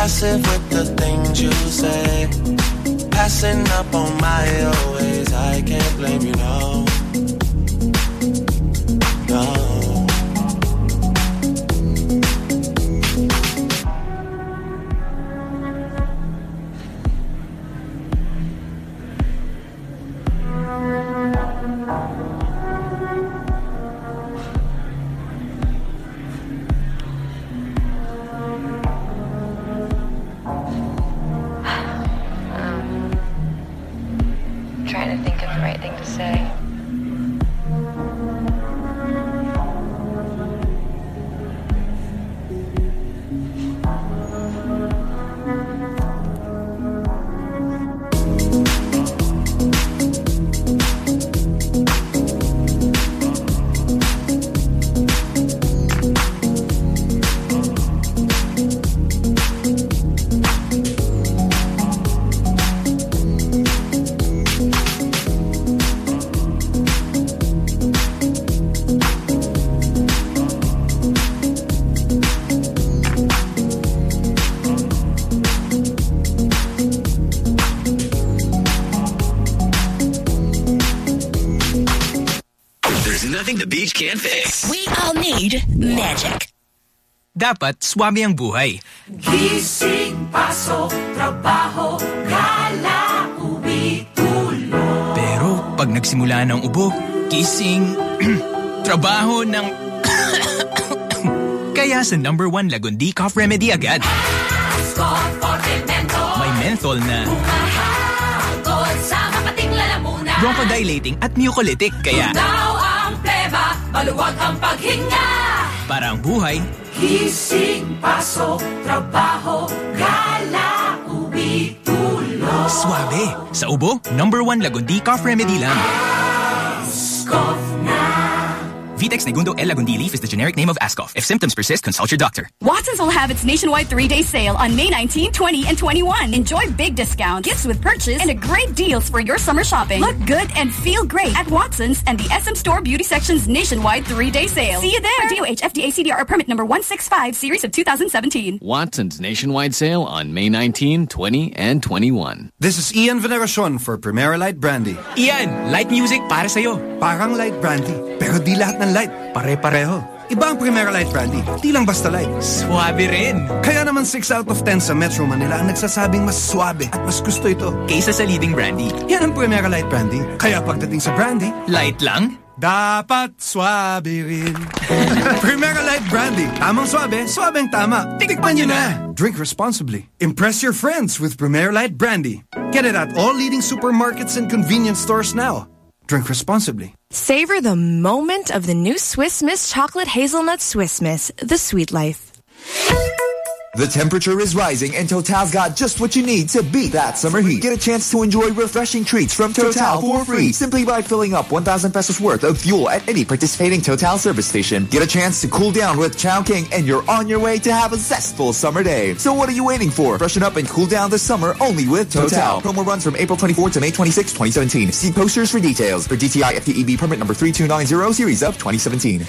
passive with the things you say. Passing up on my always, I can't blame you, no. Dapat swabe ang buhay. Gising, pasok, trabaho, gala, uwi, tulog. Pero pag nagsimula ng ubo, gising, trabaho ng... Kaya sa number one Lagundi Cough Remedy agad. May menthol na... Umahagod sa mapating lalamunan. Bronchodilating at mucolytic kaya... Tunaw ang pleba, maluwag ang paghinga. Para ang buhay, Gising, pasok, trabaho, gala, uwi. Suabe. Sa ubo, number one Lagundi Cough Remedy lang. Cough Vitex Negundo L. Lagundi leaf is the generic name of Ascof. If symptoms persist, consult your doctor. Watson's will have its nationwide three-day sale on May 19, 20, and 21. Enjoy big discounts, gifts with purchase, and a great deals for your summer shopping. Look good and feel great at Watson's and the SM Store Beauty Section's nationwide three-day sale. See you there. For DOH FDA CDR permit number 165, series of 2017. Watson's nationwide sale on May 19, 20, and 21. This is Ian Veneracion for Primera Light Brandy. Ian, light music para sa'yo. Parang light brandy, pero di lahat ng light. Pare-pareho. Iba ang Primera Light Brandy, di lang basta light. Swabe rin. Kaya naman 6 out of 10 sa Metro Manila ang nagsasabing mas swabe at mas gusto ito. Kaysa sa leading brandy. Yan ang Primera Light Brandy. Kaya pagdating sa brandy, light lang? Dapat swabe rin. Primera Light Brandy. Tamang swabe, swabeng tama. Tikman nyo na. Drink responsibly. Impress your friends with Primera Light Brandy. Get it at all leading supermarkets and convenience stores now. Drink responsibly. Savor the moment of the new Swiss Miss Chocolate Hazelnut Swiss Miss, the sweet life. The temperature is rising and Total's got just what you need to beat that summer heat. Get a chance to enjoy refreshing treats from Total for free simply by filling up 1,000 pesos worth of fuel at any participating Total service station. Get a chance to cool down with Chowking and you're on your way to have a zestful summer day. So what are you waiting for? Freshen up and cool down this summer only with Total. Promo runs from April 24 to May 26, 2017. See posters for details for DTI FTEB permit number 3290 series of 2017.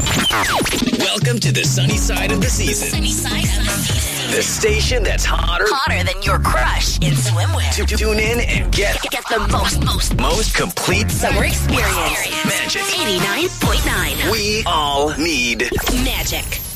Welcome to the sunny side of the season. Sunny side of the season. The station that's hotter, Hotter than your crush in swimwear. to tune in and get Get the most, most, most complete summer experience. Magic. 89.9. We all need Magic.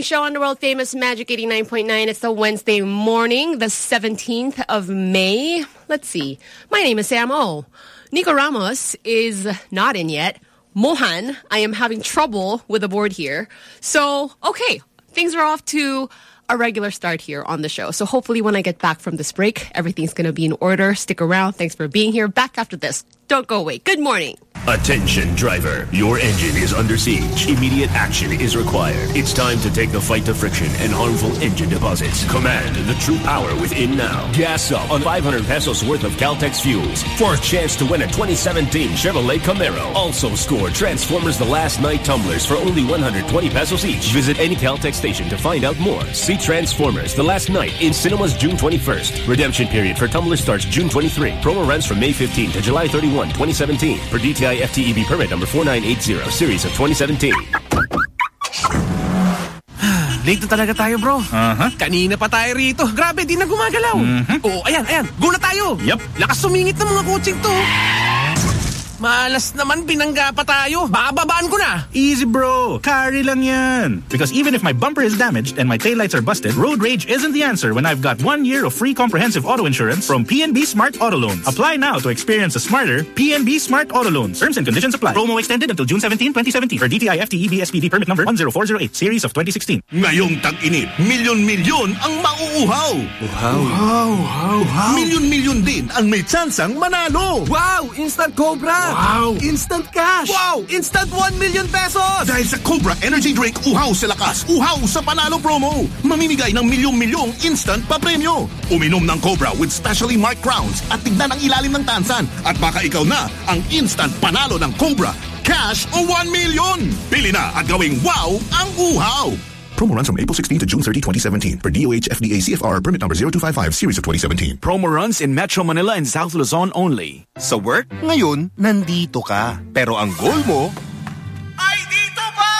Morning show on the world famous Magic 89.9. It's the Wednesday morning, the 17th of May. Let's see. My name is Sam O. Nico Ramos is not in yet. Mohan, I am having trouble with the board here. So, okay, things are off to a regular start here on the show. So hopefully when I get back from this break, everything's going to be in order. Stick around. Thanks for being here. Back after this. Don't go away. Good morning. Attention driver, your engine is under siege. Immediate action is required. It's time to take the fight to friction and harmful engine deposits. Command the true power within now. Gas up on 500 pesos worth of Caltex fuels for a chance to win a 2017 Chevrolet Camaro. Also score Transformers The Last Knight tumblers for only 120 pesos each. Visit any Caltex station to find out more. See Transformers The Last Knight in cinemas June 21st. Redemption period for tumblers starts June 23. Promo runs from May 15 to July 31, 2017. For DTI FTEB permit number 4980, series of 2017. Late na talaga tayo, bro. Uh-huh. Kanina pa tayo rito. Grabe, di na gumagalaw. Mhm. Oo, ayan, ayan. Go na tayo. Yup. Lakas sumingit ng mga coaching to. Malas naman, binangga pa tayo. Bababaan ko na. Easy bro, carry lang yan. Because even if my bumper is damaged and my taillights are busted, road rage isn't the answer when I've got one year of free comprehensive auto insurance from PNB Smart Auto Loans. Apply now to experience a smarter PNB Smart Auto Loans. Terms and conditions apply. Promo extended until June 17, 2017 for DTI FTEB SPD permit number 10408 series of 2016. Ngayong tag-init, milyon-milyon ang mauuhaw. Uhaw. Uhaw, uhaw, Milyon-milyon din ang may tsansang manalo. Wow! Instant Cobra! Wow! Instant cash! Wow! Instant 1 million pesos! Dahil sa Cobra Energy Drink, uhaw sa lakas, uhaw sa panalo promo. Mamimigay ng milyong-milyong instant pa-premyo. Uminom ng Cobra with specially marked crowns at tignan ang ilalim ng tansan. At baka ikaw na ang instant panalo ng Cobra. Cash o 1 million! Pili na at gawing wow ang uhaw! Promo runs from April 16 to June 30, 2017. Per DOH FDA CFR permit number 0255 series of 2017. Promo runs in Metro Manila and South Luzon only. Sa work, ngayon, nandito ka. Pero ang goal mo, Ay, dito pa!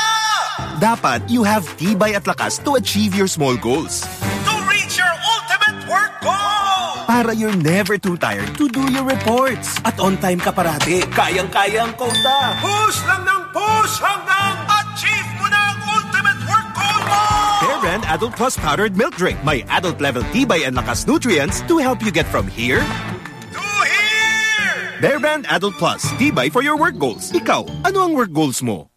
Dapat you have tibay at lakas to achieve your small goals. To reach your ultimate work goal! Para you're never too tired to do your reports. At on time ka parati. Kayang-kaya ang quota. Push lang ng push hanggang Brand Adult Plus Powdered Milk Drink. May adult level tibay and lakas nutrients to help you get from here to here! Bear Brand Adult Plus. Tibay for your work goals. Ikaw, ano ang work goals mo?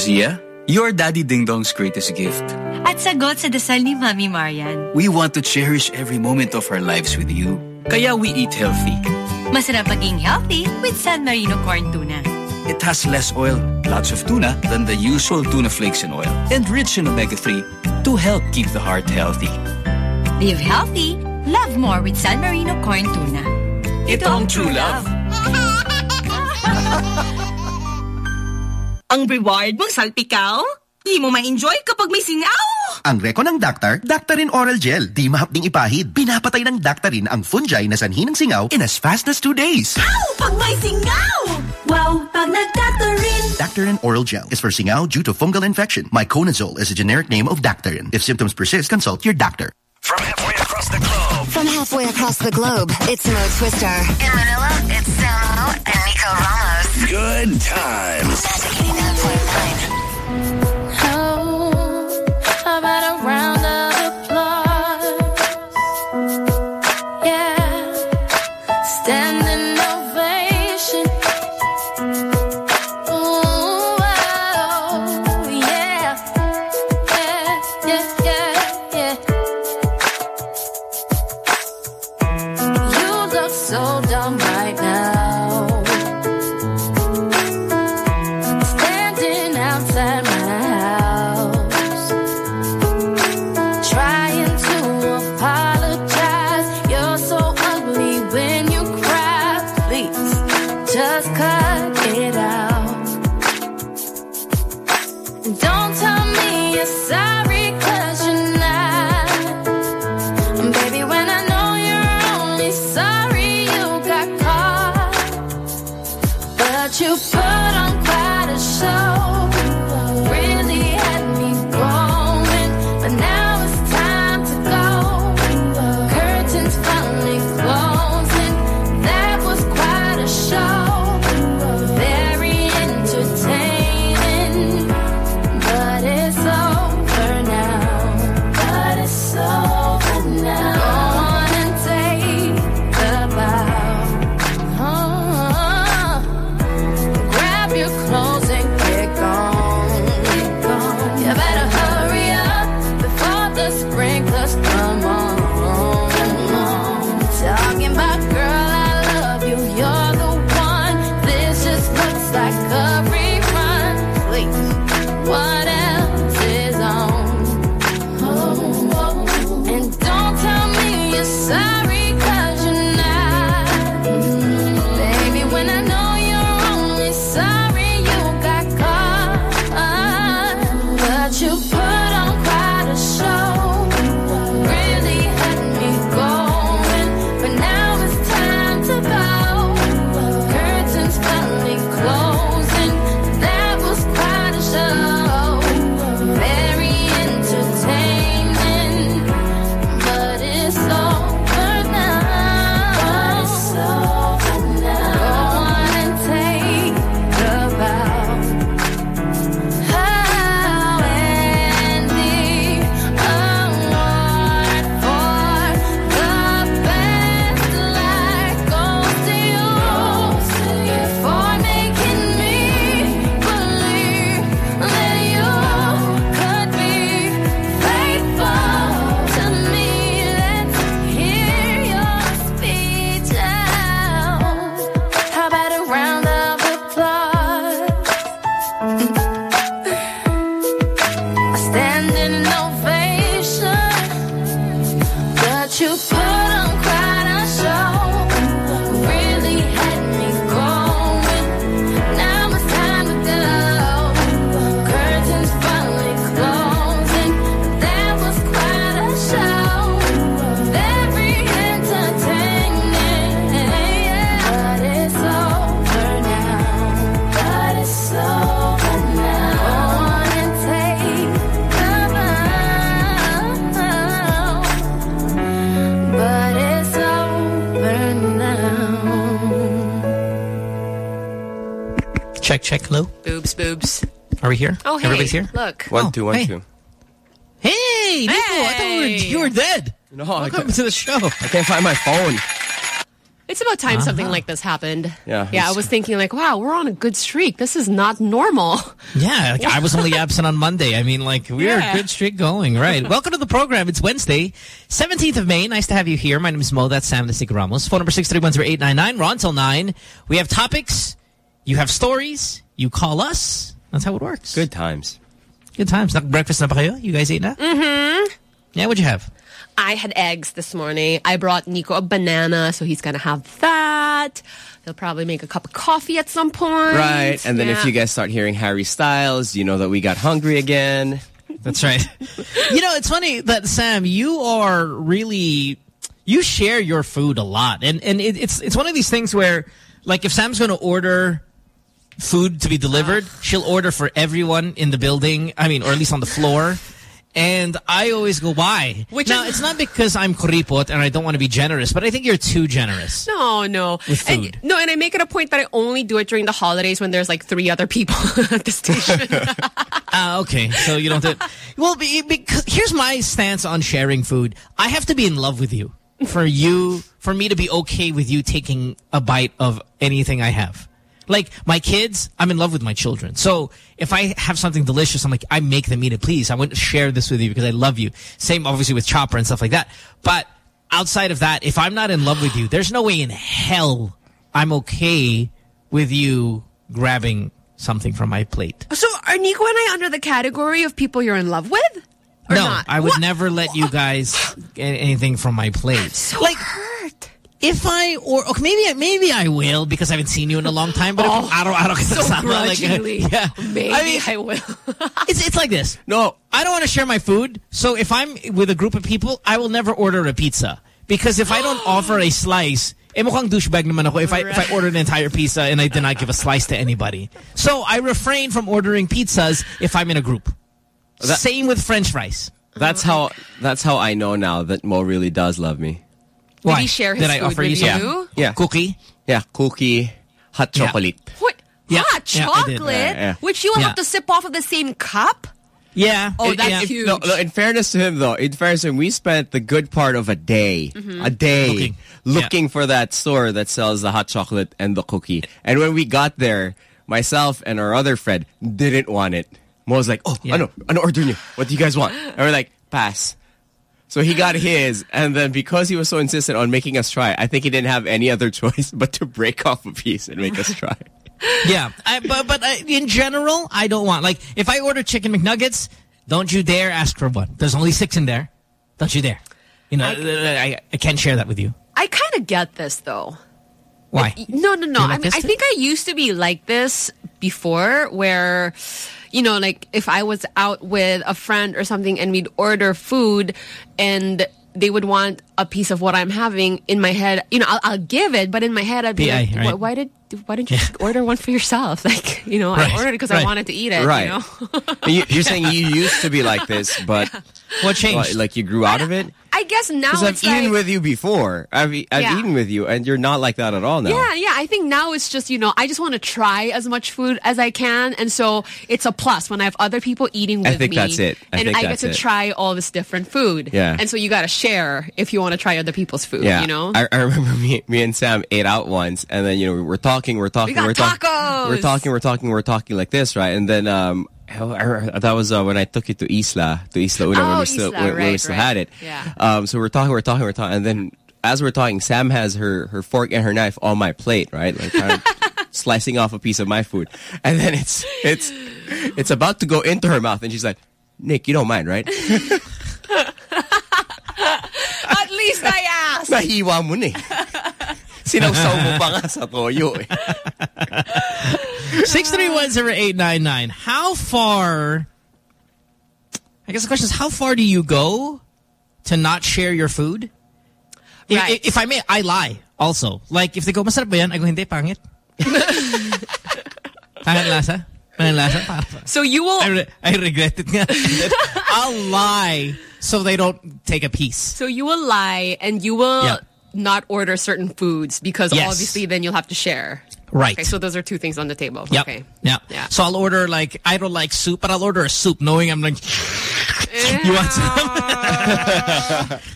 Zia, you're Daddy Ding Dong's greatest gift. At sagot sa dasal ni Mami Marian. We want to cherish every moment of our lives with you. Kaya we eat healthy. Masarap maging healthy with San Marino corn tuna. It has less oil, lots of tuna, than the usual tuna flakes in oil, and rich in omega-3 to help keep the heart healthy. Live healthy, love more with San Marino corn tuna. Ito ang true love. Ang reward mong salpikaw? Di mo ma-enjoy kapag may singaw! Ang reko ng Dactar, Dactarin Oral Gel. Di mahapding ipahid. Pinapatay ng Dactarin ang fungi na sanhi ng singaw in as fast as two days. Ow! Pag may singaw! Wow! Pag nagdactarin! Dactarin Oral Gel is for singaw due to fungal infection. Miconazole is a generic name of Dactarin. If symptoms persist, consult your doctor. From halfway across the globe. From halfway across the globe, it's Mo Twister. In Manila, it's Samo and Nico Ramos. Good times. Here? Oh, hey. Everybody's here? Look. One, two, one, hey. two. Hey, Nico, I thought you were, you were dead. No, I Welcome to the show. I can't find my phone. It's about time something Uh-huh. like this happened. Yeah, Yeah, I was thinking like, wow, we're on a good streak. This is not normal. Yeah, like, I was only absent on Monday. I mean, like, we're Yeah. a good streak going, right? Welcome to the program. It's Wednesday, 17th of May. Nice to have you here. My name is Mo. That's Sam Lisig Ramos. Phone number 6310899. We're on till 9. We have topics. You have stories. You call us. That's how it works. Good times. Good times. Nak breakfast na ba kayo? You guys ate na? Mm-hmm. Yeah, what'd you have? I had eggs this morning. I brought Nico a banana, so he's going to have that. He'll probably make a cup of coffee at some point. Right. And then if you guys start hearing Harry Styles, you know that we got hungry again. That's right. you know, it's funny that Sam, you are really you share your food a lot, and and it, it's it's one of these things where, like, if Sam's going to order food to be delivered, she'll order for everyone in the building. I mean, or at least on the floor. And I always go, why? Which now, it's not because I'm kuripot and I don't want to be generous, but I think you're too generous. No, no. With And- food. no, and I make it a point that I only do it during the holidays when there's like three other people at the station. Ah, okay. So you don't do it. Well, be, because here's my stance on sharing food. I have to be in love with you for you, for me to be okay with you taking a bite of anything I have. Like my kids, I'm in love with my children. So if I have something delicious, I'm like, I make them eat it. Please, I want to share this with you because I love you. Same obviously with Chopper and stuff like that. But outside of that, if I'm not in love with you, there's no way in hell I'm okay with you grabbing something from my plate. so are Nico and I under the category of people you're in love with? Or no, not? I would What? never let you guys get anything from my plate. So like, hurt. If I or okay, maybe maybe I will because I haven't seen you in a long time. But Oh, if araw-araw kita so kasama, like, grudgingly. yeah, Maybe I mean, I will. it's it's like this. No. I don't want to share my food. So if I'm with a group of people, I will never order a pizza because if I don't offer a slice. Eh, mukhang douchebag naman ako if I, if I order an entire pizza and I did not give a slice to anybody. So I refrain from ordering pizzas if I'm in a group. That- Same with french fries. That's how that's how I know now that Mo really does love me. Did he share his Did I offer with you you? some? Yeah. Cookie? Yeah, cookie, hot Yeah. chocolate. What? Yeah, Hot yeah, I did. chocolate? Yeah, yeah. Which you will Yeah. have to sip off of the same cup? Yeah. Oh, It- that's yeah. huge. No, no, in fairness to him, though, in fairness to him, we spent the good part of a day, mm-hmm. a day, Looking. looking, for that store that sells the hot chocolate and the cookie. And when we got there, myself and our other friend didn't want it. Mo was like, oh, Yeah. ano, ano order niyo? What do you guys want? And we're like, pass. So he got his, and then because he was so insistent on making us try, I think he didn't have any other choice but to break off a piece and make us try. Yeah, I, but but I, in general, I don't want like if I order chicken McNuggets, don't you dare ask for one. There's only six in there. Don't you dare. You know, I, I, can't share that with you. I kind of get this though. Why? No, no, no. Like I mean, I think I used to be like this before, where, you know, like if I was out with a friend or something and we'd order food and they would want a piece of what I'm having in my head, you know, I'll, I'll give it, but in my head I'd be PI, like, right. why, did why didn't you just order one for yourself? Like, you know, Right, I ordered it because right. I wanted to eat it. Right. You know? you, you're saying you used to be like this, but What changed? like you grew out of it? I guess now Because I've eaten like, with you before. I've I've Yeah. eaten with you, and you're not like that at all now. Yeah, yeah. I think now it's just, you know, I just want to try as much food as I can. And so it's a plus when I have other people eating I with think me. that's it. I and I get to it. try all this different food. Yeah. And so you got to share if you want to try other people's food, Yeah, you know? I, I remember me, me and Sam ate out once, and then you know we're talking, we're talking, got we're talking, tacos! we're talking, we're talking, we're talking like this, right? And then um, I, I- that was uh, when I took you to Isla, to Isla Una, when Oh, we still Isla, when, when we still right. had it. Yeah. Um, so we're talking, we're talking, we're talking, and then as we're talking, Sam has her her fork and her knife on my plate, right? Like kind of slicing off a piece of my food, and then it's it's it's about to go into her mouth, and she's like, "Nick, you don't mind, right?" At least I asked. Nahiwa mo na eh. Sinawsaw mo pa nga sa toyo eh. 6310899. How far I guess the question is how far do you go to not share your food? If- Right. If, I may, I lie also. Like if they go, masarap ba yan? I go, hindi, pangit. pangit lasa? Pangit lasa? Pa- So you will. I, re- I regret it nga. I'll lie so they don't take a piece. So you will lie and you will Yeah. not order certain foods because Yes. obviously then you'll have to share. Right. Okay, so those are two things on the table. Yep. Okay. Yeah. Yeah. So I'll order like I don't like soup, but I'll order a soup knowing I'm like. you want some?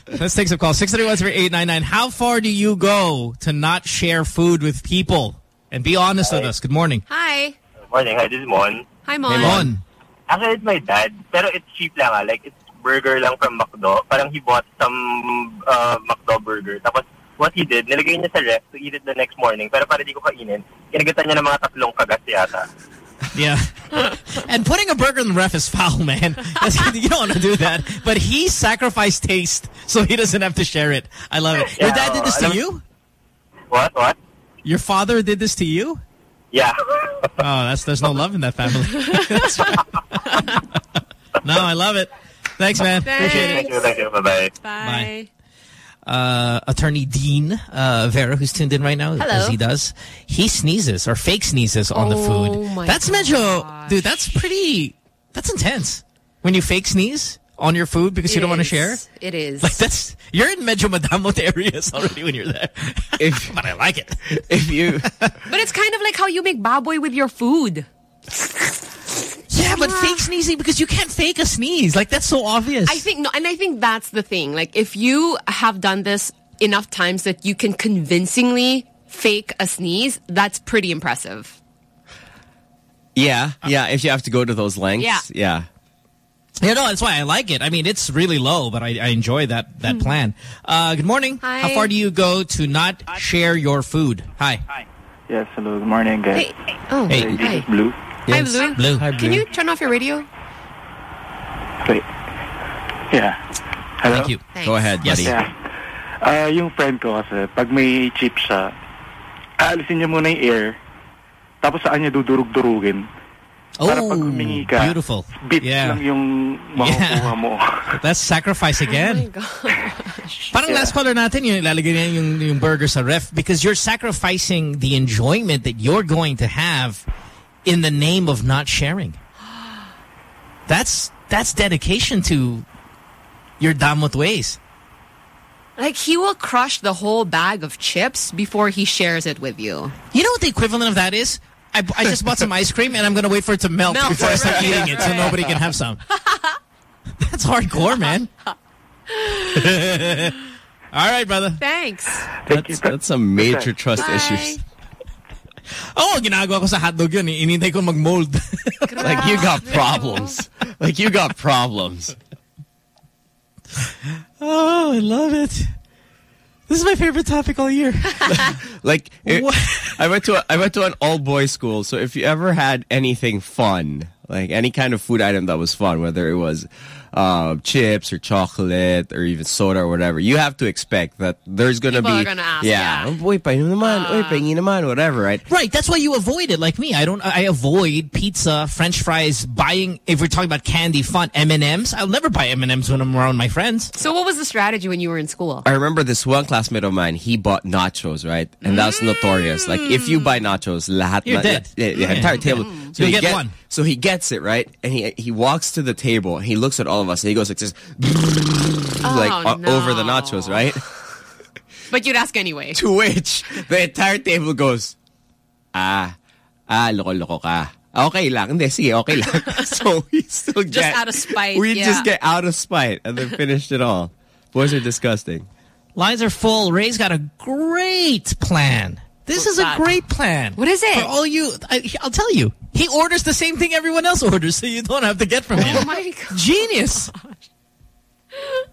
Let's take some calls. Six three one three eight nine nine. How far do you go to not share food with people? And be honest with us. Good morning. Hi. Good Morning. Hi, this is Mon. Hi, Mon. Hey, Mon. Actually, it's my dad. Pero it's cheap lang ah. Like, it's burger lang from McDo. Parang he bought some uh, McDo burger. Tapos, what he did, nilagay niya sa ref to eat it the next morning. Pero para di ko kainin, kinagatan niya ng mga tatlong kagat yata. Yeah. and putting a burger in the ref is foul, man. You don't want to do that. But he sacrificed taste so he doesn't have to share it. I love it. Your dad did this to you? What? What? Your father did this to you? Yeah. Oh, that's there's no love in that family. That's right. no, I love it. Thanks, man. Appreciate it. Thank you. Thank you. Bye-bye. Bye. Uh, Attorney Dean uh, Vera, who's tuned in right now, Hello. as he does, he sneezes or fake sneezes on the Oh food. my That's medyo, dude. That's pretty. That's intense. When you fake sneeze on your food because you don't want to share. It is. Like that's you're in medyo madamot areas already when you're there. If, but I like it. If you But it's kind of like how you make baboy with your food. Yeah, but fake sneezing because you can't fake a sneeze. Like that's so obvious. I think no, and I think that's the thing. Like if you have done this enough times that you can convincingly fake a sneeze, that's pretty impressive. Yeah, yeah. If you have to go to those lengths, Yeah. yeah. Yeah, no, that's why I like it. I mean, it's really low, but I, I enjoy that that plan. Uh, good morning. Hi. How far do you go to not share your food? Hi. Hi. Yes, hello. Good morning, guys. Hey, oh, Hey. This hi. is Blue. Hi, Blue. Blue. Can you turn off your radio? Wait. Yeah. Hello? Thank you. Thanks. Go ahead, buddy. Yeah. Ah, yung friend ko kasi, pag may chip siya, aalisin niya muna yung air, tapos saan niya dudurug-durugin. Para pag humingi ka, Oh, beautiful. bits Yeah. lang yung makukuha mo. That's sacrifice again. Parang last caller natin, yung ilalagay niya yung, yung burger sa ref because you're sacrificing the enjoyment that you're going to have in the name of not sharing. That's that's dedication to your damot ways. Like he will crush the whole bag of chips before he shares it with you. You know what the equivalent of that is? I, I just bought some ice cream and I'm going to wait for it to melt, Melt, before I start right, eating it so nobody can have some. That's hardcore, man. All right, brother. Thanks. That's, that's some major trust Bye. issues. Oh, ginagawa ko sa hotdog yun. eh. Inintay ko mag-mold. Like you got problems. Like you got problems. oh, I love it. This is my favorite topic all year. Like it, I went to a, I went to an all boys school, so if you ever had anything fun, like any kind of food item that was fun, whether it was uh, chips or chocolate or even soda or whatever, you have to expect that there's gonna People be are gonna ask, yeah, yeah. "Oh, boy, painom naman, oy, pahingi uh, naman, whatever, right? Right, that's why you avoid it. Like me, I don't. I avoid pizza, French fries, buying. If we're talking about candy, fun, M and M's. I'll never buy M and M's when I'm around my friends. So what was the strategy when you were in school? I remember this one classmate of mine, he bought nachos, right? And that's mm. notorious. Like, if you buy nachos, lahat You're na, dead. Yeah, yeah, Yeah. entire table. Mm. So You'll he get one. So he gets it, right? And he he walks to the table, and he looks at all of us, and he goes like this, like Oh, o- over the nachos, right? But you'd ask anyway. to which the entire table goes, ah, ah, loko-loko ka. Okay lang. Hindi, sige, okay lang. so we still get... Just get... out of spite, We yeah. just get out of spite and then finished it all. Boys are disgusting. Lines are full. Ray's got a great plan. This is a that? great plan. What is it? For all you, I, I'll tell you. He orders the same thing everyone else orders, so you don't have to get from him. Oh my god. Genius.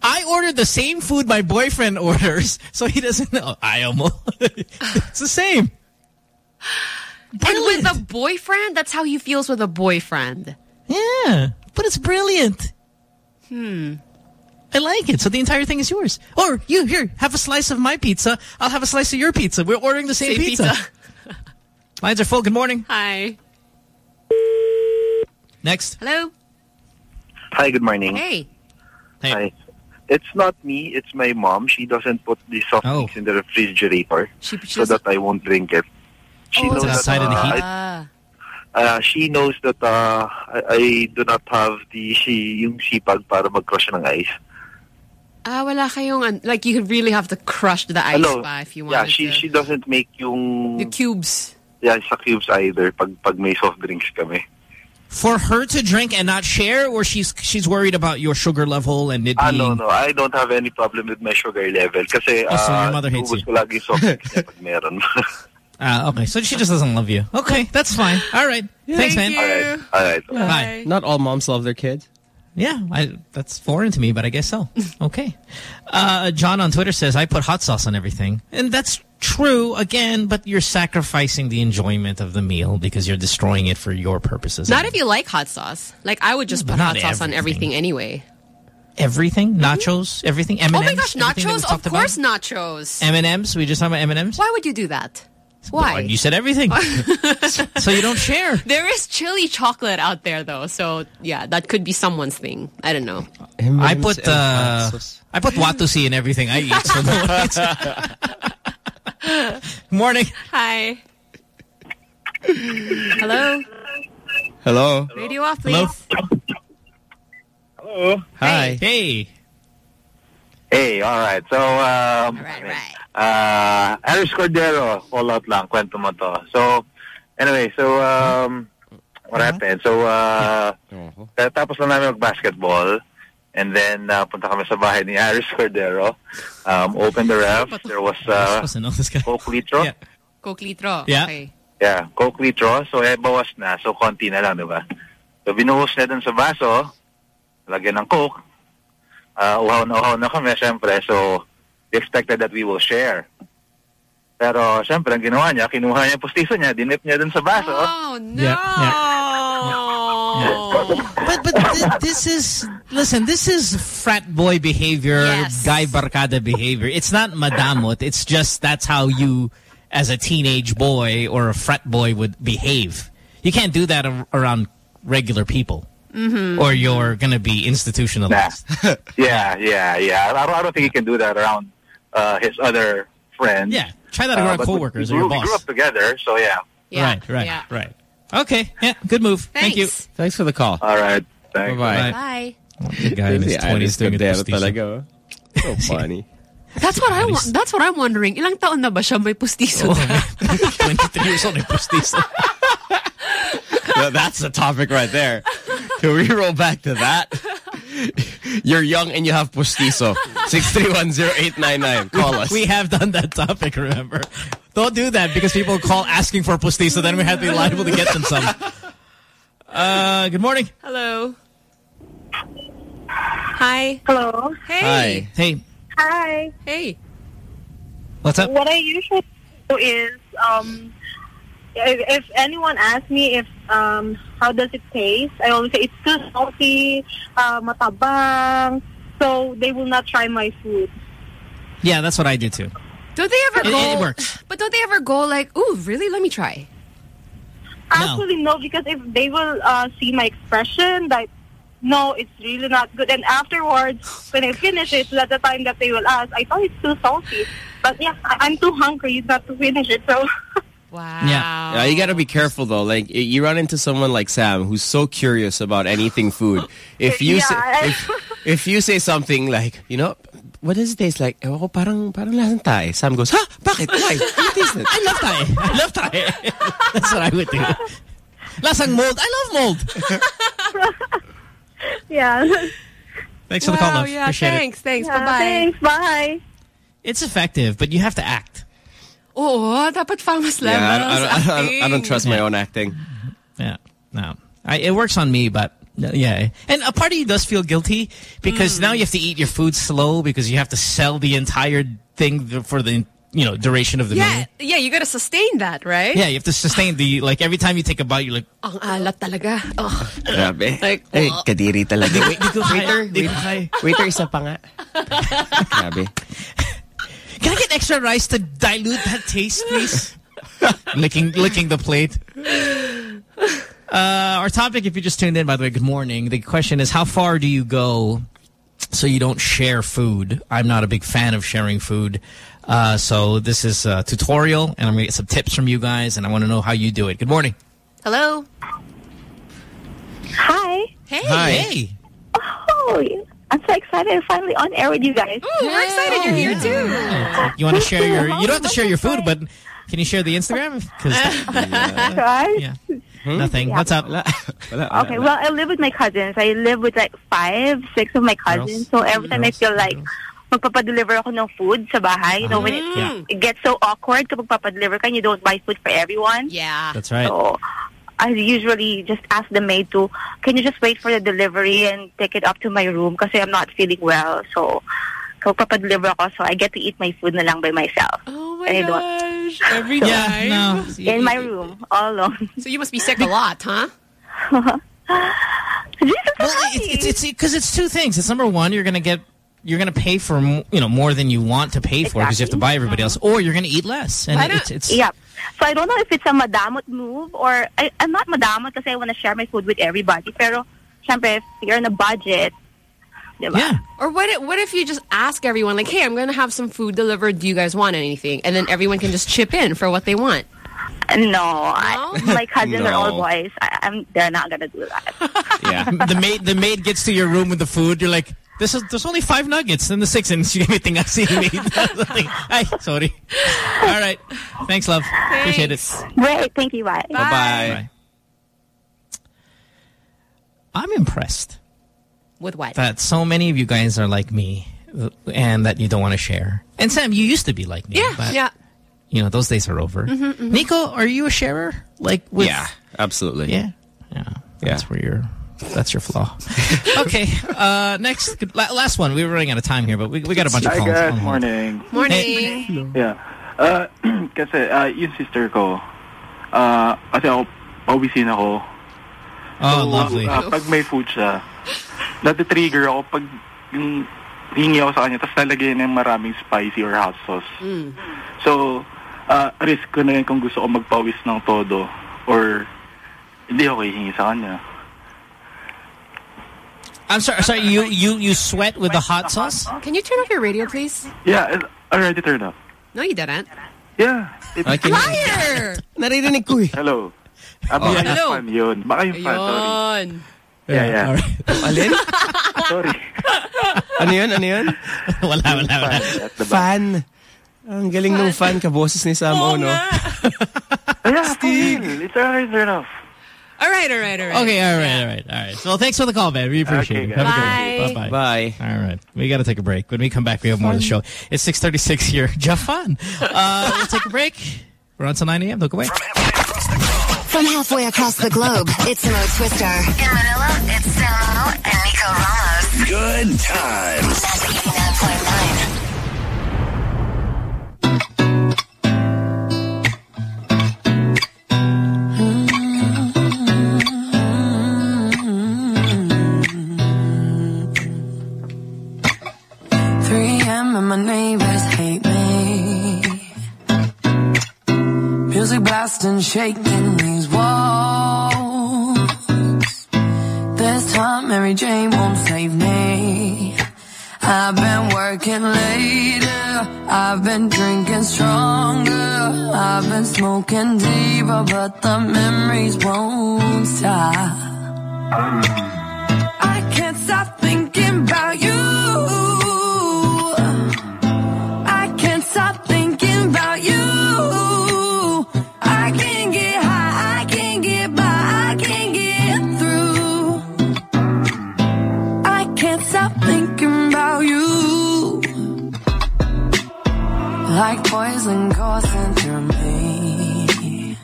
I ordered the same food my boyfriend orders, so he doesn't know. Ayaw mo. it's the same. And with a boyfriend, that's how he feels with a boyfriend. Yeah, but it's brilliant. Hmm. I like it. So the entire thing is yours. Or you, here, have a slice of my pizza. I'll have a slice of your pizza. We're ordering the same, Same pizza. pizza. Lines are full. Good morning. Hi. Next. Hello. Hi, good morning. Hey. Hi. It's not me, it's my mom. She doesn't put the soft Oh. drinks in the refrigerator She, she so that I won't drink it. She Oh, knows it's that outside in the uh, heat? I- uh, she knows that uh, I, I do not have the she, yung sipag para mag-crush ng ice. Ah, wala kayong, an- like, you really have to crush the ice Hello. pa if you want Yeah, she to. she doesn't make yung the cubes. yeah, sa cubes either pag, pag may soft drinks kami. For her to drink and not share, or she's she's worried about your sugar level and it Ah, being... no, no. I don't have any problem with my sugar level. Kasi, Oh, so ah, your mother hates ubus you. ko lagi soft drinks niya pag meron. Ah, okay, so she just doesn't love you. Okay, that's fine. All right. Thanks, man. All right. All right. Bye. Not all moms love their kids. Yeah, I, that's foreign to me, but I guess so. Okay. Uh, John on Twitter says, I put hot sauce on everything. And that's true, again, but you're sacrificing the enjoyment of the meal because you're destroying it for your purposes. Not if you like hot sauce. Like, I would just But put hot sauce on everything anyway. Everything? Nachos? Everything? M&Ms? oh my gosh, Everything nachos? Of talked about? course nachos. M&Ms? We just talking about M&Ms? Why would you do that? Why? You said everything. so you don't share. There is chili chocolate out there, though. So, yeah, that could be someone's thing. I don't know. I put uh, I put watusi in everything I eat. So no Morning. Hi. Hello? Hello. Radio off, please. Hello. Hi. Hey. Hey, all right. So, um, uh, Aris Cordero, fallout lang, kwento mo to. So, anyway, so, um, what happened? So, uh, tapos lang namin mag-basketball. And then, uh, punta kami sa bahay ni Aris Cordero. Um, open the ref. There was, uh, supposed to know this guy. Coke Litro. Coke litro. Yeah. Okay. Yeah, Coke Litro. So, eh, bawas na. So, konti na lang, di ba? So, binuhos na dun sa baso. Lagyan ng Coke. Uh, uhaw na uhaw na kami, syempre. So, we expected that we will share. Pero, syempre, ang ginawa niya, kinuha niya yung pustiso niya, dinip niya dun sa baso. Oh, no. But but th this is listen. This is frat boy behavior, guy barcada behavior. It's not madamot. It's just that's how you, as a teenage boy or a frat boy, would behave. You can't do that ar around regular people, Mhm. or you're gonna be institutionalized. yeah, yeah, yeah. I don't, I don't think you can do that around uh, his other friends. Yeah, try that around but we- coworkers we or your grew, We grew up together, so yeah. right, right, right. Okay, yeah, good move. Thank you. Thanks for the call. All right. Thanks. Bye-bye. Bye. The guy in his 20s doing it Cordero postizo. talaga, oh. So funny. That's what I want. That's what I'm wondering. Ilang taon na ba siya may pustiso? Oh, 23 years old, may pustiso. Well, that's the topic right there. Can we roll back to that? You're young and you have postizo. 6310899. Call us. We have done that topic, remember? Don't do that because people call asking for postizo, then we have to be liable to get them some. Uh, good morning. Hello. Hi. Hello. Hey. Hey. Hi. Hey. What's up? What I usually do is, um, if, if anyone asks me if um, how does it taste, I always say it's too salty, uh, matabang, so they will not try my food. Yeah, that's what I do too. Don't they ever It- go? it works. But don't they ever go like, "Ooh, really? Let me try." Actually, no, because if they will uh, see my expression that no, it's really not good, and afterwards, when I finish it, at the time that they will ask, I thought it's too salty. But yeah, I- I'm too hungry not to finish it, so. Uh, wow. Yeah. yeah, you got to be careful though. Like you run into someone like Sam who's so curious about anything food. If you Yeah, say, if, if you say something like, you know, what does it taste like? Ewan ko, parang parang lasang tae. Sam goes, "Ha? Bakit? Why? What is it?" I love tae. I love tae. That's what I would do. Lasang mold. I love mold. yeah. Thanks for the call, Wow, love. yeah, Appreciate thanks, it. thanks. Yeah, Bye-bye. Thanks, bye. It's effective, but you have to act. Oo, dapat famous Yeah, levels. I, don't- I, don't- I, don't, I don't trust my own acting. Yeah, no. I, it works on me, but uh, yeah. And a part of you does feel guilty because now you have to eat your food slow because you have to sell the entire thing for the you know duration of the Yeah, meal. yeah, you gotta sustain that, right? Yeah, you have to sustain the like every time you take a bite, you're like, Ang alat talaga. Oh. Grabe. Like, Ay, oh. kadiri talaga. Wait, di ko kaya. waiter, Di ko wait, kaya. waiter, isa pa nga. Grabe. Can I get extra rice to dilute that taste, please? licking, licking the plate. Uh, our topic, if you just tuned in, by the way, good morning. The question is, how far do you go so you don't share food? I'm not a big fan of sharing food. Uh, so this is a tutorial, and I'm going to get some tips from you guys, and I want to know how you do it. Good morning. Hello. Hi. Hey. Hi. Hey. Oh, I'm so excited. I'm finally on air with you guys. Ooh, we're excited you're here too. You want to share your? You don't have to share your food, but can you share the Instagram? Because uh, Right? yeah, nothing. Yeah. What's up? Okay, well, I live with my cousins. I live with like five, six of my cousins. So every time I feel like magpapadeliver ako ng food sa bahay, you know, when it, Yeah. it gets so awkward kapag papadeliver ka and you don't buy food for everyone. Yeah. That's right. So I usually just ask the maid to, can you just wait for the delivery and take it up to my room because I'm not feeling well. So kapag papadeliver ako, so I get to eat my food na lang by myself. Oh my And gosh. Every So- time. no. In my room, all alone. So you must be sick a lot, huh? Well, it's it's it's because it's two things. It's number one, you're gonna get you're gonna pay for you know more than you want to pay for because you have to buy everybody else, or you're gonna eat less. And it's it's yeah. So I don't know if it's a madamot move or I, I'm not madamot because I want to share my food with everybody. Pero, syempre, if you're on a budget, diba? Yeah. Or what if, what if you just ask everyone, like, hey, I'm going to have some food delivered. Do you guys want anything? And then everyone can just chip in for what they want. No, I, my cousins are all boys. I, I'm, they're not gonna do that. yeah. the maid the maid gets to your room with the food. You're like, this is there's only five nuggets and the six, and she everything I see me. Ay, sorry. All right. Thanks, love. Appreciate it. Great, thank you. Bye. Bye bye. I'm impressed With what? that so many of you guys are like me, and that you don't want to share. And Sam, you used to be like me. Yeah, but, yeah. You know, those days are over. Mhm, mhm. Nico, are you a sharer? Like, with, yeah, absolutely. Yeah. Yeah. That's where you're, that's your flaw. okay. Uh, next, la last one. We were running out of time here, but we, we got a bunch of Hi calls. guys, on hold. morning. Morning. Yeah. Uh, kasi uh, yung sister ko, uh, kasi ako, pauwisin ako. Oh, lovely. uh, pag may food siya, nati-trigger ako pag yung hingi ako sa kanya, tapos lalagyan ng maraming spicy or hot sauce. So, uh, risk ko na yun kung gusto ko magpawis ng todo or hindi ako hihingi sa kanya. I'm sorry. Sorry. You you you sweat with the hot sauce? Can you turn off your radio, please? Yeah, it's already turned up. No, you didn't. Yeah. It's I Liar! Naririnig ko eh. Hello. Ah, Oh, baka hello. yung fan yun. Baka yung fan, sorry. Yun. Yeah, yeah. Alin? sorry. Ano yun? Ano yun? wala, wala, wala. Fan. Ang galing ng fan ka, boses ni Sam, oh, no? Yeah, for real. It's already turned off. All right, all right, all right. Okay, all right, all right, all right. So thanks for the call, man. We appreciate Okay, it. Have a guys. good one. Bye. Bye. All right. We got to take a break. When we come back, we have more of the show. It's 636 here. Japan. Uh, we'll take a break. We're on till 9 a.m. Don't go away. From halfway across the globe, it's Mo Twister. In Manila, it's Samo and Nico Ramos. Good times. My neighbors hate me. Music blasting, shaking these walls. This time Mary Jane won't save me. I've been working later. I've been drinking stronger. I've been smoking deeper, but the memories won't stop. Like poison coursing through me.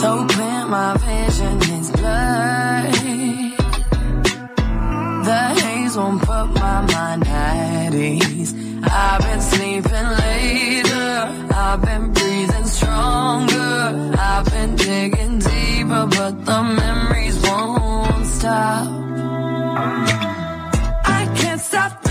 So clear, my vision is blurred. The haze won't put my mind at ease. I've been sleeping later. I've been breathing stronger. I've been digging deeper, but the memories won't stop. I can't stop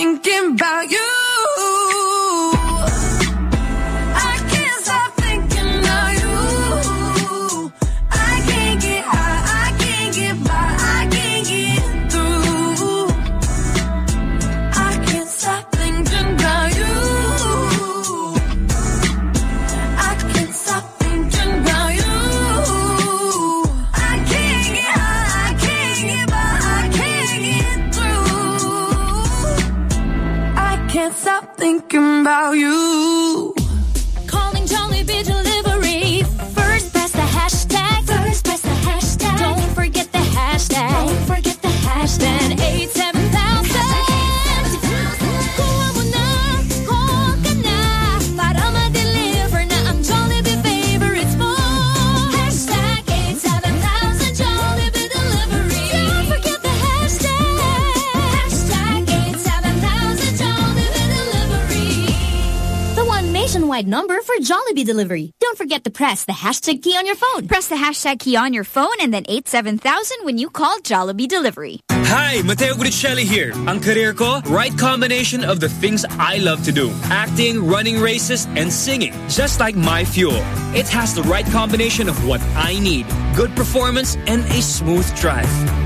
thinking about you. Thinking about you. Number for Jollibee delivery. Don't forget to press the hashtag key on your phone. Press the hashtag key on your phone and then 87000 when you call Jollibee Delivery. Hi, Mateo Guidicelli here. Ang career ko, right combination of the things I love to do. Acting, running races, and singing. Just like my fuel. It has the right combination of what I need. Good performance and a smooth drive.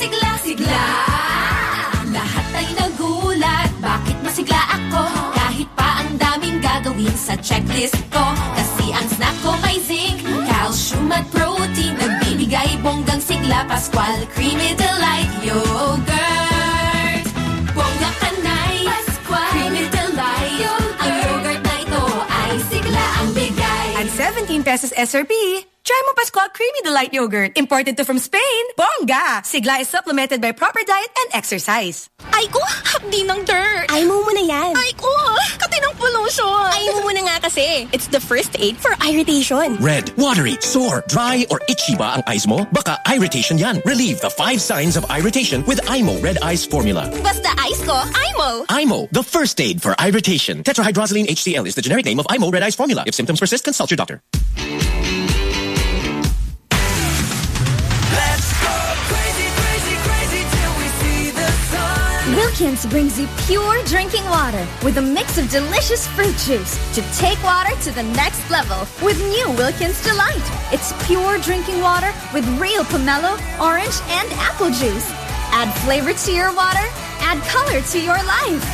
sigla, sigla. Lahat ay nagulat. Bakit masigla ako? Kahit pa ang daming gagawin sa checklist ko. Kasi ang snack ko may zinc, calcium at protein. Nagbibigay bonggang sigla, Pascual Creamy Delight Yogurt. Bongga ka na'y Pascual Creamy Delight Yogurt. Ang yogurt na ay sigla ang bigay. At 17 pesos SRP, try mo Pascual Creamy Delight Yogurt. Imported to from Spain. Bongga! Sigla is supplemented by proper diet and exercise. Ay ko, hapdi ng dirt. Ay mo muna yan. Ay ko, kati ng pollution. Ay mo muna nga kasi. It's the first aid for irritation. Red, watery, sore, dry, or itchy ba ang eyes mo? Baka irritation yan. Relieve the five signs of irritation with Eye Mo Red Eyes Formula. Basta eyes ko, Eye Mo. IMO, the first aid for irritation. Tetrahydrozoline HCl is the generic name of Eye Mo Red Eyes Formula. If symptoms persist, consult your doctor. Wilkins brings you pure drinking water with a mix of delicious fruit juice to take water to the next level with new Wilkins Delight. It's pure drinking water with real pomelo, orange, and apple juice. Add flavor to your water, add color to your life.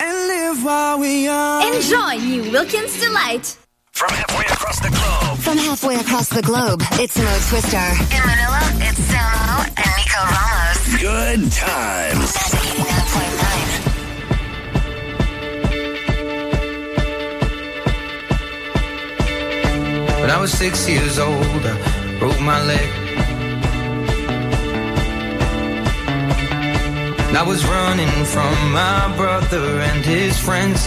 And live while we young. Enjoy new Wilkins Delight. From halfway across the globe. From halfway across the globe, it's Mo Twister. In Manila, it's Samo and Nico Ramos. Good times. When I was six years old, I broke my leg. And I was running from my brother and his friends.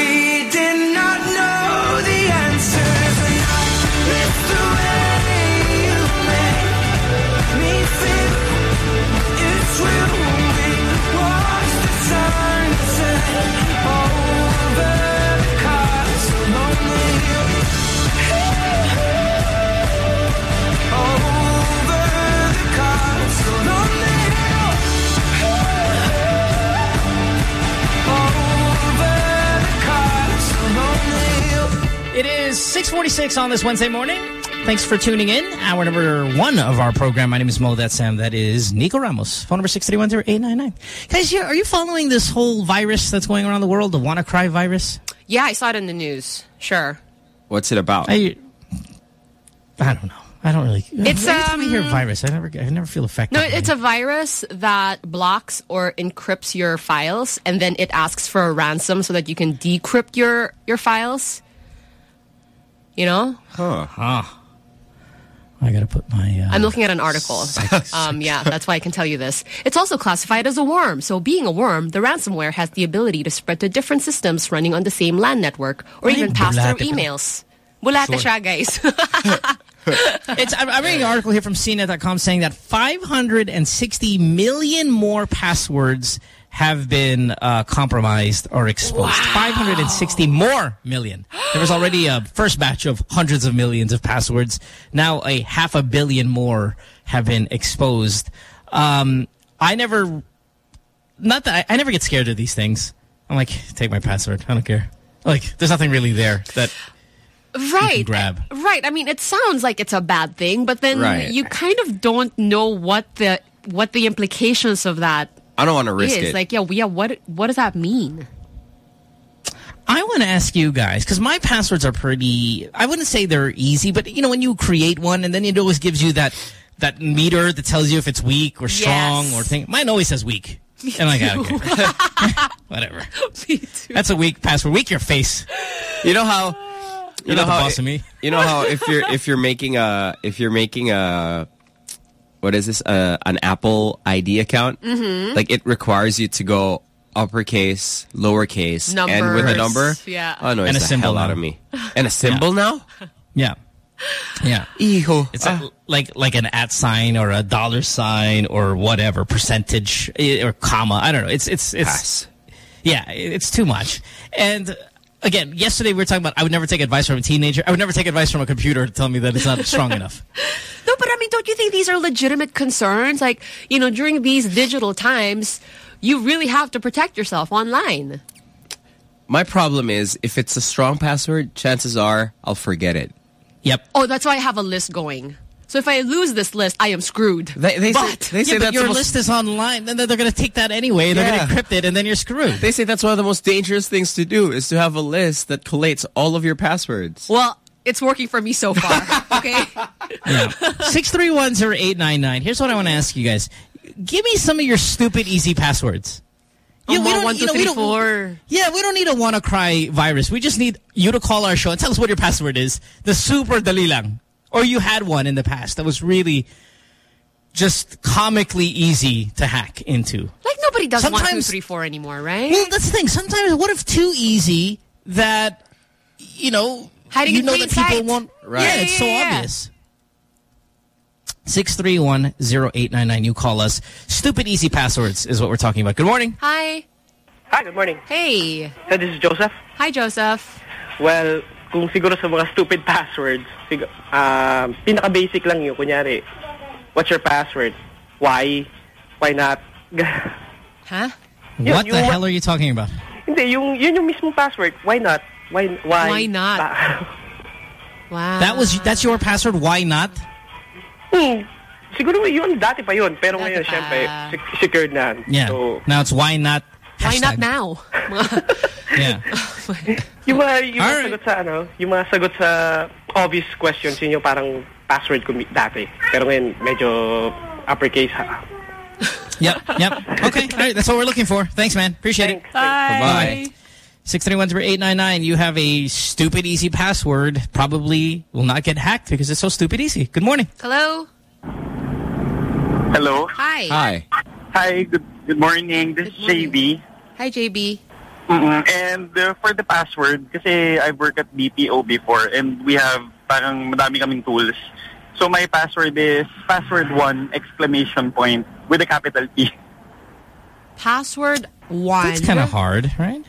It is 646 on this Wednesday morning. Thanks for tuning in. Hour number one of our program. My name is Mo. That's Sam. That is Nico Ramos. Phone number 631-0899. Guys, are you following this whole virus that's going around the world, the WannaCry virus? Yeah, I saw it in the news. Sure. What's it about? I, I don't know. I don't really. It's, every time I hear um, virus, I never, I never feel affected. No, it's a virus that blocks or encrypts your files, and then it asks for a ransom so that you can decrypt your your files. You know? Huh. Huh. I gotta put my. Uh, I'm looking at an article. Um, yeah, that's why I can tell you this. It's also classified as a worm. So being a worm, the ransomware has the ability to spread to different systems running on the same LAN network or Ay, even pass through bulate ka. emails. Bulate Sure. siya, guys. it's, I'm, I'm reading an article here from CNET.com saying that 560 million more passwords have been uh, compromised or exposed. 560 more million. There was already a first batch of hundreds of millions of passwords. Now a half a billion more have been exposed. Um, I never, not that I, I never get scared of these things. I'm like, take my password. I don't care. Like, there's nothing really there that right. grab. Right. I mean, it sounds like it's a bad thing, but then Right. you kind of don't know what the what the implications of that I don't want to risk is. it. Like, yeah, yeah, what what does that mean? I want to ask you guys, because my passwords are pretty, I wouldn't say they're easy, but you know, when you create one and then it always gives you that that meter that tells you if it's weak or strong Yes. or thing. Mine always says weak. and I'm like, I don't care. Whatever. That's a weak password. Weak your face. You know how You're not the boss it- of me. You know how if you're if you're making a if you're making a what is this uh, an Apple ID account? Mhm. Like it requires you to go uppercase, lowercase, and with a number. Yeah. Oh no, And it's a the hell symbol out of me. And a symbol now? Yeah. Yeah. Hijo. It's a, like like an at sign or a dollar sign or whatever percentage eh, or comma. I don't know. It's it's it's Pass. yeah. It's too much. And again, yesterday we were talking about I would never take advice from a teenager. I would never take advice from a computer to tell me that it's not strong enough. No, but I mean, don't you think these are legitimate concerns? Like, you know, during these digital times, you really have to protect yourself online. My problem is if it's a strong password, chances are I'll forget it. Yep. Oh, that's why I have a list going. So if I lose this list, I am screwed. They, they but say, they say yeah, but your list is online, and then they're going to take that anyway. They're Yeah. going to encrypt it, and then you're screwed. They say that's one of the most dangerous things to do is to have a list that collates all of your passwords. well, it's working for me so far. Okay. Six three one zero eight nine nine. Here's what I want to ask you guys: Give me some of your stupid easy passwords. Oh, yeah, we don't- one, two, you know, we three, don't- four. Yeah, we don't need a WannaCry virus. We just need you to call our show and tell us what your password is. The super dali lang. Or you had one in the past that was really just comically easy to hack into. Like nobody does one, two, Sometimes- three, four anymore, right? Well, that's the thing. Sometimes, what if too easy that, you know, Hiding you know plain that people sight. won't. Right. Yeah, Yeah, it's yeah, so yeah. obvious. 6310899. You call us. Stupid easy passwords is what we're talking about. Good morning. Hi. Hi, good morning. Hey. So this is Joseph. Hi, Joseph. Well, kung siguro sa mga stupid passwords, sig um, pinaka-basic lang yun. Kunyari, what's your password? Why? Why not? Huh? Yun, what the yung- hell are you talking about? Hindi, yung, yun yung mismong password. Why not? Why? Why, Why not? Pa- Wow. That was that's your password. Why not? hmm. Siguro yun, dati pa yun. Pero Dati ngayon, pa. syempre, sec- secured na. Yeah. So, now it's why not. Why not now? Yeah. yung mga, yung mga Alright. sagot sa ano, yung mga sagot sa obvious questions, yun yung parang password ko mi- dati. Pero ngayon, medyo uppercase ha. Yep. Yep. Okay. All right. That's what we're looking for. Thanks, man. Appreciate it. Bye. Bye. Six three one zero eight nine nine. You have a stupid easy password. Probably will not get hacked because it's so stupid easy. Good morning. Hello. Hello. Hi. Hi. Hi, good good morning. This is JB. Hi, JB. Mm-mm. And uh, for the password, kasi I work at BPO before and we have parang madami kaming tools. So my password is password one exclamation point with a capital P. Password one. That's kind of hard, right?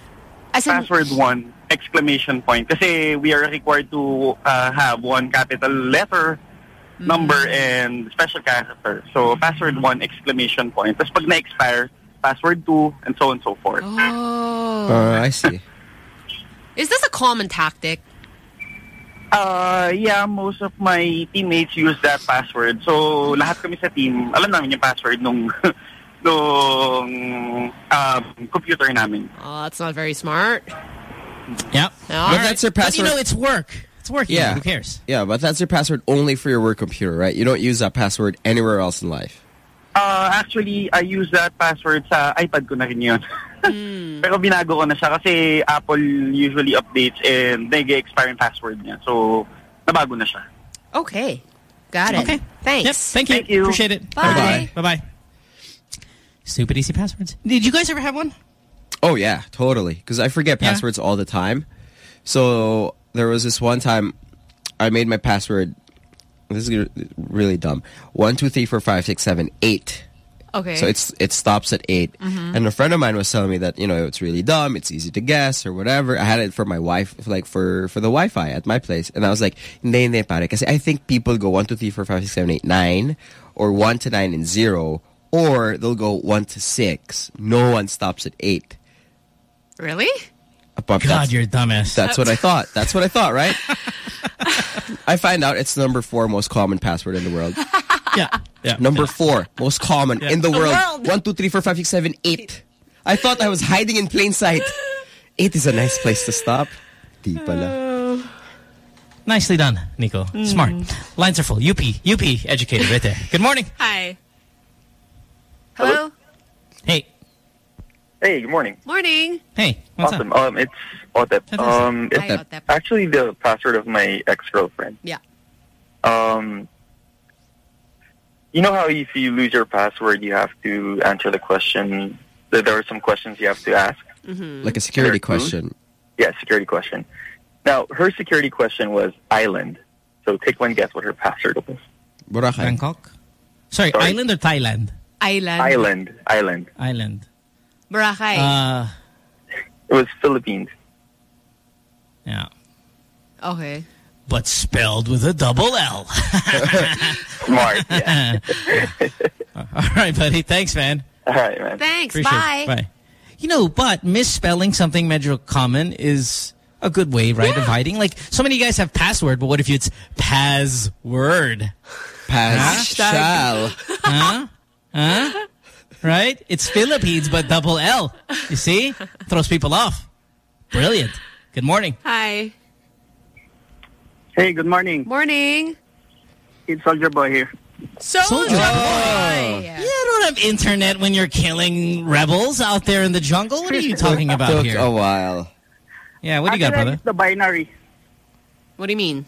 As in, Password one exclamation point. Kasi we are required to uh, have one capital letter, number, and special character. So password one exclamation point. Tapos pag na-expire, password two, and so on and so forth. oh. Uh, I see. Is this a common tactic? Uh, yeah, most of my teammates use that password. So, lahat kami sa team, alam namin yung password nung nung um, computer namin. Oh, that's not very smart. Yep. All But right. that's your But you know, it's work. It's working. Yeah. Who cares? yeah, but that's your password only for your work computer, right? You don't use that password anywhere else in life. Uh, actually, I use that password sa iPad ko na rin yun. Pero binago ko na siya kasi Apple usually updates and nag-expire yung password niya. So, nabago na siya. Okay. Got it. Okay. Thanks. Yep. Thank you. Thank you. Appreciate it. Bye. Bye bye. Stupid easy passwords. Did you guys ever have one? Oh yeah, totally. Because I forget Yeah. passwords all the time. So there was this one time I made my password. This is really dumb. One, two, three, four, five, six, seven, eight. Okay. So it's it stops at 8 Mhm. And a friend of mine was telling me that you know it's really dumb. It's easy to guess or whatever. I had it for my wife, like for for the Wi-Fi at my place, and I was like, "Hindi, hindi, pare." Kasi I think people go one, two, three, four, five, six, seven, eight, nine, or one to nine and zero, or they'll go one to six. No one stops at eight. Really? But God, you're a dumbass. That's what I thought. That's what I thought, right? I find out it's the number four most common password in the world. yeah. Yeah. Number four most common Yeah. in the The world. world. One, two, three, four, five, six, seven, eight. I thought I was hiding in plain sight. Eight is a nice place to stop. Di pala. Nicely done, Nico. Mm. Smart. Lines are full. UP. UP educated right there. Good morning. Hi. Hello. Hey. Hey, good morning. Morning. Hey. What's awesome. up? Um, it's Otep. Um, it's Hi, Otep. actually the password of my ex-girlfriend. Yeah. Um, you know how if you lose your password, you have to answer the question. That there are some questions you have to ask. Mm-hmm. Like a security There are question. Yeah, security question. Now, her security question was island. So take one guess what her password was. Boracay. Bangkok? Sorry, Sorry? island or Thailand? Island. Island. Island. Island. Boracay. Uh, It was Philippines. Yeah. Okay. But spelled with a double L. Smart, yeah. All right, buddy. Thanks, man. All right, man. Thanks. Appreciate Bye. it. Bye. You know, but misspelling something major common is a good way, right, of hiding. Like, so many of you guys have password, but what if it's password? Pass shall. Huh? Huh? Right? It's Philippines, but double L. You see? Throws people off. Brilliant. Good morning. Hi. Hey, good morning. Morning. It's Soldier Boy here. Soldier Boy. You don't have internet when you're killing rebels out there in the jungle. What are you talking about Took here? a while. Yeah, what do you got, Actually, I brother? the binary. What do you mean?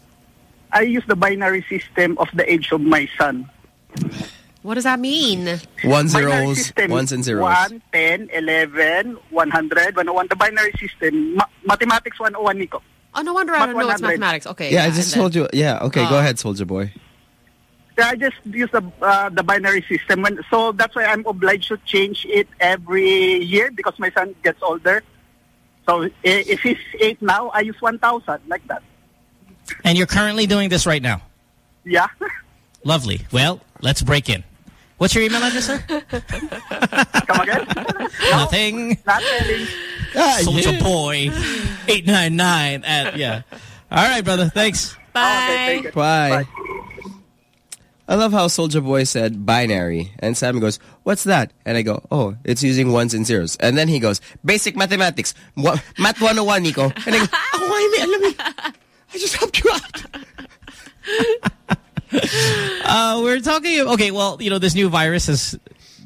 I use the binary system of the age of my son. What does that mean? One zeros, system, ones and zeros. 1, 10, 11, 100, 101. The binary system. Ma mathematics 101, Nico. Oh, no wonder I Math don't know it's mathematics. Okay. Yeah, I just and told you. Yeah, okay, Oh. go ahead, Soldier Boy. Yeah, I just use the uh, the binary system, when, so that's why I'm obliged to change it every year because my son gets older. So if he's eight now, I use one thousand like that. And you're currently doing this right now. Yeah. Lovely. Well, let's break in. What's your email address, sir? Come again? Nothing. Not telling. Ah, Soldier Boy, 899 at, yeah. All right, brother. Thanks. Bye. Bye. I love how Soldier Boy said binary, and Sam goes, "What's that?" And I go, "Oh, it's using ones and zeros." And then he goes, "Basic mathematics, Wha- Math 101, Nico." And I go, "Oh, I mean, alam mo, I just helped you out." Uh, we're talking. Okay, well, you know, this new virus has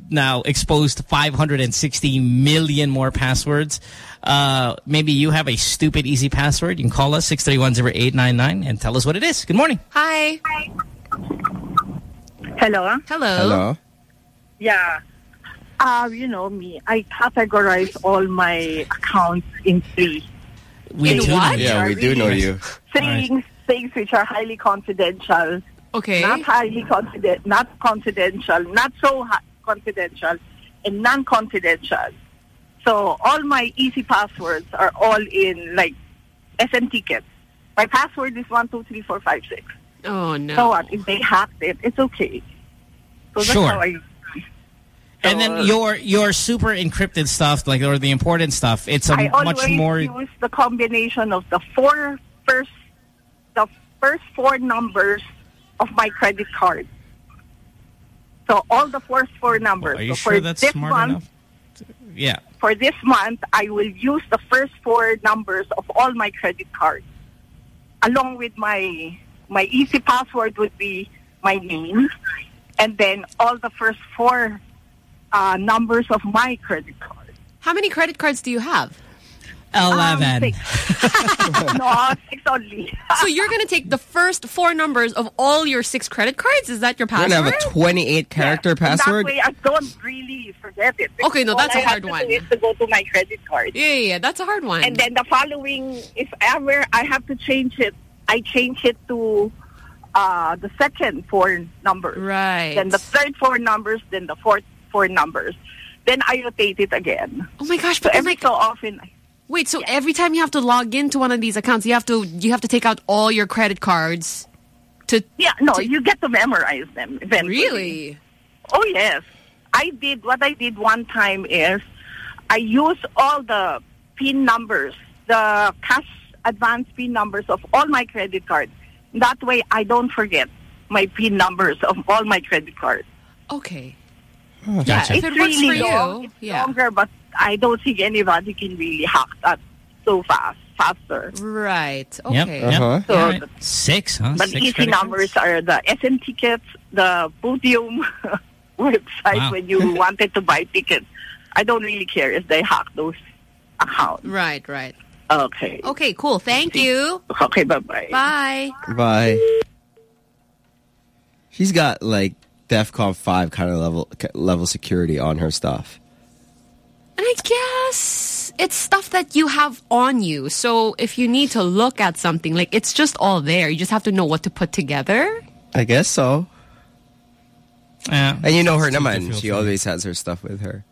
now exposed 560 million more passwords. Uh, maybe you have a stupid easy password. You can call us 6310899 and tell us what it is. Good morning. Hi. Hello. Hello. Hello. Yeah. Uh, you know me. I categorize all my accounts in three. We In do what? Yeah, we do know you. Things, things which are highly confidential. Okay. Not highly confident, not confidential, not so confidential, and non-confidential. So all my easy passwords are all in like SM tickets. My password is one two three four five six. Oh, no. So what? If they hacked it, it's okay. So that's Sure. how I. And then uh, your your super encrypted stuff, like or the important stuff, it's a I much always more. use the combination of the four first, the first four numbers of my credit card. So all the first four numbers. Are you so sure for that's this smart month, enough? Yeah. for this month, I will use the first four numbers of all my credit cards, along with my my easy password would be my name, and then all the first four uh, numbers of my credit card. How many credit cards do you have? Eleven. no, six only. so you're going to take the first four numbers of all your six credit cards? Is that your You're password? gonna have a 28 character password. That way, I don't really forget it. Okay, no, All that's I a have hard to one. do is to go to my credit card. Yeah, yeah, yeah, that's a hard one. And then the following, if ever I have to change it, I change it to uh, the second four numbers. Right. Then the third four numbers, then the fourth four numbers. Then I rotate it again. Oh my gosh, So but every like, so often, wait, so every time you have to log into one of these accounts, you have to you have to take out all your credit cards to yeah, no, you get to memorize them eventually. Really? Oh yes, I did. What I did one time is I used all the PIN numbers, the cash advance PIN numbers of all my credit cards. That way, I don't forget my PIN numbers of all my credit cards. Okay. Oh, gotcha. if it it's works really for you, long, it's yeah. longer, but I don't think anybody can really hack that so fast, faster. Right. Okay. Yep. Uh-huh. So, All right. Six, huh? But Six easy credit numbers are the SM tickets, the Podium website Wow. when you wanted to buy tickets. I don't really care if they hack those accounts. Right, right. Okay. Okay, cool. Thank you. Okay, bye-bye. Bye. Bye. She's got like DEFCON 5 kind of level level security on her stuff. And I guess it's stuff that you have on you. So if you need to look at something, like it's just all there. You just have to know what to put together. I guess so. Yeah. And you know her It's naman. She always has her stuff with her.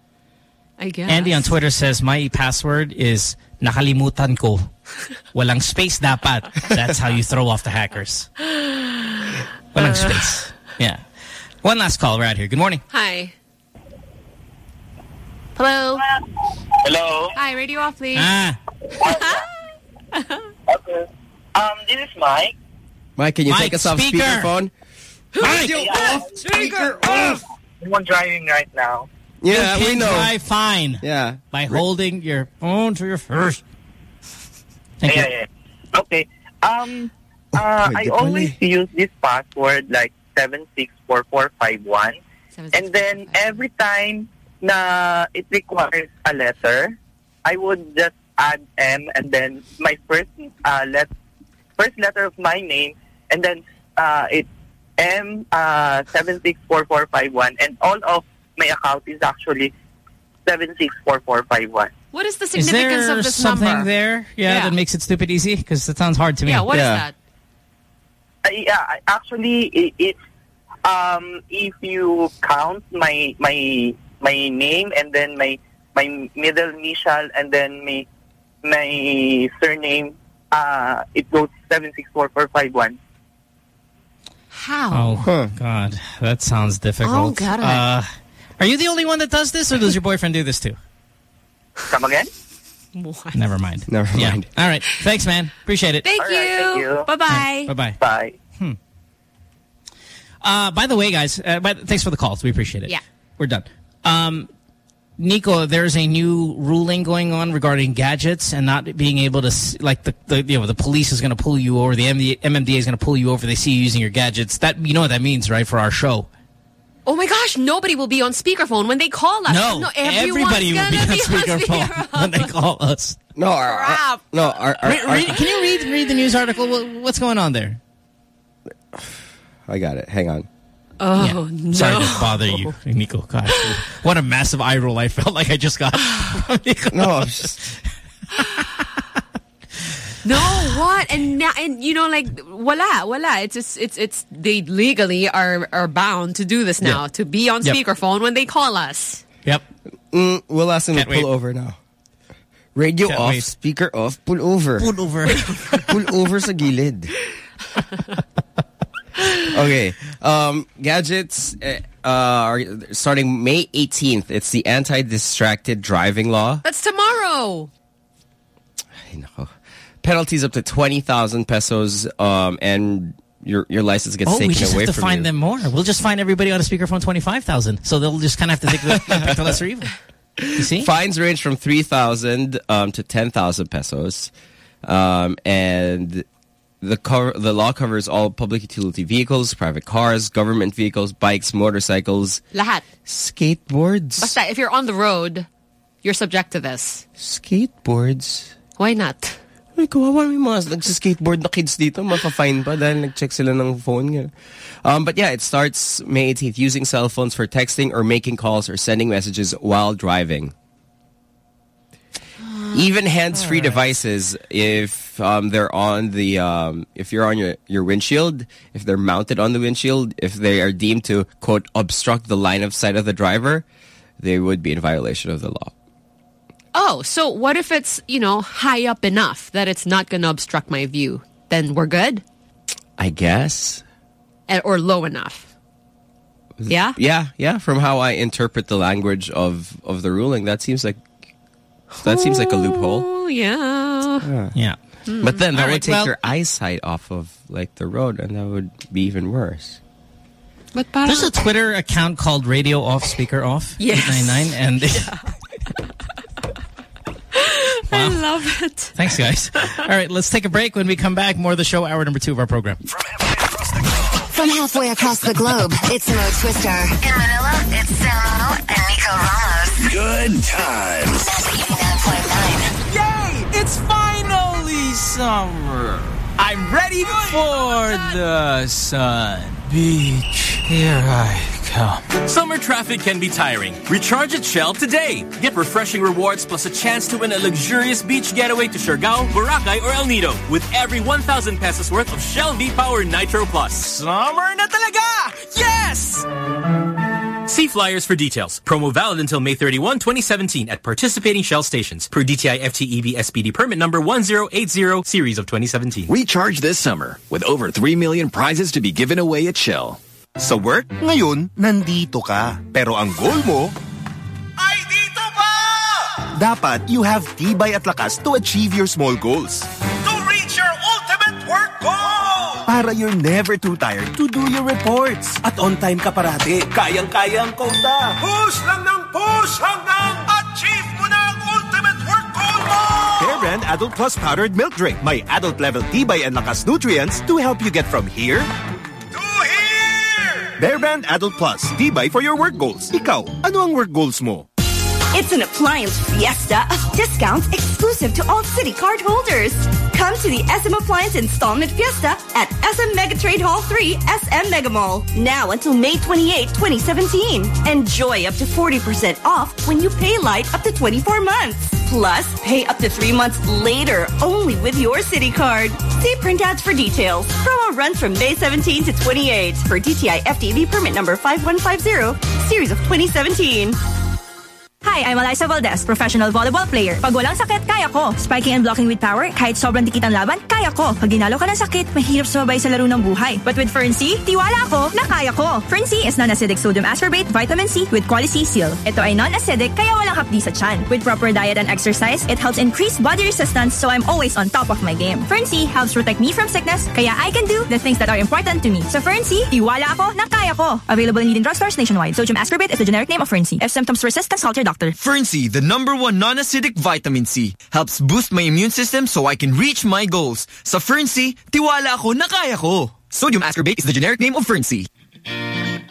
I guess. Andy on Twitter says, my password is nakalimutan ko. Walang space dapat. That's how you throw off the hackers. Walang space. Yeah. One last call. We're out here. Good morning. Hi. Hello. Hello. Hi, radio off, please. Ah. Okay. Um, this is Mike. Mike, can you Mike, take us off speaker. speakerphone? Mike, Yeah. Off, speaker off. I'm driving right now. Yeah, you we know. drive fine. Yeah. By holding your phone to your first. Thank yeah, you. yeah. Okay. Um, uh, I always use this password like 764451. And then every time na it requires a letter, I would just add M and then my first uh, let first letter of my name and then uh, it's M uh, 764451 and all of my account is actually 764451. What is the Is significance there of this something number? there? Yeah, Yeah. that makes it stupid easy? Because that sounds hard to me. Yeah, what is that? Uh, yeah, actually, i it's um, if you count my my my name and then my my middle initial and then my my surname, uh, it goes seven six four four five one. How? Oh, God. That sounds difficult. Oh, God. Uh, are you the only one that does this, or does your boyfriend do this too? Come again? Never mind. Never Yeah. mind. All right. Thanks, man. Appreciate it. Thank All right, you. thank you. Bye-bye. Bye-bye. Bye. Hmm. Uh, by the way, guys, uh, by, thanks for the calls. We appreciate it. Yeah. We're done. Um, Nico, there's a new ruling going on regarding gadgets and not being able to, like the, the you know the police is going to pull you over, the MD, MMDA is going to pull you over. They see you using your gadgets. That you know what that means, right? For our show. Oh my gosh, nobody will be on speakerphone when they call us. No, everyone's everybody will gonna be on be speakerphone when they call us. No, our, our, Crap. no, our, our, Read- our- read- can you read read the news article? What's going on there? I got it. Hang on. Oh, Yeah. no. Sorry to bother you, Nico. Gosh, what a massive eye roll I felt like I just got. Nico. No, I'm just, No, what? And now, and you know, like, voila, voila. It's just, it's, it's, they legally are, are bound to do this now, Yeah. to be on Yep. speakerphone when they call us. Yep. mm, we'll ask them Can't to pull wait. over now. Radio Can't off, wait. speaker off, pull over. Pull over. pull over sa gilid. okay. Um, gadgets uh, are starting May 18th. It's the anti-distracted driving law. That's tomorrow. Ay, nako. Penalties up to 20,000 pesos um, and your your license gets Oh, taken we just away have to find you. them more. We'll just find everybody on a speakerphone twenty five thousand. So they'll just kind of have to take the, pick the lesser evil. You see? Fines range from 3,000 um, to 10,000 pesos. Um, and the cover, the law covers all public utility vehicles, private cars, government vehicles, bikes, motorcycles, Lahat. skateboards. Basta, if you're on the road, you're subject to this. Skateboards? Why not? Ay, kawawa may mga nagsa-skateboard na kids dito. Mafa-fine pa dahil nag-check sila ng phone. Um, but yeah, it starts May 18th. Using cell phones for texting or making calls or sending messages while driving. Even hands-free devices, if um, they're on the, um, if you're on your, your windshield, if they're mounted on the windshield, if they are deemed to, quote, obstruct the line of sight of the driver, they would be in violation of the law. Oh, so what if it's, you know, high up enough that it's not going to obstruct my view? Then we're good? I guess. Or low enough? Yeah? Yeah, yeah. From how I interpret the language of of the ruling, that seems like that seems like a loophole. Oh, yeah. Yeah. Hmm. But then that All would right, take well- your eyesight off of like the road, and that would be even worse. But parang, There's a Twitter account called Radio Off Speaker Off Yes. 899 and I love it. thanks guys. All right, let's take a break. When we come back, more of the show, hour number two of our program. From halfway across the globe, it's Mo Twister. In Manila, it's Samo and Nico Ramos. Good times. Yay! It's finally summer. I'm ready for the sun. Beach, here I come. Summer traffic can be tiring. Recharge at Shell today. Get refreshing rewards plus a chance to win a luxurious beach getaway to Siargao, Boracay, or El Nido with every 1,000 pesos worth of Shell V-Power Nitro Plus. Summer na talaga! Yes! See flyers for details. Promo valid until May 31, 2017 at participating Shell stations per DTI FTEB SPD permit number 1080 series of 2017. Recharge this summer with over 3 million prizes to be given away at Shell. Sa work, ngayon, nandito ka. Pero ang goal mo, ay dito pa! Dapat you have tibay at lakas to achieve your small goals. To reach your ultimate work goal! Para you're never too tired to do your reports. At on time ka parati. Kayang-kaya ang kota. Push lang ng push hanggang achieve mo na ang ultimate work goal mo! Bear Brand Adult Plus Powdered Milk Drink. May adult level tibay and lakas nutrients to help you get from here To here! Bear Brand Adult Plus. Tibay for your work goals. Ikaw, ano ang work goals mo? It's an appliance fiesta of discounts exclusive to all Citi card holders. Come to the SM Appliance Installment Fiesta at SM Megatrade Hall 3 SM Mega Mall. Now until May 28, 2017. Enjoy up to 40% off when you pay light up to 24 months. Plus, pay up to three months later only with your Citi card. See printouts for details. Promo runs from May 17 to 28 for DTI FTB permit number 5150, series of 2017. Hi, I'm Alyssa Valdez, professional volleyball player. Pag walang sakit, kaya ko. Spiking and blocking with power, kahit sobrang dikit ang laban, kaya ko. Pag ginalo ka ng sakit, mahirap sumabay sa laro ng buhay. But with Fern C, tiwala ako na kaya ko. Fern is non-acidic sodium ascorbate vitamin C with quality seal. Ito ay non-acidic kaya walang hapdi sa tiyan. With proper diet and exercise, it helps increase body resistance so I'm always on top of my game. Fern helps protect me from sickness kaya I can do the things that are important to me. So Fern C, tiwala ako na kaya ko. Available in leading drugstores nationwide. Sodium ascorbate is the generic name of Fern If symptoms persist, consult your doctor. Fern-C, the number one non-acidic vitamin C, helps boost my immune system so I can reach my goals. Sa Fern-C, tiwala ako na kaya ko. Sodium ascorbate is the generic name of Fern-C.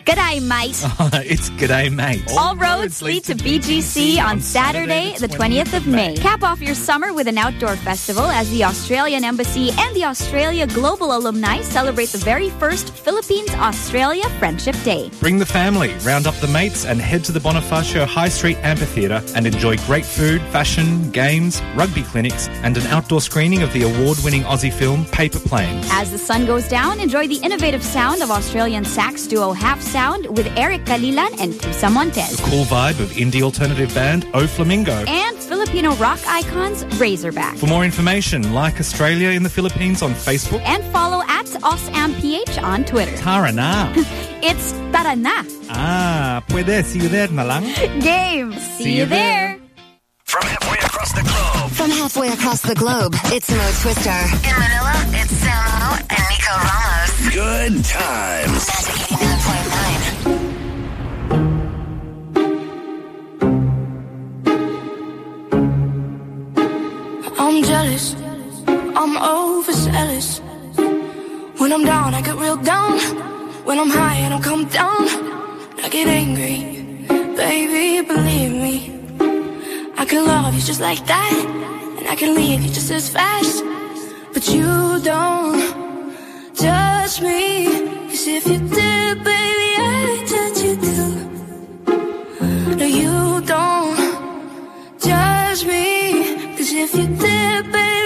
G'day, mate. Oh, it's G'day, mate. All roads lead to BGC on Saturday, the 20th of May. Cap off your summer with an outdoor festival as the Australian Embassy and the Australia Global Alumni celebrate the very first Philippines-Australia Friendship Day. Bring the family, round up the mates, and head to the Bonifacio High Street Amphitheatre and enjoy great food, fashion, games, rugby clinics, and an outdoor screening of the award-winning Aussie film Paper Planes. As the sun goes down, enjoy the innovative sound of Australian sax duo Half Sound with Eric Galilan and Tusa Montes. The cool vibe of indie alternative band O Flamingo. And Filipino rock icons Razorback. For more information, like Australia in the Philippines on Facebook. And follow at OSAMPH on Twitter. Tara na. It's Tara na. ah, puede. See you there, nalang. Game. See, you there. From halfway across the globe. From halfway across the globe, it's Mo Twister. In Manila, it's Samo and Ramos. Good times. Magic 89.9. I'm jealous. I'm overzealous. When I'm down, I get real down. When I'm high, I don't come down. I get angry. Baby, believe me. I can love you just like that. And I can leave you just as fast. But you don't judge me. Cause if you did, baby, I'd judge you too. No, you don't judge me. Cause if you did, baby,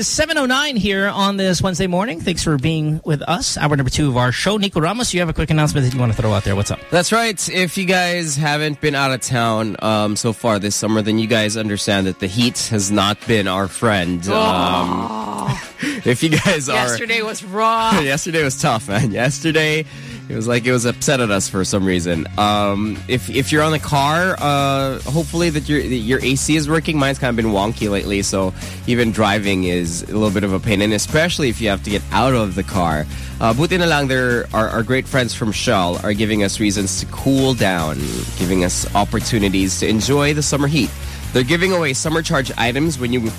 is 7.09 here on this Wednesday morning. Thanks for being with us. Hour number two of our show. Nico Ramos, you have a quick announcement that you want to throw out there. What's up? That's right. If you guys haven't been out of town um, so far this summer, then you guys understand that the heat has not been our friend. Um, if you guys are... Yesterday was raw. Yesterday was tough, man. Yesterday, it was like it was upset at us for some reason. Um, if if you're on the car, uh, hopefully that your your AC is working. Mine's kind of been wonky lately, so even driving is a little bit of a pain, and especially if you have to get out of the car. Uh, buti na lang, there, our, our great friends from Shell are giving us reasons to cool down, giving us opportunities to enjoy the summer heat. They're giving away summer charge items when you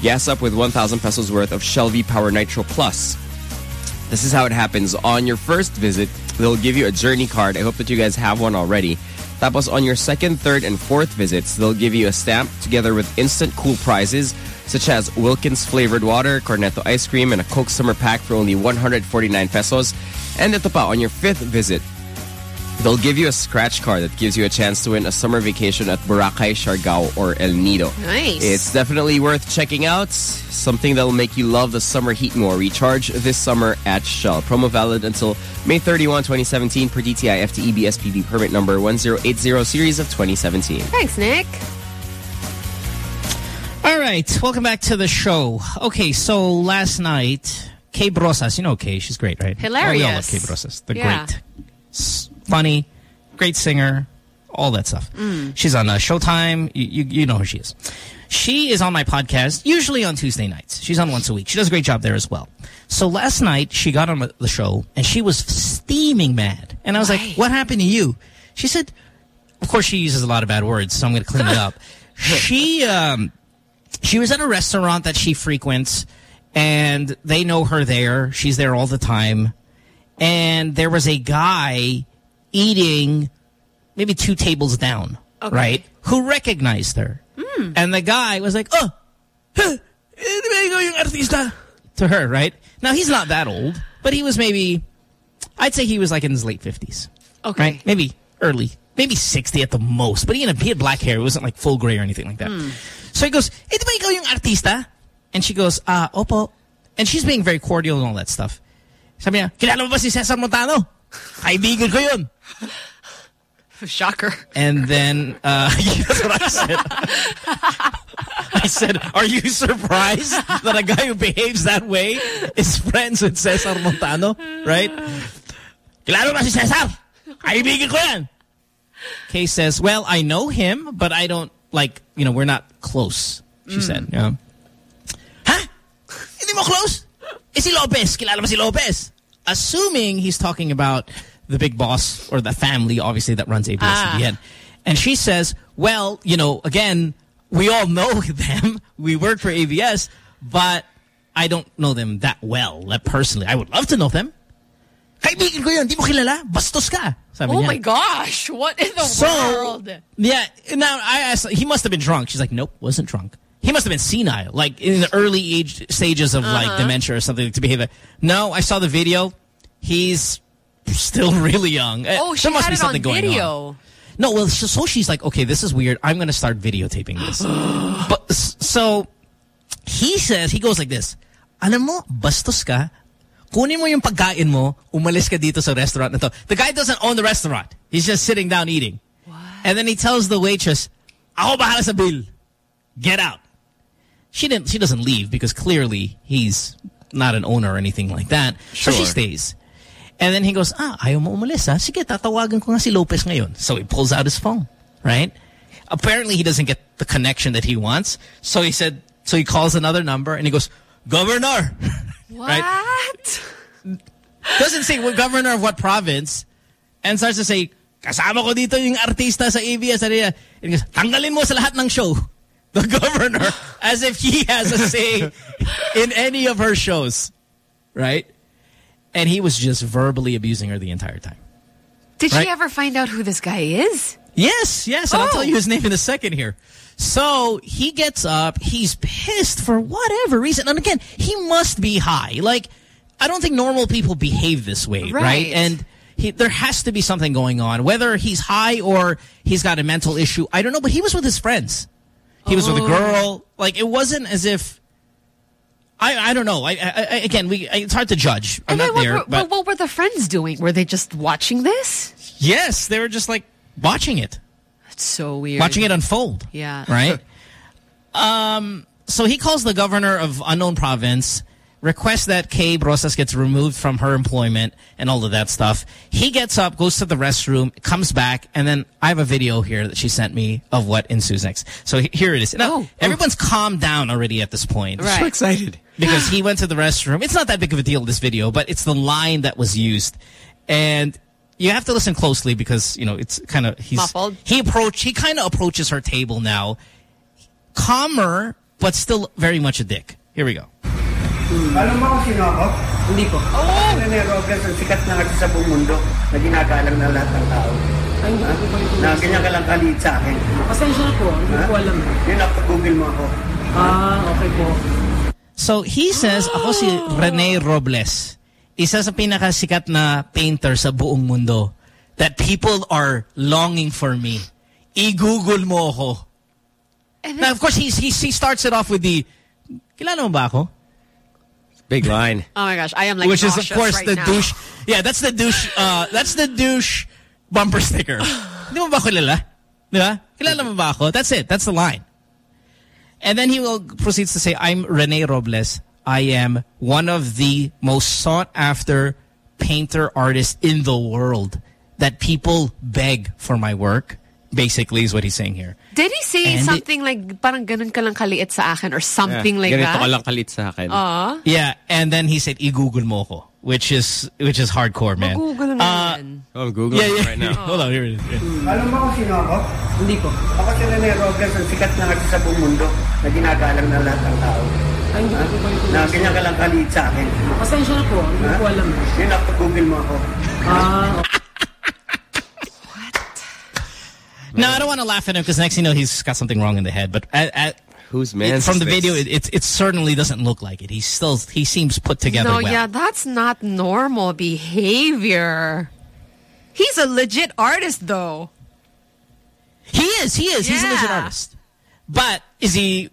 gas up with 1,000 pesos worth of Shell V-Power Nitro Plus. This is how it happens. On your first visit, they'll give you a journey card. I hope that you guys have one already. Tapos on your second, third, and fourth visits, they'll give you a stamp together with instant cool prizes such as Wilkins flavored water, Cornetto ice cream, and a Coke summer pack for only 149 pesos. And ito pa, on your fifth visit, They'll give you a scratch card that gives you a chance to win a summer vacation at Boracay, Siargao, or El Nido. Nice. It's definitely worth checking out. Something that'll make you love the summer heat more. Recharge this summer at Shell. Promo valid until May 31, 2017 per DTI FTE BSPB permit number 1080 series of 2017. Thanks, Nick. All right, welcome back to the show. Okay, so last night, Kay Brosas, you know Kay, she's great, right? Oh, we all love Kay Brosas. The Yeah. great, s- funny, great singer, all that stuff. Mm. She's on uh, Showtime. You, you, you know who she is. She is on my podcast, usually on Tuesday nights. She's on once a week. She does a great job there as well. So last night, she got on the show, and she was steaming mad. And I was like, what happened to you? She said, of course, she uses a lot of bad words, so I'm going to clean it up. She, um, she was at a restaurant that she frequents, and they know her there. She's there all the time. And there was a guy eating maybe two tables down, Okay. right? Who recognized her. And the guy was like, oh, huh, eh, yung artista. To her, right? Now, he's not that old, but he was maybe, I'd say he was like in his late 50s. Okay. Right? Maybe early, maybe 60 at the most. But he had, he had black hair. It wasn't like full gray or anything like that. Hmm. So he goes, di ba ikaw yung artista? And she goes, ah, opo. And she's being very cordial and all that stuff. Sabi niya, kilala mo ba si Cesar Montano? Kaibigan ko yun. Shocker. And then, uh, that's what I said. I said, are you surprised that a guy who behaves that way is friends with Cesar Montano? Right? Mo ba si Cesar? Kaibigan ko yan. Kay says, well, I know him, but I don't, like, you know, we're not close, she Mm. said. Yeah. Huh? Hindi mo close? Eh si Lopez. Kilala mo si Lopez? Assuming he's talking about the big boss or the family, obviously, that runs ABS-CBN. And she says, well, you know, again, we all know them. We work for ABS, but I don't know them that well, personally. I would love to know them. Kaibigan ko yun. Di mo kilala? Bastos ka. Oh niya. my gosh, what in the So- world? Yeah. Now I asked. He must have been drunk. She's like, nope, wasn't drunk. He must have been senile, like in the early age stages of like Uh-huh. dementia or something to behave. No, I saw the video. He's still really young. Uh, Oh, she there must had be it something on going video. on. No, well, so, so she's like, okay, this is weird. I'm going to start videotaping this. but so he says, he goes like this. Alam mo, bastos ka. Kunin mo yung pagkain mo, umalis ka dito sa restaurant na to. The guy doesn't own the restaurant. He's just sitting down eating. What? And then he tells the waitress, ako bahala sa bill. Get out. She didn't. She doesn't leave because clearly he's not an owner or anything like that. Sure. So she stays. And then he goes, ah, ayaw mo umalis ha? Sige, tatawagan ko nga si Lopez ngayon. So he pulls out his phone. right? Apparently he doesn't get the connection that he wants. So he said, so he calls another number and he goes, Governor. What? Doesn't say what governor of what province and starts to say, kasama ko dito yung artista sa ABS. And he goes, tanggalin mo sa lahat ng show. The governor, as if he has a say in any of her shows. Right? And he was just verbally abusing her the entire time. Did Right? she ever find out who this guy is? Yes, yes. And I'll Oh. tell you his name in a second here. So he gets up. He's pissed for whatever reason. And again, he must be high. Like, I don't think normal people behave this way, right? Right. And he, there has to be something going on. Whether he's high or he's got a mental issue, I don't know. But he was with his friends. He was with a Oh. girl. Like, it wasn't as if... I, I don't know. I, I, I again, we it's hard to judge. I'm And not what, there. were, but what were the friends doing? Were they just watching this? yes, they were just like watching it. That's so weird. Watching it unfold. Yeah. Right? um, so he calls the governor of unknown province, requests that Kay Brosas gets removed from her employment and all of that stuff. He gets up, goes to the restroom, comes back, and then I have a video here that she sent me of what ensues next. So here it is. Now, oh, oh. everyone's calmed down already at this point. Right. So excited. Because he went to the restroom. It's not that big of a deal, this video, but it's the line that was used. And you have to listen closely because, you know, it's kind of... he's Muffled? He approach. He kind of approaches her table now. Calmer, but still very much a dick. Here we go. Hmm. Alam mo kung sino ako? Hindi ko. Oh! Rene Robles, ang sikat na artist sa buong mundo na ginagalang ng lahat ng tao. Ay, na ganyan ka lang kaliit sa akin. Pasensya na po, ah. hindi ko alam. Yun, google mo ako. Ah, okay po. So he says, ah! ako si Rene Robles. Isa sa pinakasikat na painter sa buong mundo. That people are longing for me. I-google mo ako. Eh, now, of course, he's, he's, he starts it off with the, kilala mo ba ako? Big line. Oh my gosh, I am like Which is, of course, right the now. douche. Yeah, that's the douche, uh, that's the douche bumper sticker. Hindi mo ba kilala? Di ba? Kilala mo ba ako? That's it. That's the line. And then he will proceeds to say, I'm Rene Robles. I am one of the most sought after painter artists in the world that people beg for my work. Basically is what he's saying here. Did he say And it- something like, parang ganun ka lang kaliit sa akin or something like Ganito that? ka lang kalit sa akin. Aw. Yeah, and then he said, i-google mo ko, which is, which is hardcore, man. Google na yan. Oh, I'm Yeah, yeah. right now. Hold on, here it is. Yeah. Alam mo kung sino ako? Hindi ko. Ako si Rene Robles, ang sikat na artist sa buong mundo na ginagalang ng lahat ng tao. Ay, na ganyan ka lang kaliit sa akin. Pasensya na po, hindi ko alam. Yun, google mo ako. Ah, No, I don't want to laugh at him because next thing you know, he's got something wrong in the head. But at, at Whose man from the this? video, it, it it certainly doesn't look like it. He's still he seems put together No, well. yeah, that's not normal behavior. He's a legit artist, though. He is. He is. He's a legit artist. But is he?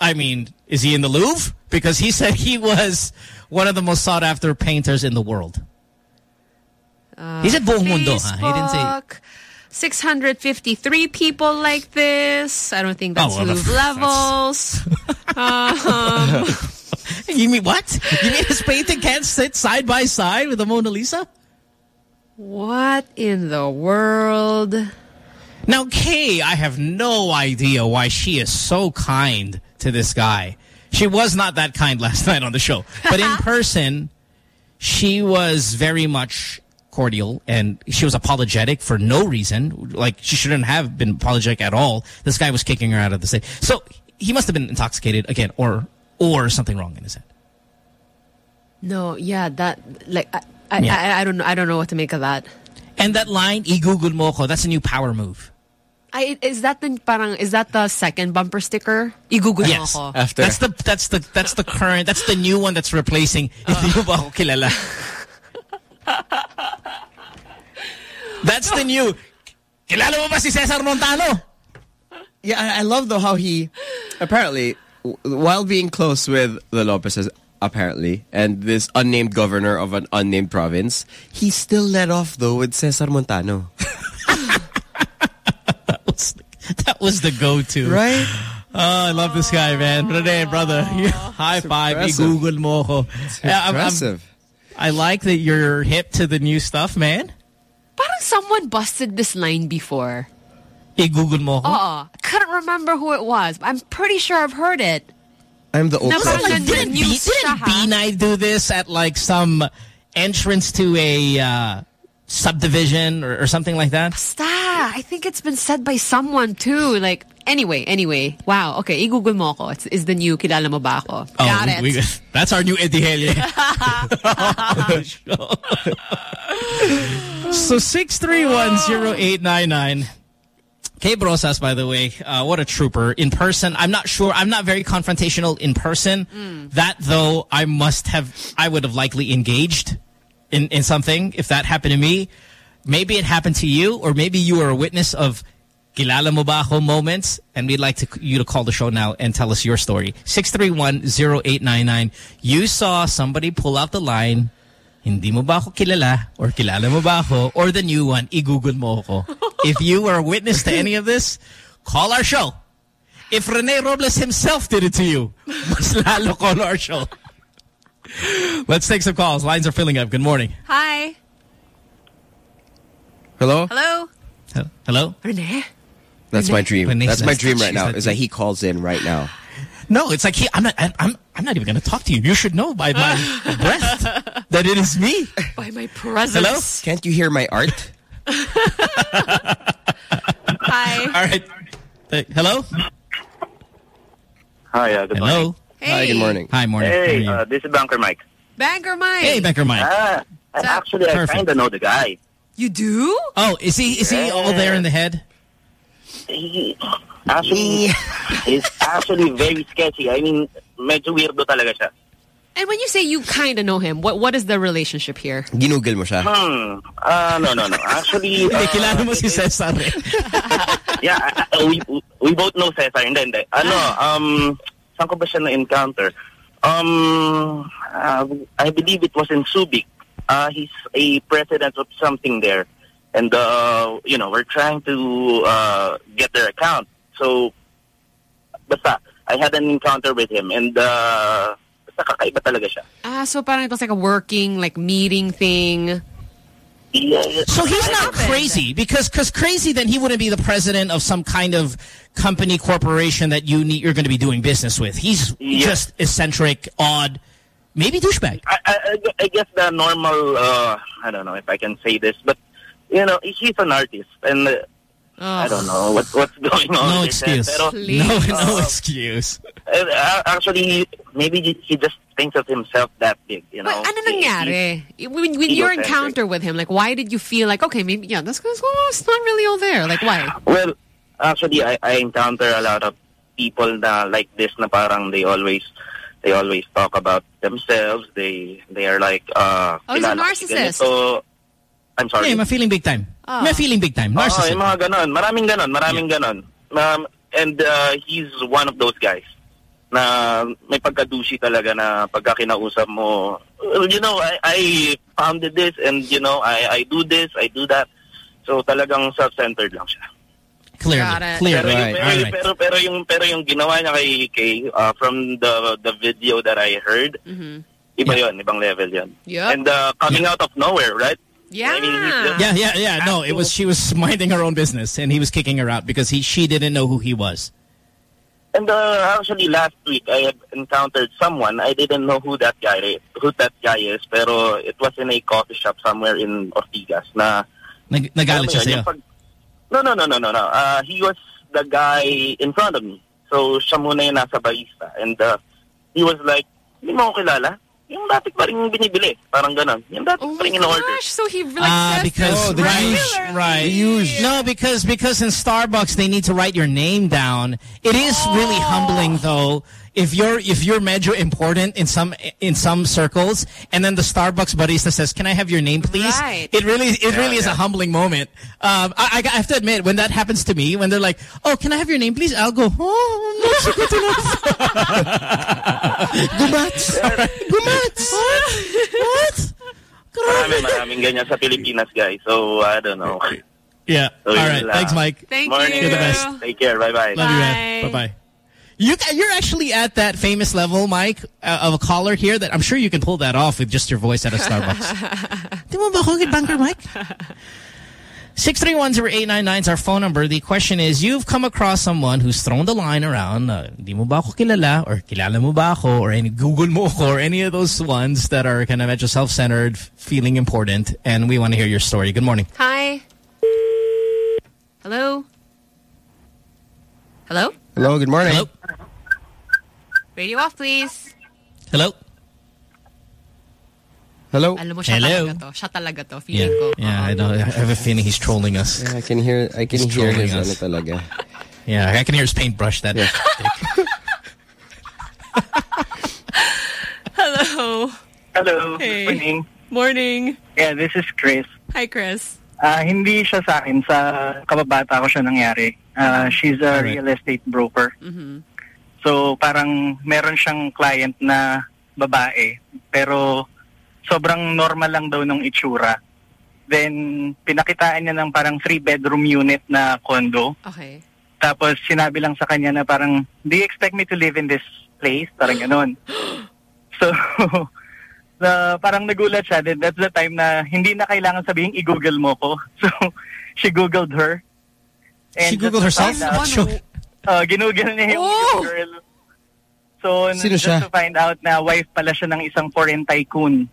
I mean, is he in the Louvre? Because he said he was one of the most sought after painters in the world. Uh, He said buong mundo, huh? He didn't say- Facebook, 653 people like this. I don't think that's Oh, well, that's- levels. um, You mean what? You mean his painting can't sit side by side with the Mona Lisa? what in the world? Now, Kay, I have no idea why she is so kind to this guy. She was not that kind last night on the show. But in person, she was very much cordial and she was apologetic for no reason. Like, she shouldn't have been apologetic at all. This guy was kicking her out of the state. So, he must have been intoxicated again or or something wrong in his head. No, yeah, that like I, I, Yeah. I, I don't I don't know what to make of that. And that line, i-google mo ko, that's a new power move. I, is that the parang is that the second bumper sticker? Igugol mo Yes. ako. That's the that's the that's the current that's the new one that's replacing uh. hindi mo ba ako kilala. That's the new Kilala mo ba si Cesar Montano? Yeah, I, I love though how he apparently while being close with the Lopez's apparently and this unnamed governor of an unnamed province, he still let off though with Cesar Montano. That was the go-to. Right? Oh, I love this guy, man. Rene, brother. High five. I-google mo ko. I'm- I'm- impressive. I like that you're hip to the new stuff, man. Parang someone busted this line before. I-google mo ko? Oo. I couldn't remember who it was. I'm pretty sure I've heard it. I'm the old Never person. mind. Didn't, B, News didn't? B-Night do this at like some entrance to a uh, subdivision or, or something like that? Basta. I think it's been said by someone too. Like, anyway, anyway. Wow. Okay, i-google mo ko. It's, is the new Kilala Mo Ba Ako? Got it. Oh, we- that's our new Eddie Helye. so 6310899. Kay Brosas, by the way, uh, what a trooper. In person, I'm not sure. I'm not very confrontational in person. That, though, I must have, I would have likely engaged in, in something if that happened to me. Maybe it happened to you, or maybe you were a witness of kilala mo ba ako moments, and we'd like to, you to call the show now and tell us your story. 6310899. You saw somebody pull out the line, hindi mo ba ako kilala, or kilala mo ba ako, or the new one, i-google mo ako. if you were a witness to any of this, call our show. If Rene Robles himself did it to you, mas lalo call our show. Let's take some calls. Lines are filling up. Good morning. Hi. Hello? Hello? Hello? Rene? That's my dream. Rene's That's my dream right now. Is that he calls in right now. No, it's like he, I'm not. I'm. I'm, I'm not even going to talk to you. You should know by my breath that it is me. By my presence. Hello. Can't you hear my art? Hi. All right. Uh, hello. Hi, uh, good Hello. morning. Hi, good morning. Hi, morning. Hey, How are you? uh, this is Banker Mike. Banker Mike. hey, Banker Mike. Ah, actually, I Perfect. kind of know the guy. You do? Oh, is he? Is he all there in the head? He, actually, he's actually very sketchy. I mean, medyo weirdo talaga siya. And when you say you kind of know him, what what is the relationship here? Ginugol mo siya. Hmm. Uh, no, no, no. Actually, uh, kilala mo si Cesar eh. yeah, uh, we, we both know Cesar. Hindi, hindi. Ano, um, saan ko ba siya na-encounter? Um, uh, I believe it was in Subic. Uh, he's a president of something there. And, uh, you know, we're trying to uh, get their account. So, basta, I had an encounter with him. And, uh, basta kakaiba talaga siya. Ah, so parang it was like a working, like meeting thing. So he's not crazy because because crazy then he wouldn't be the president of some kind of company corporation that you need you're going to be doing business with. He's just eccentric, odd, maybe douchebag. I, I, I guess the normal, uh, I don't know if I can say this, but, you know, he's an artist. And uh, I don't know what, what's going on. No with his head, excuse. pero, No no uh, excuse. uh, actually, maybe he- he just thinks of himself that big, you know. Ano nangyari? When, when your encounter with him, like why did you feel like, okay, maybe, yeah, that's because oh, it's not really all there. Like why? Well, actually, I, I encounter a lot of people na like this na parang they always they always talk about themselves. They they are like uh Oh, he's a kilala ko si narcissist. ganito. I'm sorry. Yeah, I'm feeling big time. Oh. I'm feeling big time. Oo, Narcissist. yung mga ganon. Maraming ganon. Maraming ganon. Um, and uh, he's one of those guys na may pagkadushi talaga na pagka kinausap mo, "Well, you know, I, I founded this and, you know, I, I do this, I do that. So talagang self-centered lang siya. Clearly, clearly. Pero, yung, Right, pero, all right. pero, pero yung pero yung ginawa niya kay Kay uh, from the the video that I heard, iba yon, ibang level yon. Yep. And uh, coming out of nowhere, right? Yeah. I mean, Yeah, yeah, yeah. No, it was she was minding her own business, and he was kicking her out because he she didn't know who he was. And uh, actually, last week I had encountered someone. I didn't know who that guy is, who that guy is, pero it was in a coffee shop somewhere in Ortigas. Na Nag nagalit siya alam mo yun, sa'yo. pag- no, no, no, no, no, no. Uh, he was the guy in front of me. So siya muna yung nasa barista, and uh, he was like, "Hindi mo ako kilala." Yung dati pa rin binibili, parang ganon. Yung dati pa rin oh in-order. Gosh, so he like says because this right, right. No, because because in Starbucks they need to write your name down. It is really oh. humbling though if you're if you're medyo important in some in some circles, and then the Starbucks barista says, "Can I have your name, please?" Right. It really it Yeah, really is a humbling moment. Um, I, I have to admit when that happens to me, when they're like, "Oh, can I have your name, please?" I'll go, "Oh, I'm not so good enough." Gumats, gumats. What? Marami, maraming ganyan sa Pilipinas, guys. So, I don't know. Yeah. So, All yun right. lang. Thanks, Mike. Thank Morning, You're the best. Take care. Bye-bye. Love you, man. Bye bye. You you're actually at that famous level, Mike, uh, of a caller here that I'm sure you can pull that off with just your voice at a Starbucks. Di mo ba ako kay Banker Mike? 631-0899 is our phone number. The question is, you've come across someone who's thrown the line around, uh, di mo ba ako kilala, or kilala mo ba ako, or any Google mo ako, or any of those ones that are kind of just self-centered, feeling important, and we want to hear your story. Good morning. Hi. Hello? Hello? Hello, good morning. Hello? Radio off, please. Hello? Hello? Alam mo, siya Hello? talaga to. Siya talaga to. Yeah, ko. yeah, I know. I have a feeling he's trolling us. Yeah, I can hear, I can He's hear his us. ano talaga. Yeah, I can hear his paintbrush. That. Hello. Hello. Hey. Morning. Morning. Yeah, this is Chris. Hi, Chris. Ah, hindi siya sa akin. Sa kababata ko siya nangyari. Ah, she's a real estate broker. Mm-hmm. So, parang meron siyang client na babae. Pero, sobrang normal lang daw nung itsura. Then, pinakitaan niya ng parang three-bedroom unit na condo. Okay. Tapos, sinabi lang sa kanya na parang, do you expect me to live in this place? Parang ganun. So, na parang nagulat siya. Then that's the time na hindi na kailangan sabihin, i-google mo ko. So, she googled her. She just googled herself? out-. Uh, ginugol niya yung Oh! girl. So, n- Sino just siya? to find out na wife pala siya ng isang foreign tycoon.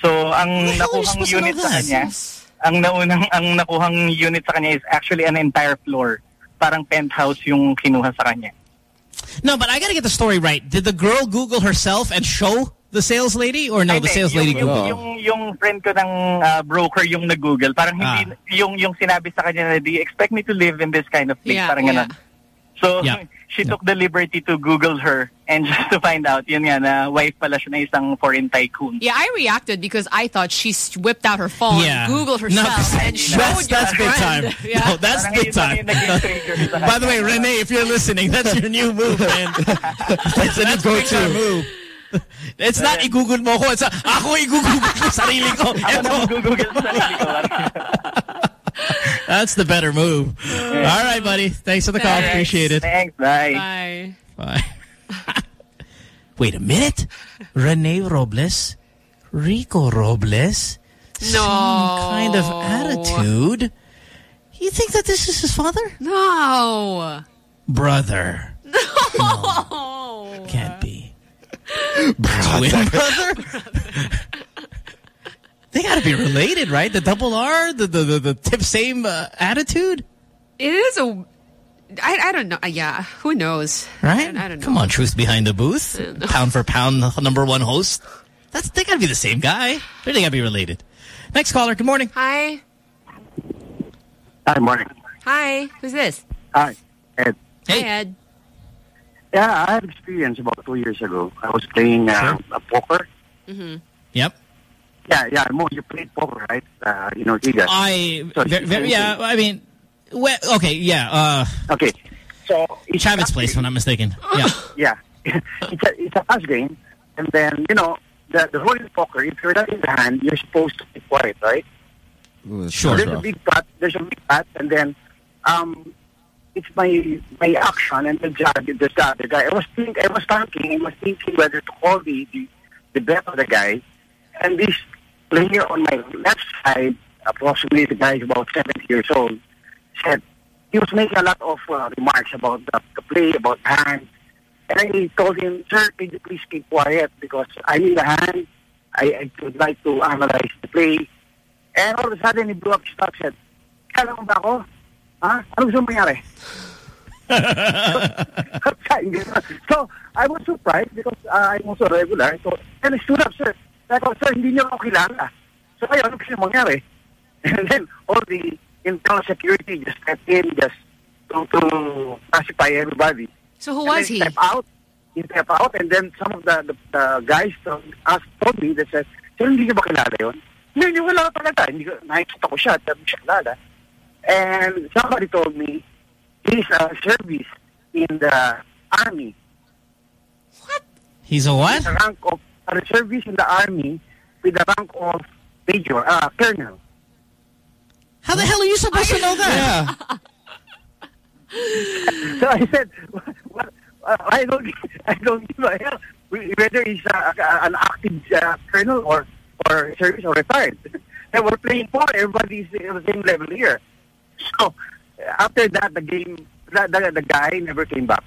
So, ang the hell nakuhang supposed to know unit sa kanya, ang naunang ang nakuhang unit sa kanya is actually an entire floor. Parang penthouse yung kinuha sa kanya. No, but I got to get the story right. Did the girl Google herself and show the sales lady? Or no, Ay, the sales yung, lady yung, Googled? yung, yung friend ko ng uh, broker yung nag-google. Parang hindi, Ah. yung, yung sinabi sa kanya na, do you expect me to live in this kind of place? Yeah, Parang yeah. ganun. So, Yeah. she took the liberty to Google her and just to find out, yun nga, na wife pala siya ng isang foreign tycoon. Yeah, I reacted because I thought she whipped out her phone, Yeah. Googled No, herself, and showed that's, your that's big friend. time. Yeah. No, that's Parang big yun lang time. yung naging trigger By the way, Rene, if you're listening, that's your new move, man. that's a new go-to move. It's not i-google mo ko. It's a, ako i-google ko sarili ko. Ako na mag-google sa sarili ko. That's the better move. All right, buddy. Thanks for the call. Thanks. Appreciate it. Thanks, bye. Bye. Bye. Wait a minute. Rene Robles? Rico Robles? No. Same kind of attitude. You think that this is his father? No. Brother. No. Can't be. Twin brother? they gotta be related, right? The double R, the the the, the tip same uh, attitude, It is a. I, I don't know. Uh, Yeah, who knows? right? I, I don't know. Come on, truth behind the booth, I don't know. pound for pound, number one host. That's they gotta be the same guy. They gotta be related. Next caller. Good morning. Hi. Hi, morning. Hi. Who's this? Hi, Ed. Hey. Hi, Ed. Yeah, I had experience about two years ago. I was playing uh, a poker. Mm-hmm. Yep. Yeah, yeah, Mo, you played poker, right? Uh, you know, Gigas. I So ve- ve- yeah. I mean, well, okay, yeah. Uh, Okay, so it's Chavin's place, if I'm not mistaken. Yeah. yeah, it's a it's a fast game, and then you know the the rule in poker. If you're not in the hand, you're supposed to be quiet, right? Sure. There's a big pot. There's a big pot, and then um, it's my my action, and the judge, the, the other guy. I was think I was thinking, I was thinking whether to call the the, the bet of the guy, and this player on my left side, approximately the guy is about 70 years old, said he was making a lot of uh, remarks about the, the play, about hand. And I told him, sir, you please keep quiet because I'm in the hand. I, I would like to analyze the play. And all of a sudden, he blew up his top said, Kala? Ha? Ano gusto mangyari? so, I was surprised because uh, I'm also regular. So, and I stood up, sir. Sabi ko, sir, hindi niyo ako kilala. So, kayo, ano gusto mo mangyari? And then, all the internal security just stepped in just to, to pacify everybody. So who And was he? Step out. He step out, and then some of the the, the guys asked, told me that said, "Sir, hindi niyo ba kilala yun?" Hindi, hindi wala ka talaga. Hindi ko, nakikita ko siya, at hindi siya kilala. And somebody told me, he's a service in the army. What? He's a what? The rank of a service in the army with the rank of major, uh, colonel. How the hell are you supposed to know that? so I said, what, uh, I don't, I don't give a hell whether he's uh, an active uh, colonel or or service or retired. And we're playing four. Everybody's at the same level here. So after that, the game, the, the, the guy never came back.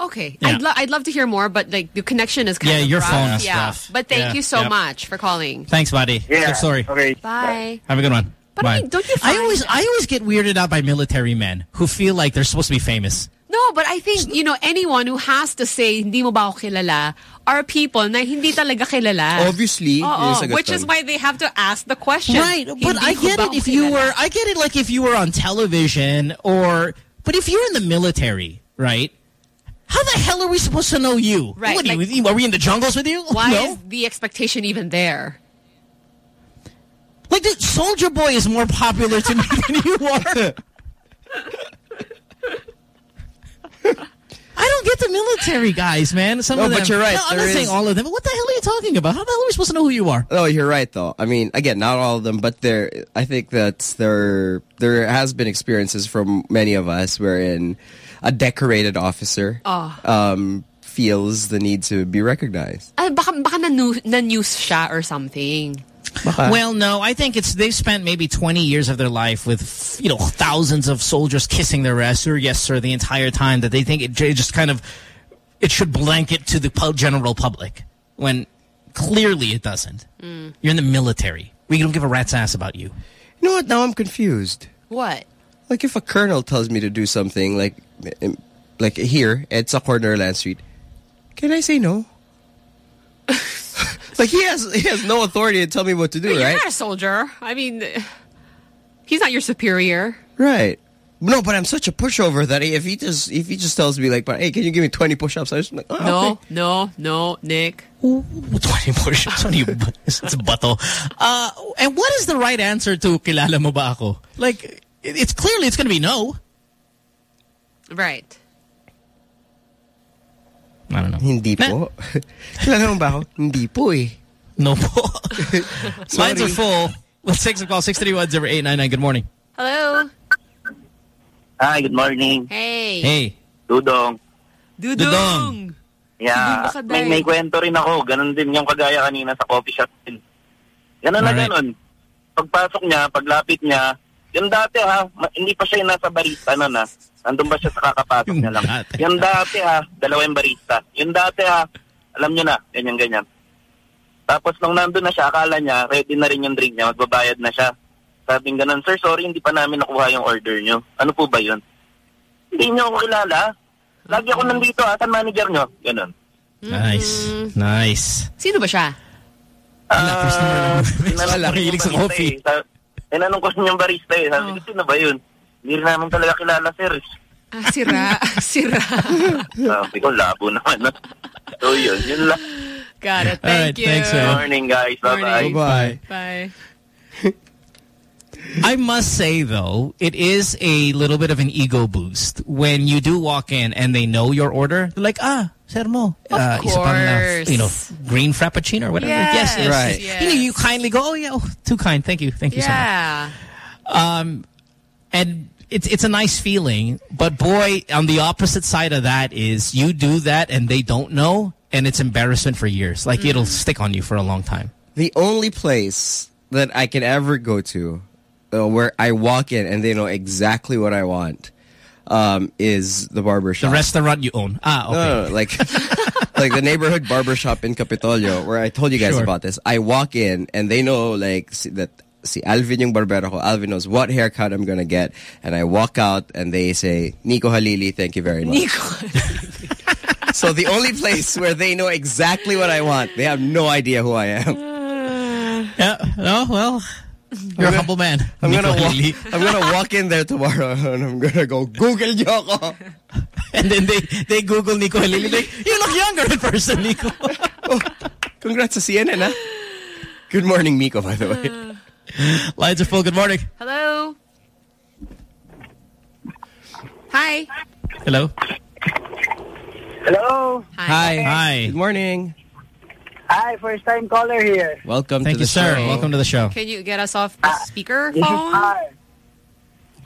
Okay. Yeah. I'd, lo I'd love to hear more, but like the connection is kind Yeah, of your rough. phone is yeah. rough. But thank Yeah. you so Yep. much for calling. Thanks, buddy. Good story. Okay. Bye. Have a good one. But Bye. I mean, don't you I always, I always get weirded out by military men who feel like they're supposed to be famous. No, but I think, you know, anyone who has to say, hindi mo ba ako kilala, are people na hindi talaga kilala. Obviously, yung sagot which is why they have to ask the question. Right, but I get it if you kilala? were, I get it like if you were on television or, but if you're in the military, right? How the hell are we supposed to know you? Right, What, are, like- you, are we in the jungles with you? Why no. is the expectation even there? Like, dude, Soldier Boy is more popular to me than you are. I don't get the military guys, man. Some No, of them. but you're right, No, I'm there not saying all of them. But what the hell are you talking about? How the hell are we supposed to know who you are? No, you're right though. I mean, again, not all of them, but there. I think that there there has been experiences from many of us wherein a decorated officer Oh. um, feels the need to be recognized. Ah, baka, baka na-nu- na-news siya or something. Well, no, I think it's they've spent maybe 20 years of their life with, you know, thousands of soldiers kissing their ass or yes, sir, the entire time that they think it j- just kind of, it should blanket to the general public when clearly it doesn't. Mm. You're in the military. We don't give a rat's ass about you. You know what? Now I'm confused. What? Like if a colonel tells me to do something, like like here at sa corner Land Street, can I say no? like he has he has no authority to tell me what to do, You're right? not a soldier. I mean, he's not your superior. Right. No, but I'm such a pushover that if he just if he just tells me like, "Hey, can you give me 20 push-ups?" I just like, oh, No, okay. no, no, Nick. 20 push-ups. What are you, it's a bato. Uh, and what is the right answer to kilala mo ba ako? Like, it's clearly it's going to be no. Right. I don't know. Hindi po. Kilala mo ba ako? Hindi po eh. No po. Lines are full. Let's take some call. 631-0899. Good morning. Hello. Hi, good morning. Hey. Hey. Dudong. Dudong. Yeah, Hindi may, may kwento rin ako. Ganon din yung kagaya kanina sa coffee shop din. Ganon na Alright. ganon. Pagpasok niya, paglapit niya, yung dati ha, hindi pa siya yung nasa barista nun ha. Nandun ba siya sa kakapasok niya lang? Yung dati ha, dalawa yung barista. Yung dati ha, alam niyo na, ganyan-ganyan. Tapos nung nandun na siya, akala niya, ready na rin yung drink niya, magbabayad na siya. Sabing ganun, sir, sorry, hindi pa namin nakuha yung order niyo. Ano po ba yun? Hindi niyo ako kilala. Lagi ako nandito, asan manager niyo? Ganun. Nice. Nice. Sino ba siya? Ah, tinanong ko Mahilig sa yung barista coffee. Eh. Sa- Tinanong ko yung barista eh. Sabi ko, sino ba yun? Hindi rin namin talaga kilala, sir. Ah, sira. sira. Sabi ko, labo naman. no? So yun, yun lang. Got it. Alright, Thank you. thanks, man. Good morning, guys. Bye-bye. Bye-bye. Bye. I must say, though, it is a little bit of an ego boost when you do walk in and they know your order. They're like, ah, sir mo. Uh, isa pang, uh, course. you know, green frappuccino or whatever. Yes, yes. Right. You, know, you kindly go, oh, yeah, oh, too kind. Thank you. Thank you Yeah. so much. Um, and it's, it's a nice feeling. But boy, on the opposite side of that is you do that and they don't know and it's embarrassment for years. Like it'll stick on you for a long time. The only place that I can ever go to uh, where I walk in and they know exactly what I want um, is the barber shop. The restaurant you own. Ah, okay. No, no, no, like like the neighborhood barber shop in Kapitolyo where I told you guys Sure. about this. I walk in and they know like that si Alvin yung barbero ko. Alvin knows what haircut I'm gonna get, and I walk out and they say Nico Halili, thank you very much. Nico. So the only place where they know exactly what I want, they have no idea who I am. Yeah. No, well, you're a humble man. I'm gonna Nico walk, I'm gonna walk in there tomorrow and I'm gonna go Google niyo ako. And then they, they Google Nico Halili. Like, you look younger in person, Nico. Oh, congrats sa CNN, ha? Ah. Good morning, Miko, by the way. Lines are full. Good morning. Hello. Hi. Hello. Hello. Hi. Hi. Good morning. Hi, first time caller here. Welcome Thank to you, the sir. show. Welcome to the show. Can you get us off the speaker phone? hi.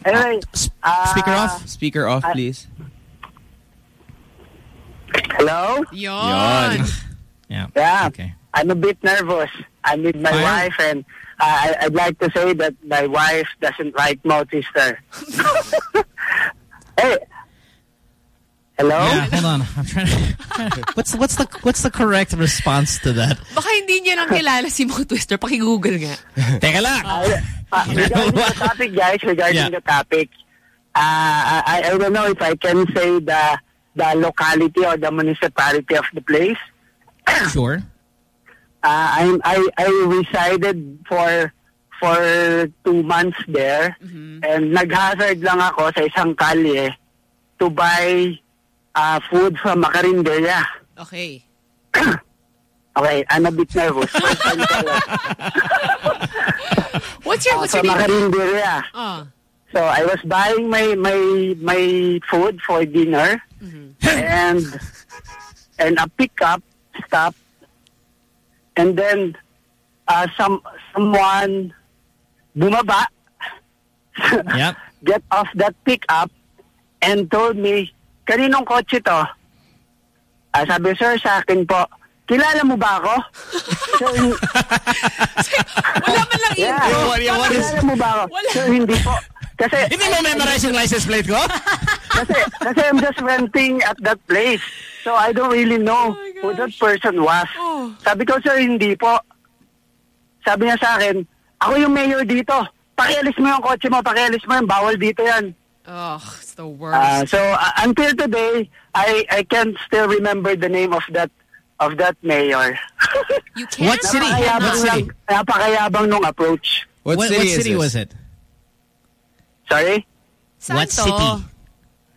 Anyway, uh, Speaker off. Speaker off, please. Hello? Yon. Yeah. Yeah. Okay. I'm a bit nervous. I'm with my wife, and uh, I, I'd like to say that my wife doesn't like Mo hey, hello. Yeah, hold on. I'm trying to. what's what's the what's the correct response to that? Baka hindi niya lang kilala si Mo Twister. Paki-google nga. Teka lang. Uh, uh, regarding the topic, guys, regarding Yeah. the topic, uh, I, I don't know if I can say the the locality or the municipality of the place. Sure. Uh, I'm, I I resided for for two months there, and nag-hazard lang ako sa isang kalye to buy uh, food from Macarinderia. Okay. Okay, I'm a bit nervous. First time ko lang. What's your, Uh, what's your from name? Macarinderia. Oh. So I was buying my my my food for dinner, and and a pickup stop, and then uh, some someone bumaba, Yep. get off that pickup, and told me, kaninong kotse to? Ah, sabi, sir, sa akin po. Kilala mo ba ako? so, in- Wala man lang yeah. Yo, what- what is- Kilala mo ba ako? So, hindi po. Kasi, Hindi mo memorize yung license plate ko? kasi, kasi I'm just renting at that place. So I don't really know who that person was. Sabi ko, sir, hindi po. Sabi niya sa akin, ako yung mayor dito. Pakialis mo yung kotse mo, pakialis mo yung bawal dito yan. Oh, it's the worst. Uh, so uh, until today, I I can still remember the name of that of that mayor. you can't. What city? Napakayabang, What city? napakayabang nung approach. What, what, city, what is city this? was it? Sorry? What city?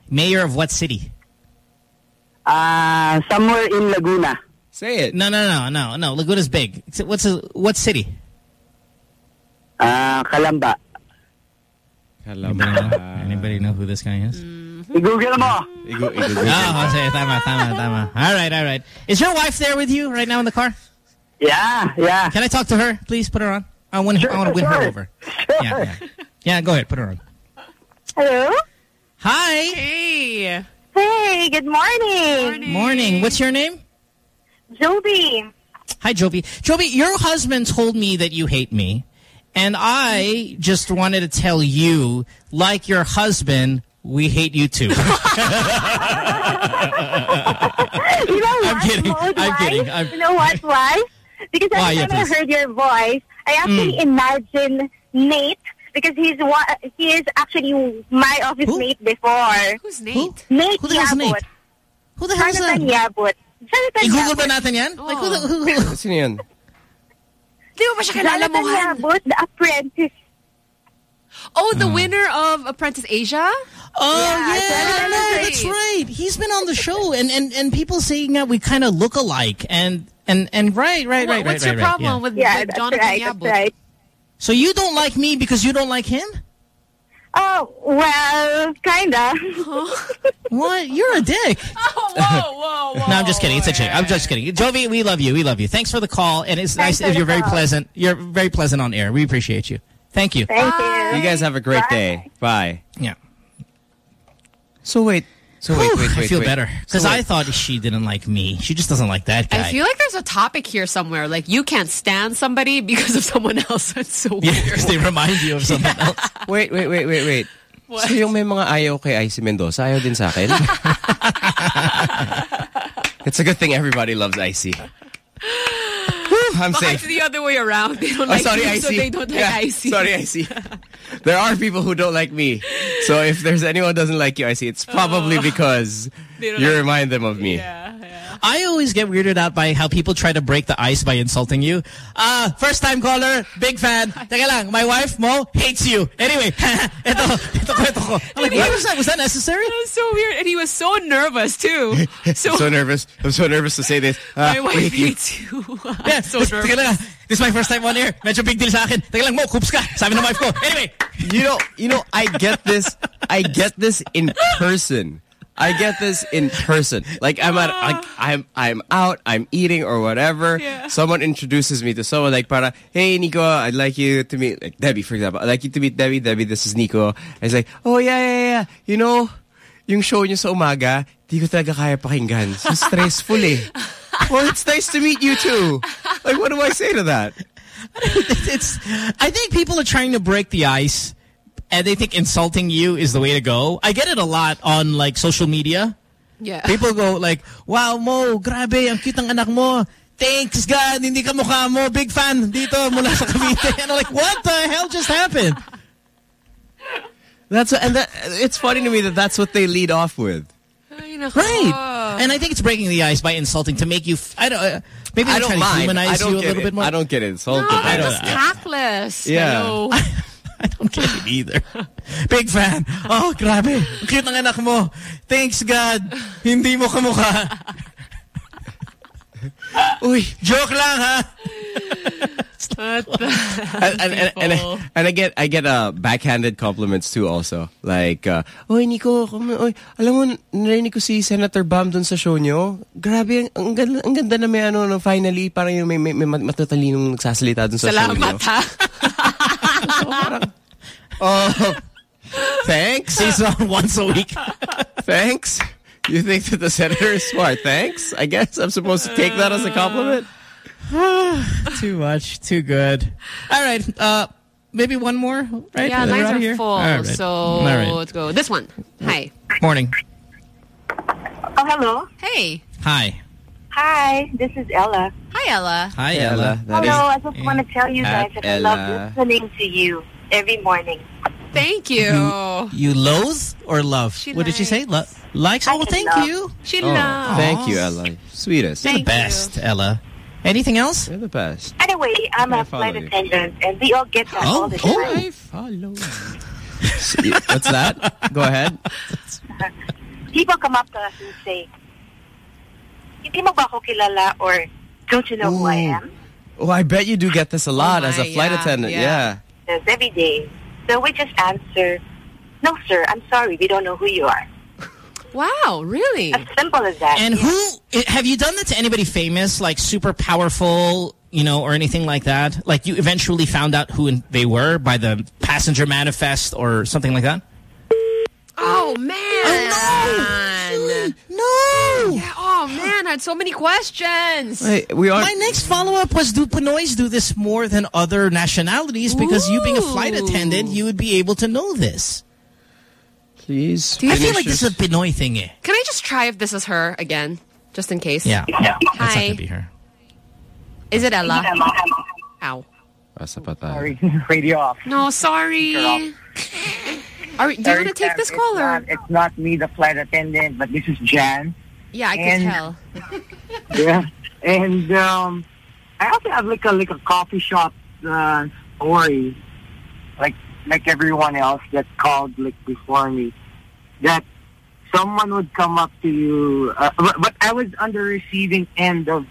Mayor of what city? Uh, somewhere in Laguna. Say it. No, no, no, no, no. Laguna's big. What's a, what city? Uh, Calamba. Anybody know, anybody know who this guy is? I-google mo. Igu- igu- Oh, Jose, tama, tama, tama. All right, all right. Is your wife there with you right now in the car? Yeah, yeah. Can I talk to her? Please put her on. I want, I want to win her sure. over. Yeah, yeah. Yeah, go ahead. Put her on. Hello? Hi. Hey. Hey, good morning. Morning. What's your name? Joby. Hi, Joby. Joby, your husband told me that you hate me. And I just wanted to tell you, like your husband, we hate you too. you know I'm what? kidding. Mo, I'm why? kidding. I'm- You know what? Why? Because every Yeah, time I heard your voice, I actually Mm. imagine Nate because he's one. He is actually my office mate before. Who's Nate? Nate Who the hell's Yabut. Nate? Who the hell's Jonathan that? Yabut. Jonathan I-google ba Yabut. natin yan? Like, who the, who, who, Sino yan? Di mo ba siya kilala mo, Jonathan Han? Yabut, the apprentice. Oh, the hmm. winner of Apprentice Asia? Oh, Yeah, yeah, Jonathan no, Yabut. that's right. He's been on the show, and, and, and people saying that we kind of look alike. And, and, and right, right, What- right, What's right, your right, problem yeah. with, Yeah, with that's Jonathan right. Yabut? That's right. So you don't like me because you don't like him? Oh, well, kinda. What? You're a dick. Oh, whoa, whoa, whoa. No, I'm just kidding. It's a chick. I'm just kidding. Jovi, we love you. We love you. Thanks for the call. And it's Thanks nice. for the You're very call. pleasant. You're very pleasant on air. We appreciate you. Thank you. Thank you. You guys have a great Bye. day. Bye. Yeah. So wait. So wait, wait, wait. I feel wait. better. Because So I thought she didn't like me. She just doesn't like that guy. I feel like there's a topic here somewhere. Like, you can't stand somebody because of someone else. That's so yeah, weird. because they remind you of someone else. Wait, wait, wait, wait, wait. What? So yung may mga ayaw kay Icy Mendoza, ayaw din sa akin? it's a good thing everybody loves Icy. I'm it's the other way around. They don't Oh, like sorry, you, Icy. so they don't like Yeah, Icy. Sorry, Icy. there are people who don't like me. So if there's anyone who doesn't like you, Icy, it's probably oh. because They don't you like- remind them of me. Yeah. I always get weirded out by how people try to break the ice by insulting you. Uh, first time caller, big fan. Teka lang, my wife, Mo, hates you. Anyway, ito, ito kwento ko. I'm like, what was that? Was that necessary? That was so weird. And he was so nervous, too. So, so nervous. I'm so nervous to say this. Uh, my wife hate you. hates you. Yeah, I'm so this, teka lang, this is my first time on air. Medyo big deal sa akin. Teka lang, Mo, coops ka. Sabi ng wife ko. Anyway. You know, you know, I get this. I get this in person. I get this in person. Like I'm at, like I'm, I'm out, I'm eating or whatever. Yeah. Someone introduces me to someone like, para, hey Nico, I'd like you to meet like Debbie, for example. I'd like you to meet Debbie. Debbie, this is Nico. I was like, oh yeah, yeah, yeah. You know, yung show niyo sa umaga, di ko talaga kaya pakinggan. So stressful eh. well, it's nice to meet you too. Like, what do I say to that? it's. I think people are trying to break the ice, and they think insulting you is the way to go. I get it a lot on like social media. Yeah. People go like, "Wow, Mo, grabe, ang cute ng anak mo." Thanks God, hindi ka mukha mo. Big fan dito mula sa Cavite. And I'm like, what the hell just happened? That's what, and that it's funny to me that that's what they lead off with. Right. And I think it's breaking the ice by insulting to make you. F I don't. Uh, maybe I don't trying to humanize you a little it. bit more. I don't get insulted. No, I don't. that's tactless. Yeah. Hello. I don't get it either. Big fan. Oh, grabe. Ang cute ng anak mo. Thanks God. Hindi mo kamukha. Uy, joke lang ha. and, and, and, and, I- and I get I get uh, backhanded compliments too also. Like, uh, Oy, Nico, kum- oy, alam mo, narinig ko si Senator Bam dun sa show nyo. Grabe, ang, ang, ganda, ang ganda na may ano, no, finally, parang yung may, may, may mat- matatalinong nagsasalita dun sa show nyo. Salamat ha. Oh, thanks. He's on once a week. thanks. You think that the senator is smart? Thanks. I guess I'm supposed to take that as a compliment. too much. Too good. All right. Uh, maybe one more, right? Yeah, We're lines are here? full. All right. So All right. let's go. This one. Hi. Morning. Oh, hello. Hey. Hi. Hi, this is Ella. Hi, Ella. Hi, Hey, Ella. Ella. That Hello, is- I just want to tell you guys At that I love listening to you every morning. Thank you. You loathe or love? She what did she say? Lo likes? Oh, well, thank love. you. She Oh, loves. thank you, Ella. Sweetest. You're the Thank best, Ella. Anything else? You're the best. Anyway, I'm I a follow flight you. attendant, and we all get that Oh, all the oh. time. I follow. What's that? Go ahead. People come up to us and say, hindi mo ba ako kilala or don't you know who I am? Oh, I bet you do get this a lot Oh as a oh flight yeah, attendant. yeah. Yeah. Every day. So we just answer, no, sir, I'm sorry, we don't know who you are. Wow, really? As simple as that. And yeah. who have you done that to anybody famous, like super powerful, you know, or anything like that? Like you eventually found out who they were by the passenger manifest or something like that? Oh, man. No. Yeah, oh, man. I had so many questions. Wait, we are. My next follow-up was, do Pinoys do this more than other nationalities? Because you being a flight attendant, you would be able to know this. Please. I feel like this is a Pinoy thing, eh? Can I just try if this is her again? Just in case. Yeah. That's not Hi. gonna be her. Is it Ella? Ow. Asa pa tayo? Sorry, radio off. No, sorry. Are do you want to take this it's caller? not- It's not me, the flight attendant, but this is Jan. Yeah, I And- tell. Yeah. And um, I also have like a like a coffee shop uh, story, like like everyone else that called like before me, that someone would come up to you. Uh, but, but I was on the receiving end of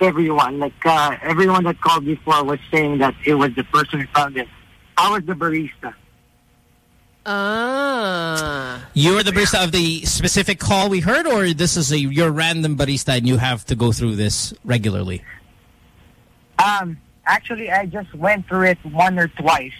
everyone. Like uh, everyone that called before was saying that it was the person who found it. I was the barista. Ah. You're the barista of the specific call we heard, or this is a your random barista and you have to go through this regularly? Um, actually, I just went through it one or twice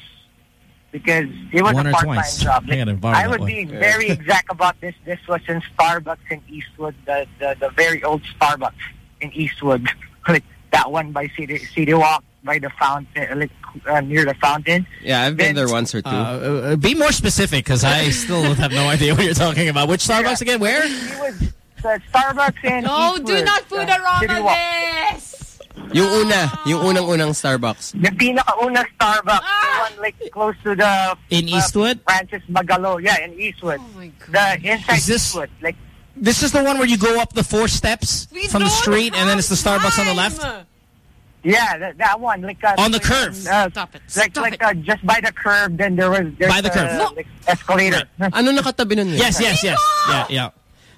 because it was One a part-time twice. job. I I that would one. be very exact about this. This was in Starbucks in Eastwood, the the, the very old Starbucks in Eastwood, like that one by City City Walk by the fountain, like uh, near the fountain. Yeah, I've been there once or two. Uh, uh, be more specific, because I still have no idea what you're talking about. Which Starbucks again? Where? It was the Starbucks in No, Eastwood. do not put uh, the wrong City Walk. address. Yung una, yung unang-unang Starbucks. The pinakauna Starbucks, the one like close to the In uh, Eastwood? Francis Magalo. Yeah, in Eastwood. Oh my God. The inside Is this- Eastwood, like This is the one where you go up the four steps We from the street, and then it's the have Starbucks on the left. Yeah, that, that one. Like uh, On the like, curve. Uh, Stop it. Like Stop like it. uh, just by the curve. Then there was there's By the curve. uh, No. like, escalator. Ano nakatabi nun? Yes, yes, yes. Yeah, yeah.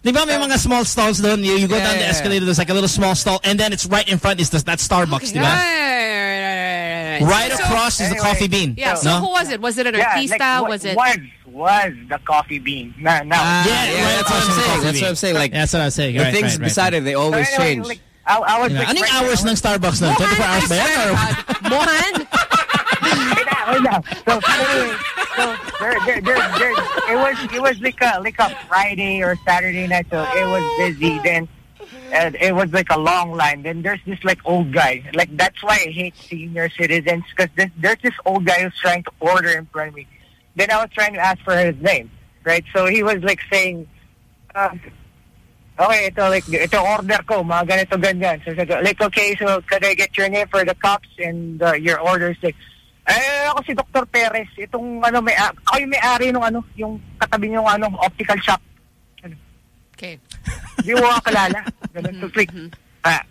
Di ba may mga small stalls doon? You, you go Yeah, down the escalator, there's like a little small stall, and then it's right in front is the, that Starbucks, di ba? Right, Right So- across is the coffee bean. Yeah, so no? who was it? Was it an yeah, artista? like, was it? was was the coffee bean? No, no. Ah, Yeah, yeah, right that's what I'm across from the saying. That's what I'm saying. Like, That's what I'm saying. the Right, things right, right, beside it, they So always anyway, change. like, I, I was Yeah. like, Anong hours there. ng Starbucks na? 24 hours ba yan? Mohan? Wait na, wait na. So anyway, so there, there, there, there, it was it was like a like a Friday or Saturday night, so it was busy. Then and it was like a long line. Then there's this like old guy. Like that's why I hate senior citizens because there's this old guy who's trying to order in front of me. Then I was trying to ask for his name, right? So he was like saying, uh, okay, ito like ito order ko, mga ganito ganyan. So like okay, so could I get your name for the cops and uh, your orders? Like, eh, ako si Dr. Perez. Itong ano may ako yung may-ari ng ano, yung katabi yung ano optical shop. Okay. Di mo ako kalala. Ganun. So, like, ah,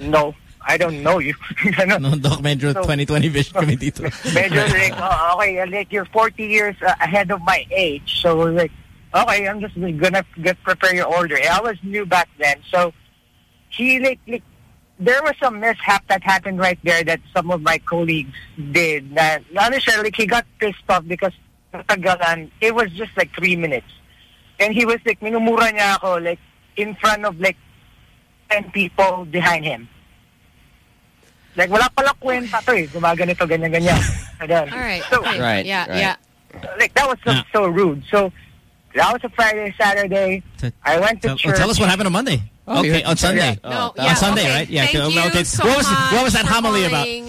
no, I don't know you. no, Doc, medyo So- 2020 vision kami dito. Medyo like, oh, okay, like you're 40 years uh, ahead of my age. So like, okay, I'm just gonna get prepare your order. I was new back then. So he like, like there was some mishap that happened right there that some of my colleagues did. That necessarily like, he got pissed off because natagalan. It was just like three minutes. And he was like, minumura niya ako like in front of like 10 people behind him. Like, wala pala kwenta to eh. Gumaganito, ganyan-ganyan. Ganyan. All right. So, okay. Right, Yeah, right. yeah. like, that was so, so rude. So, that was a Friday, Saturday. I went to Tell, church. tell us what happened on Monday. Oh, okay, on Sunday. yeah. No, on yeah, Sunday, okay. right? Yeah. Thank okay, you okay. so what was what was that much for homily about? calling.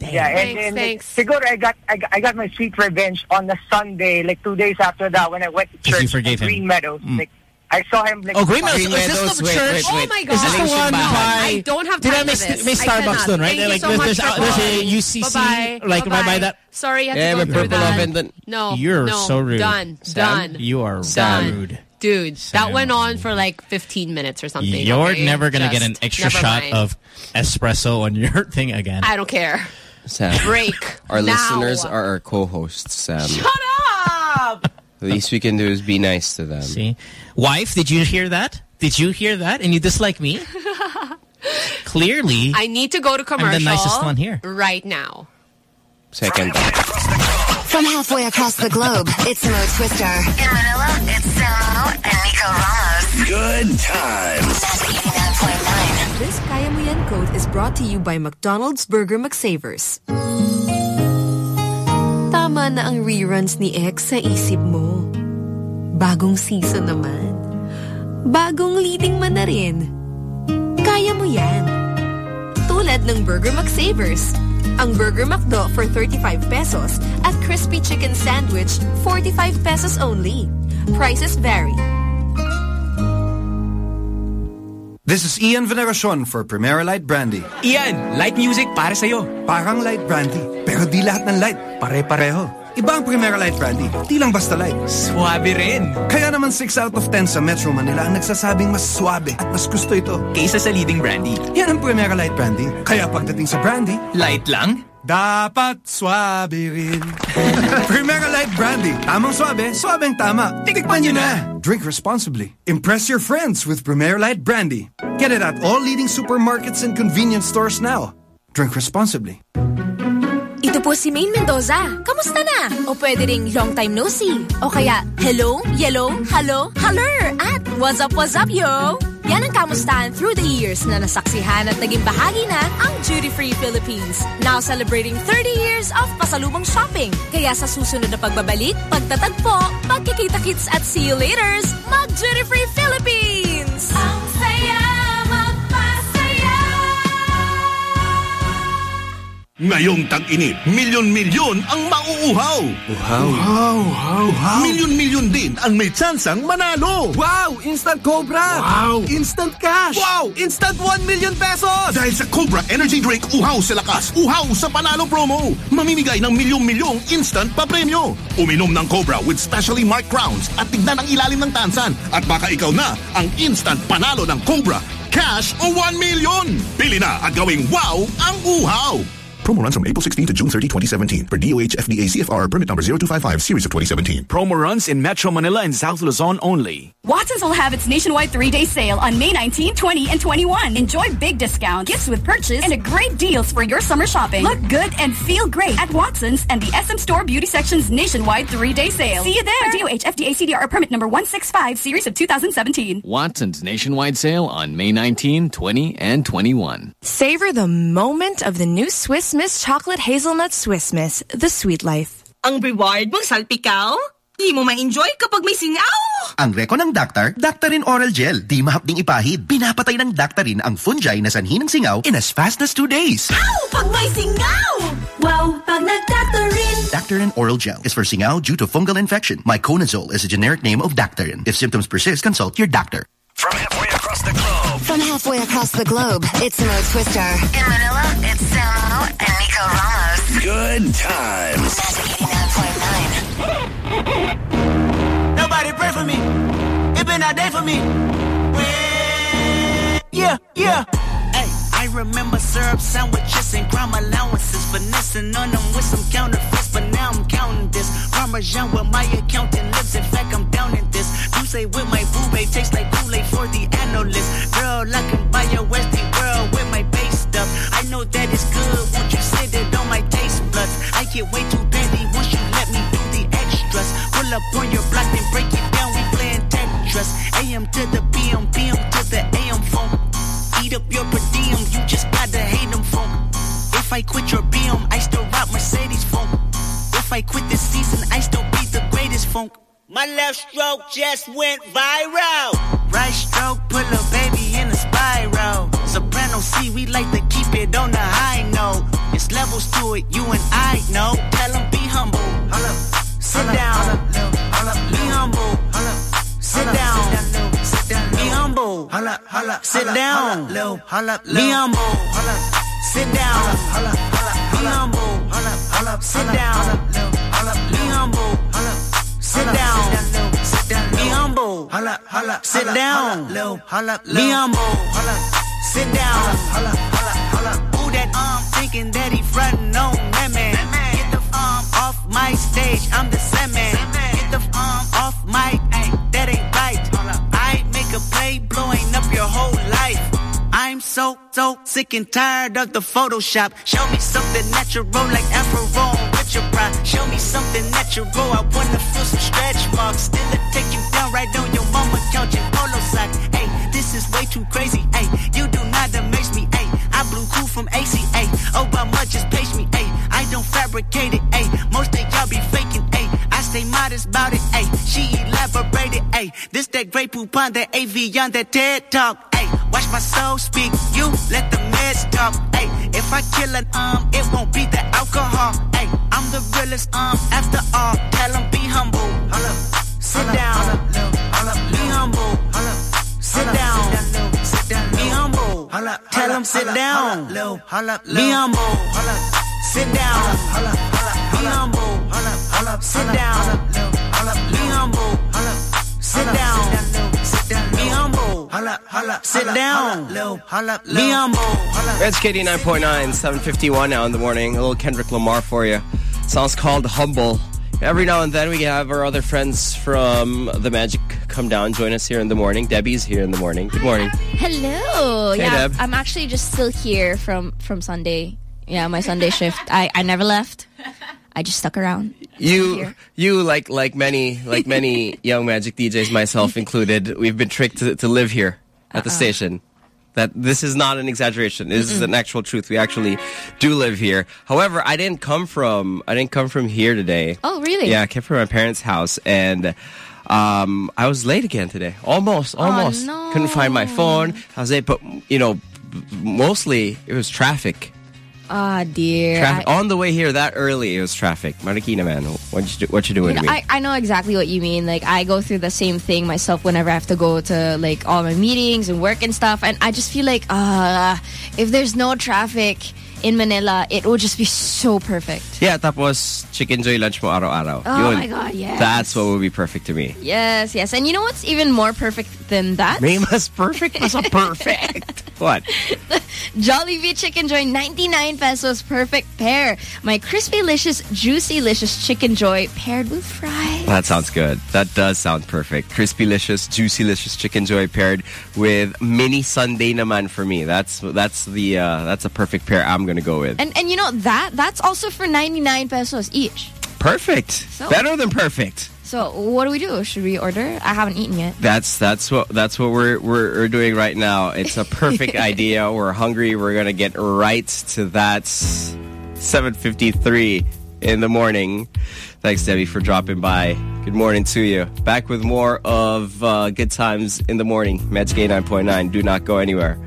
Yeah, and Thanks, then thanks. siguro I got I got I got my sweet revenge on the Sunday, like two days after that, when I went to church you forgave in him. Green Meadows. Mm. Like I saw him like Oh, Green Meadows. Green Is this the wait, church? wait, wait. Oh my god! Is this the one Aling by? I don't have Did time I miss, for this. miss I Starbucks cannot. doon, right? Thank you like so there's, much there's, uh, for there's a. UCC, Bye-bye. like right by Bye-bye. that. Sorry, I have Yeah, to but go through purple that. oven then- No, You're no, so rude. Done, Sam? done. You are Done. rude. Dude, Sam. that went on for like 15 minutes or something. You're okay? never gonna get an extra shot mind. of espresso on your thing again. I don't care. Sam. Break. Our now. listeners are our co-hosts, Sam. Shut up! The least we can do is be nice to them. See, wife, did you hear that? Did you hear that? And you dislike me? Clearly, I need to go to commercial. I'm the nicest one here. Right now. Second. From halfway across the globe, it's Mo Twister. In Manila, it's Samo and Nico Ramos. Good times. This Kaya Mo Yan quote is brought to you by McDonald's Burger McSavers. Tama na ang reruns ni X sa isip mo. Bagong season naman. Bagong leading man na rin. Kaya mo yan. Tulad ng Burger McSavers. Ang Burger McDo for 35 pesos at Crispy Chicken Sandwich 45 pesos only. Prices vary. This is Ian Veneracion for Primera Light Brandy. Ian, light music para sa'yo. Parang light brandy, pero di lahat ng light pare-pareho. Iba ang Primera Light Brandy, di lang basta light. Swabe rin. Kaya naman 6 out of 10 sa Metro Manila ang nagsasabing mas swabe at mas gusto ito. Kaysa sa leading brandy. Yan ang Primera Light Brandy. Kaya pagdating sa brandy, Light lang? Dapat swabe rin. Primera Light Brandy. Tamang swabe, swabeng tama. Tikman nyo na. Drink responsibly. Impress your friends with Primera Light Brandy. Get it at all leading supermarkets and convenience stores now. Drink responsibly. Ito po si Maine Mendoza. Kamusta na? O pwede ring long time no see. O kaya, hello, yellow, hello, holler, at what's up, what's up, yo? Yan ang kamustahan through the years na nasaksihan at naging bahagi na ang Duty Free Philippines. Now celebrating 30 years of pasalubong shopping. Kaya sa susunod na pagbabalik, pagtatagpo, pagkikita-kits at see you laters, mag Duty Free Philippines! Ang Ngayong tag-init, milyon-milyon ang mauuhaw. Uhaw. Uhaw, uhaw, uhaw. Milyon-milyon din ang may tsansang manalo. Wow! Instant Cobra! Wow! Instant cash! Wow! Instant 1 million pesos! Dahil sa Cobra Energy Drink, uhaw sa lakas, uhaw sa panalo promo. Mamimigay ng milyong-milyong instant pa-premyo. Uminom ng Cobra with specially marked crowns at tignan ang ilalim ng tansan. At baka ikaw na ang instant panalo ng Cobra. Cash o 1 million. Pili na at gawing wow ang uhaw. Promo runs from April 16 to June 30, 2017. For DOH FDA CFR permit number 0255 series of 2017. Promo runs in Metro Manila and South Luzon only. Watsons will have its nationwide three-day sale on May 19, 20, and 21. Enjoy big discounts, gifts with purchase, and a great deals for your summer shopping. Look good and feel great at Watsons and the SM Store Beauty Section's nationwide three-day sale. See you there. For DOH FDA CDR permit number 165 series of 2017. Watsons nationwide sale on May 19, 20, and 21. Savor the moment of the new Swiss Miss Chocolate Hazelnut Swiss Miss, the sweet life. Ang reward mong salpikaw? Di mo ma-enjoy kapag may singaw. Ang reko ng Daktar, Daktarin Oral Gel. Di mahapding ipahid. Pinapatay ng Daktarin ang fungi na sanhi ng singaw in as fast as two days. Ow! Pag may singaw! Wow! Pag nag-Daktarin! Daktarin Oral Gel is for singaw due to fungal infection. Miconazole is a generic name of Daktarin. If symptoms persist, consult your doctor. From halfway halfway across the globe, it's Mo Twister. In Manila, it's Samo and Nico Ramos. Good times. Nobody pray for me. It been a day for me. Yeah, yeah. Remember syrup sandwiches and crime allowances. Finessing on them with some counterfeits, but now I'm counting this. Parmesan with my accountant lips. In fact, I'm down in this. Say with my boo tastes like Kool-Aid for the analyst. Girl, I can buy your Westie world with my base stuff. I know that it's good. Won't you sit it on my taste buds? I get way too petty once you let me do the extras. Pull up on your block and break it down. We playing Tetris. AM to the PM, PM to the AM phone. Eat up your If I quit your BM, I still rock Mercedes phone. If I quit this season, I still be the greatest funk. My left stroke just went viral. Right stroke put a baby in a spiral. Soprano C, we like to keep it on the high note. It's levels to it, you and I know. Tell them be humble. Sit down. Be humble. Sit down. Be humble. Sit down. Be humble. Sit down. Be humble. Sit down. Be humble. Sit down. Lo Sit down be humble. Sit down. Be humble. Sit down. Who that um thinking that he frontin' on that man? Get the um off my stage. I'm the Sandman. Get the um off my so, so sick and tired of the Photoshop. Show me something natural like Afro with your pride. Show me something natural. I wanna feel some stretch marks. Still it take you down right on your mama couch in polo sock. Hey, this is way too crazy. Hey, you do not amaze me. Hey, I blew cool from ACA. Obama just pace me. Hey, I don't fabricate it. Hey, most of y'all be faking. Hey, I modest about it. Hey, she elaborated. Hey, this that great poop on that AV on that TED talk. Hey, watch my soul speak. You let the meds talk. Hey, if I kill an um, it won't be the alcohol. Hey, I'm the realest um after all. Tell 'em be humble. hold up. Sit down. Be humble. hold up. Sit down. Be humble. Hold up. Tell 'em sit down. Be humble. Sit down. Be humble. Sit down. Be humble. Sit down. Be humble. Sit down. Be humble. It's KD9.9, 751 now in the morning. A little Kendrick Lamar for you. Song's called Humble. Every now and then we have our other friends from The Magic come down, join us here in the morning. Debbie's here in the morning. Good morning. Hello. Hey, yeah, Deb. I'm actually just still here from from Sunday. Yeah, my Sunday shift. I I never left. I just stuck around. You, you like like many like many young Magic DJs, myself included, we've been tricked to, to live here at the Uh-uh. station. That this is not an exaggeration. This is an actual truth. We actually do live here. However, I didn't come from I didn't come from here today. Oh, really? Yeah, I came from my parents' house and um, I was late again today. Almost, almost. no. Couldn't find my phone. I was late, but you know, mostly it was traffic. Ah, dear. Traffic I- on the way here that early. It was traffic. Marikina, man, what you do, what you doing You to know, me? I, I know exactly what you mean. Like, I go through the same thing myself whenever I have to go to, like, all my meetings and work and stuff. And I just feel like, uh, if there's no traffic in Manila, it will just be so perfect. yeah, tapos chicken joy lunch mo araw-araw. Oh Yun. my God, yes. That's what would be perfect to me. Yes, yes. And you know what's even more perfect than that? May mas perfect, mas a perfect. what? Jollibee Chicken Joy, 99 pesos, perfect pair. My crispy-licious, juicy-licious Chicken Joy paired with fries. That sounds good. That does sound perfect. Crispy-licious, juicy-licious chicken joy paired with mini sundae naman for me. That's that's the uh, that's a perfect pair I'm gonna go with. And and you know that that's also for 99 pesos each. Perfect. So- Better than perfect. So what do we do? Should we order? I haven't eaten yet. That's that's what that's what we're we're, we're doing right now. It's a perfect idea. We're hungry. We're gonna get right to that. 7:53 in the morning. Thanks, Debbie, for dropping by. Good morning to you. Back with more of uh, Good Times in the Morning. Magic 89.9. Do not go anywhere.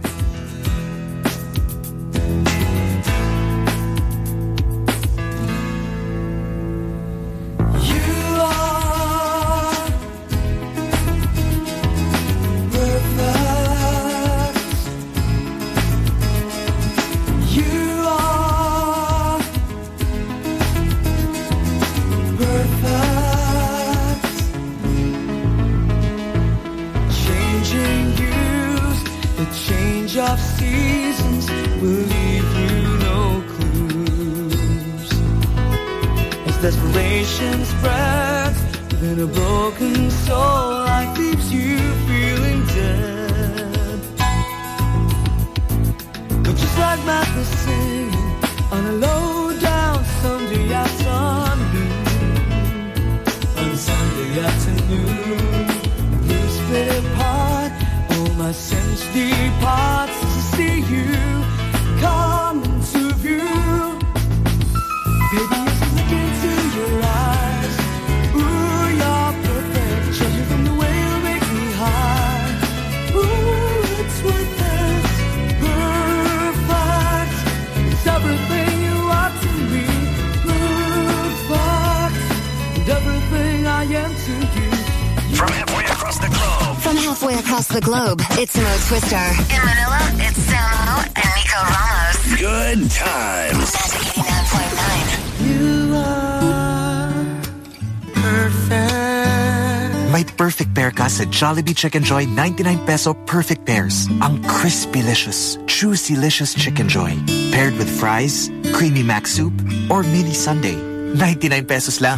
Jollibee Chicken Joy 99 peso perfect pairs. Ang crispy-licious, juicy-licious Chicken Joy. Paired with fries, creamy mac soup, or mini sundae. 99 pesos lang.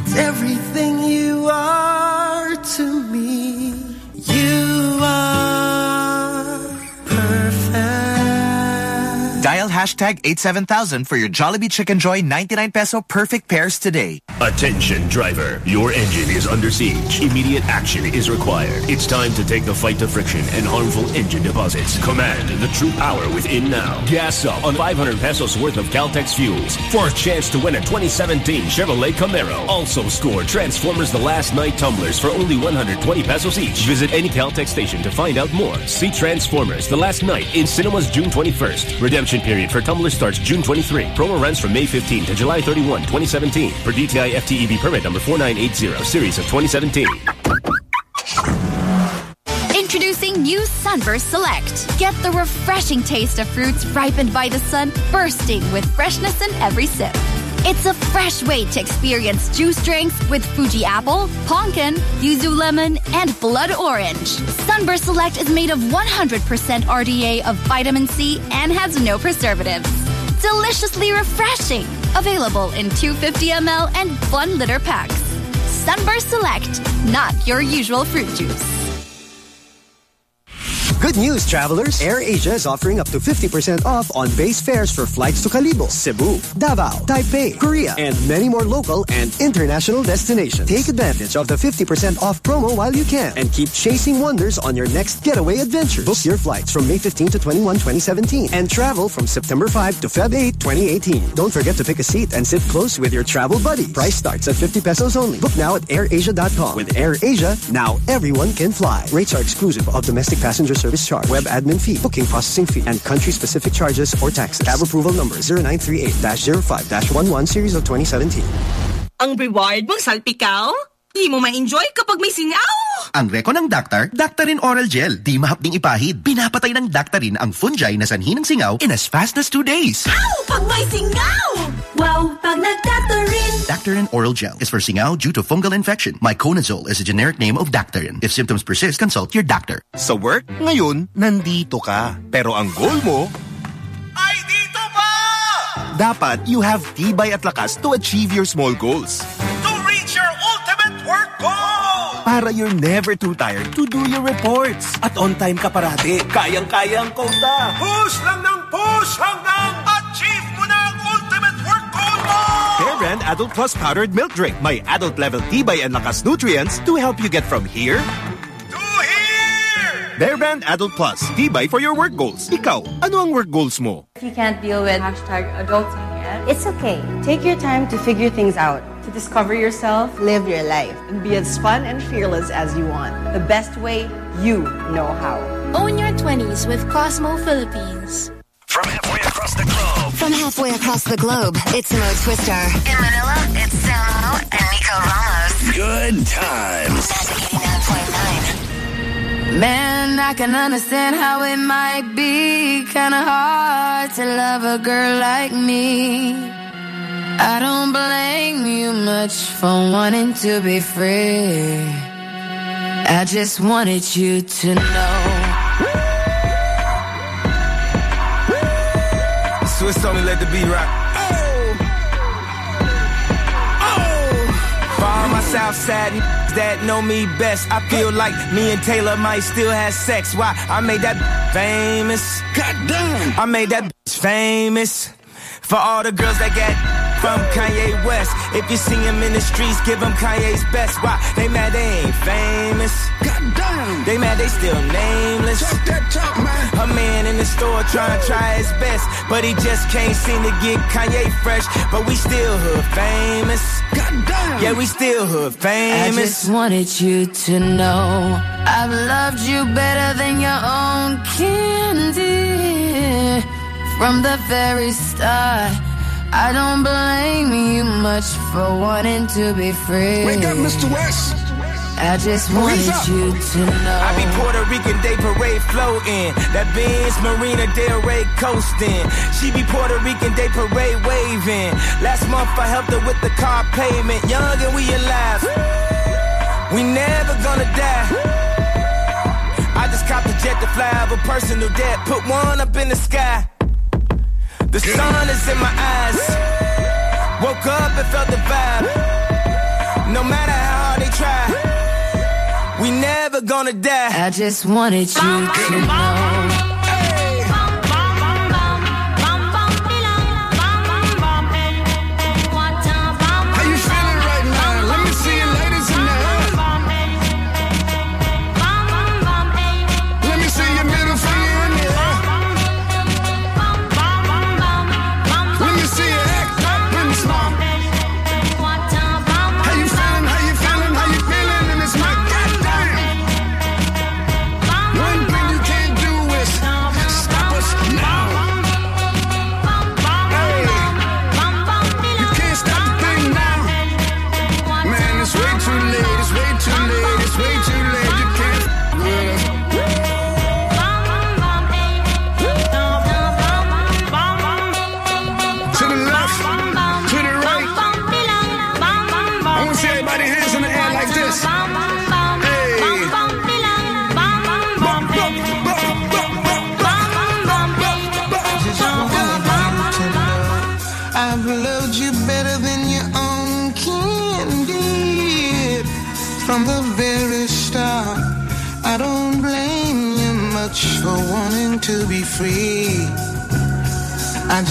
It's everything hashtag 87000 for your Jollibee Chicken Joy 99 peso perfect pairs today. Attention, driver. Your engine is under siege. Immediate action is required. It's time to take the fight to friction and harmful engine deposits. Command the true power within now. Gas up on 500 pesos worth of Caltex fuels for a chance to win a 2017 Chevrolet Camaro. Also score Transformers The Last Knight tumblers for only 120 pesos each. Visit any Caltex station to find out more. See Transformers The Last Knight in cinemas June 21st. Redemption period for tumblers starts June 23. Promo runs from May 15 to July 31, 2017. Per DTI FTEB permit number 4980, series of 2017. Introducing new Sunburst Select. Get the refreshing taste of fruits ripened by the sun, bursting with freshness in every sip. It's a fresh way to experience juice drinks with Fuji apple, pumpkin, yuzu lemon, and blood orange. Sunburst Select is made of 100% RDA of vitamin C and has no preservatives. Deliciously refreshing. Available in 250 ml and 1 liter packs. Sunburst Select, not your usual fruit juice. News, travelers! AirAsia is offering up to 50% off on base fares for flights to Kalibo, Cebu, Davao, Taipei, Korea, and many more local and international destinations. Take advantage of the 50% off promo while you can and keep chasing wonders on your next getaway adventure. Book your flights from May 15 to 21, 2017 and travel from September 5 to Feb 8, 2018. Don't forget to pick a seat and sit close with your travel buddy. Price starts at 50 pesos only. Book now at airasia.com. With AirAsia, now everyone can fly. Rates are exclusive of domestic passenger service charge, web admin fee, booking processing fee, and country-specific charges or taxes. Cab approval number 0938-05-11 series of 2017. Ang reward mong salpikaw? Di mo ma-enjoy kapag may singaw. Ang reko ng Daktar, Daktarin Oral Gel. Di mahapding ipahid. Binapatay ng Daktarin ang fungi na sanhi ng singaw in as fast as two days. Ow! Pag may singaw! Wow! Pag nagdaktarin! Daktarin Oral Gel is for singaw due to fungal infection. Miconazole is a generic name of Daktarin. If symptoms persist, consult your doctor. Sa work, ngayon, nandito ka. Pero ang goal mo, Ay, dito pa! dapat you have tibay at lakas to achieve your small goals. To reach your ultimate work goal! Para you're never too tired to do your reports. At on time ka parati. Kayang-kaya ang kota. Push lang ng push hanggang Brand Adult Plus Powdered Milk Drink. May adult level tibay and lakas nutrients to help you get from here To here! Bear Brand Adult Plus. Tibay for your work goals. Ikaw, ano ang work goals mo? If you can't deal with hashtag adulting It's okay. Take your time to figure things out, to discover yourself, live your life, and be as fun and fearless as you want. The best way you know how. Own your 20s with Cosmo Philippines. From halfway across the globe. From halfway across the globe, it's Mo Twister. In Manila, it's Samo and Nico Ramos. Good times. Man, I can understand how it might be kinda hard to love a girl like me. I don't blame you much for wanting to be free. I just wanted you to know. Swiss only let the beat rock. Oh! Oh! For all my Southside n- that know me best, I feel like me and Taylor might still have sex. Why? I made that famous. Goddamn! I made that famous. For all the girls that got from Kanye West. If you see him in the streets, give him Kanye's best. Why? They mad they ain't famous. Goddamn. They mad they still nameless. Talk that talk, man. A man in the store trying to try his best, but he just can't seem to get Kanye fresh. But we still hood famous. Goddamn. Yeah, we still hood I famous. just wanted you to know I've loved you better than your own candy from the very start. I don't blame you much for wanting to be free. Wake up, Mr. West. I just wanted Wake up. you to know. I be Puerto Rican Day Parade floating. That Benz Marina Del Rey coasting. She be Puerto Rican Day Parade waving. Last month I helped her with the car payment. Young and we alive. We never gonna die. I just copped a jet to fly over personal debt. Put one up in the sky. The sun is in my eyes. Woke up and felt the vibe. No matter we never gonna die. I just wanted you to know.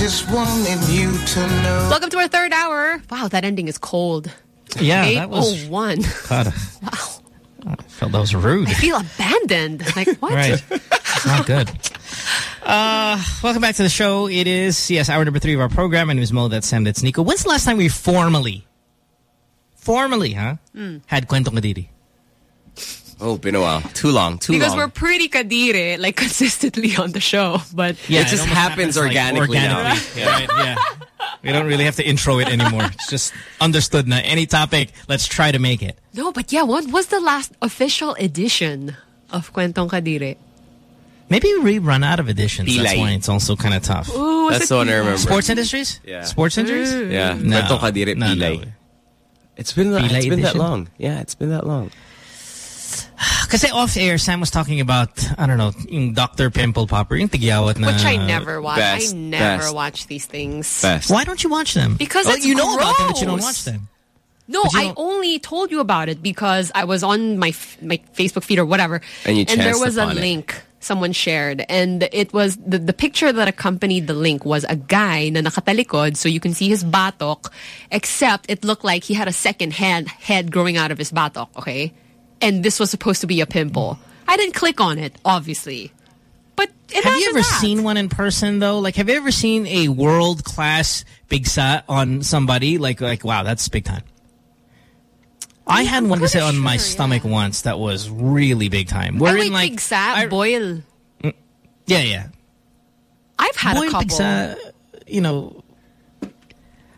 Just wanted you to know. Welcome to our third hour. Wow, that ending is cold. Yeah, that was... 1. God, Wow. I felt that was rude. I feel abandoned. Like, what? Right. It's not good. Uh, welcome back to the show. It is, yes, hour number three of our program. My name is Mo. That's Sam. That's Nico. When's the last time we formally, formally, huh, Mm. had Kwentong Kadiri? Oh, been a while. Too long. Too long. Because long. we're pretty kadire, like consistently on the show. But Yeah, it just almost happens like, organically now. organically. Yeah, right, yeah. We don't really have to intro it anymore. It's just understood now. Any topic, let's try to make it. No, but yeah, what was the last official edition of Kwentong Kadiri? Maybe we run out of editions. That's why it's also kind of tough. Ooh, That's it the one I Pilay? remember. Sports industries? Yeah. Sports industries? Yeah. No. Kwentong Kadiri, No, no. Pilay. It's been, that- Pilay it's been that long. Yeah, it's been that long. Kasi off air, Sam was talking about, I don't know, yung Dr. Pimple Popper, yung tigyawat na... Which I never watch. Best, I never best. watch these things. Best. Why don't you watch them? Because it's you know about them, but you don't watch them. No, I don't- only told you about it because I was on my f- my Facebook feed or whatever, And you there was a upon it. link someone shared, and it was the the picture that accompanied the link was a guy na nakatalikod, so you can see his batok, except it looked like he had a second head head growing out of his batok. Okay, and this was supposed to be a pimple. I didn't click on it, obviously, but Have you ever seen one in person though? Like, have you ever seen a world class big sat on somebody? Like, like wow, that's big time. I had one to sit on my stomach once that was really big time. We're oh, wait, in like big sat, boil. Mm. yeah, yeah. I've had Boiled a couple. sat, you know.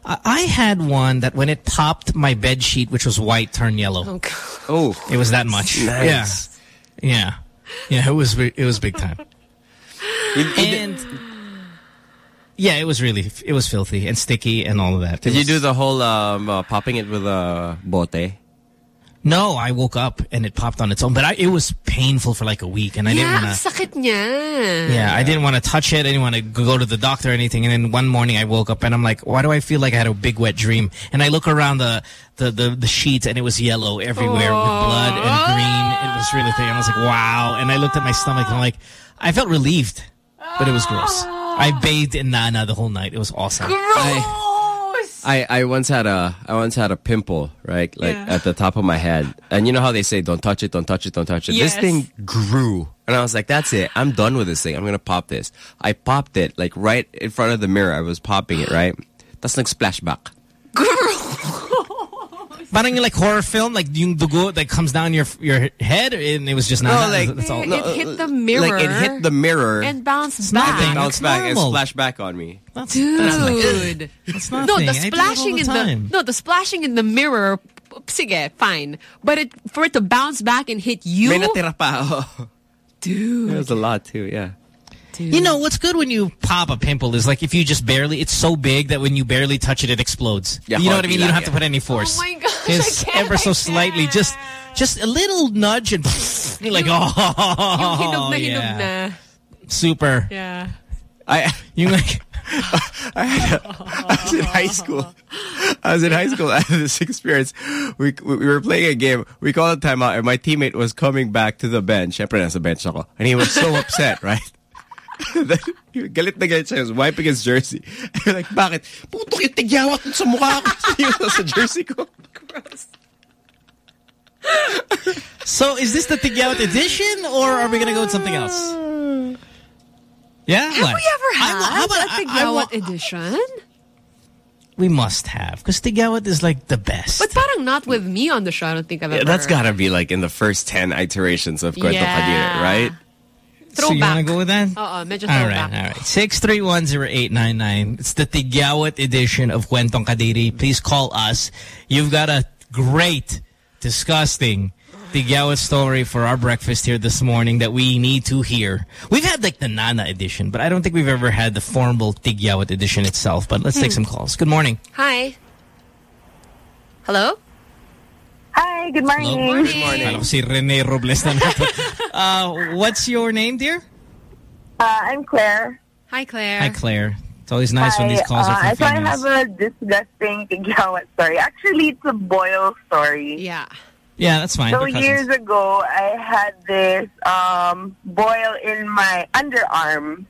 I I had one that when it popped, my bed sheet, which was white, turned yellow. Oh, it was that much. Nice. Yeah, yeah, yeah. It was it was big time. and yeah, it was really it was filthy and sticky and all of that. Did It you was- do the whole um, uh, popping it with a bote? No, I woke up and it popped on its own, but I, it was painful for like a week, and I didn't want to. sakit niya. Yeah, I didn't want to touch it. I didn't want to go to the doctor or anything. And then one morning I woke up and I'm like, why do I feel like I had a big wet dream? And I look around the the the, the sheets and it was yellow everywhere with blood and green. It was really thick. And I was like, wow. And I looked at my stomach and I'm like, I felt relieved, but it was gross. I bathed in Nana the whole night. It was awesome. I, I, I once had a I once had a pimple right like Yeah. at the top of my head. And you know how they say don't touch it don't touch it don't touch it. Yes. this thing grew. And I was like that's it. I'm done with this thing. I'm gonna pop this. I popped it like right in front of the mirror. I was popping it right? That's like splashback Parang yung like horror film, like yung dugo that comes down your your head, and it was just No, Nana. like- That's all. it hit uh, the mirror. like it hit the mirror and bounced nothing. back. it bounced back and normal. splashed back on me Dude. It's no, nothing. the I do splashing the in time. the no, the splashing in the mirror. Sige, fine. But it for it to bounce back and hit you. May natira pa. Dude. There's a lot too yeah You know what's good when you pop a pimple is like if you just barely, it's so big that when you barely touch it, it explodes. Yeah, you know what I mean? You don't have to put any oh force. Oh my gosh, It's I can't, ever so I slightly, just just a little nudge and you're like, oh, Yung hinog na hinog yeah. na. super. Yeah. I you like I, had a, I was in high school. I was in high school. I had this experience. We we were playing a game. We called a timeout, and my teammate was coming back to the bench. I pronounced nasa bench ako. And he was so upset, right? Then, galit na galit siya. He was wiping his jersey. And we're like, bakit? Puto yung tigyawat sa mukha ko. Yung sa jersey ko. So is this the Tigyawat edition or are we going to go with something else? Yeah? Have What? we ever I had wa- how about- a I- I Tigawat wa- edition? We must have. Because Tigyawat is like the best. But parang not with me on the show. I don't think I've Yeah, ever. that's gotta be like in the first 10 iterations of Kwento Yeah. Kadire, right? So you want to go with that? Oo, medyo All throwback. right, all right. 6310899. It's the Tigyawat edition of Kwentong Kadiri. Please call us. You've got a great, disgusting Tigyawat story for our breakfast here this morning that we need to hear. We've had like the Nana edition, but I don't think we've ever had the formal Tigyawat edition itself. But let's take Hmm. some calls. Good morning. Hi. Hello? Hi, good morning. Kala ko si Rene Robles na uh, what's your name, dear? Uh, I'm Claire. Hi, Claire. Hi, Claire. It's always nice when these calls uh, are from So I have a disgusting tigawat story. Actually, it's a boil story. Yeah. Yeah, that's fine. So years ago, I had this um, boil in my underarm.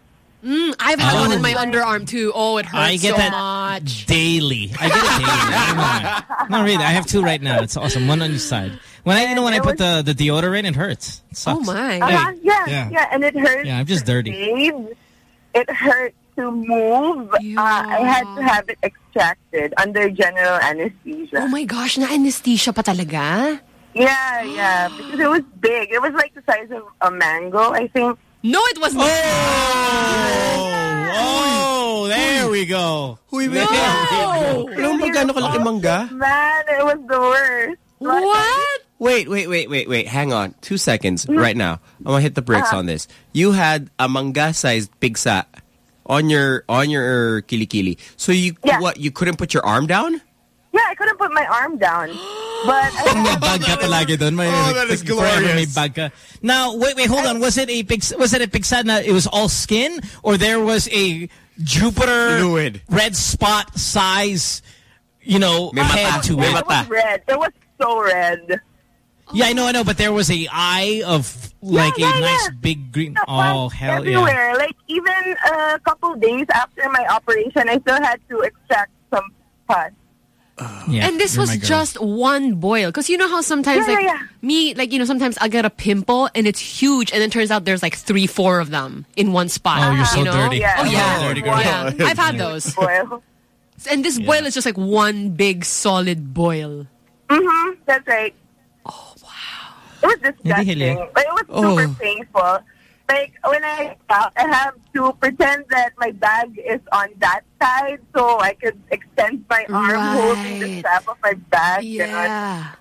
Mm, I've had Oh. one in my underarm too. Oh, it hurts I get so that much. daily. I get it daily. I don't know why. Not really. I have two right now. It's awesome. One on each side. When I, you know, when I put the the deodorant, it hurts. It sucks. Oh my. Uh-huh, yeah, yeah. yeah, and it hurts. Yeah, I'm just dirty. It hurt to move. Uh, I had to have it extracted under general anesthesia. Oh my gosh, na anesthesia pa talaga? Yeah, yeah, because it was big. It was like the size of a mango, I think. No, it was not. Oh, there we go. Huy, There we go. Alam mo magkano kalaki mangga? Man, it was the worst. What? Wait, wait, wait, wait, wait. Hang on. Two seconds right now. I'm gonna hit the brakes Uh-huh. on this. You had a manga-sized pigsa on your on your kilikili. So you Yeah. what? You couldn't put your arm down? Yeah, I couldn't put my arm down. But Parang may bag ka palagi doon. May, Oh, that is forever May glorious. bag ka. Now, wait, wait, hold on. Was it a big, was it a big sad na it was all skin or there was a Jupiter Fluid. red spot size, you know, May mata. head to May it? it was red. It was so red. Yeah, I know, I know, but there was a eye of like yeah, a nice yeah. big green. Oh, pus hell yeah. everywhere. Like even a couple days after my operation, I still had to extract some pus. Yeah, and this was just one boil. Because you know how sometimes, Yeah, like, yeah, me, like, you know, sometimes I get a pimple and it's huge and then turns out there's like three, four of them in one spot. Oh, you're so you know? dirty. Yeah. Oh, yeah. Dirty girl. Yeah. I've had those. Boil. And this boil is just like one big solid boil. Mm-hmm. That's right. Oh wow. It was disgusting, but it was super Oh. painful. Like when I out, I have to pretend that my bag is on that side so I could extend my arm holding the Right. strap of my bag. Yeah.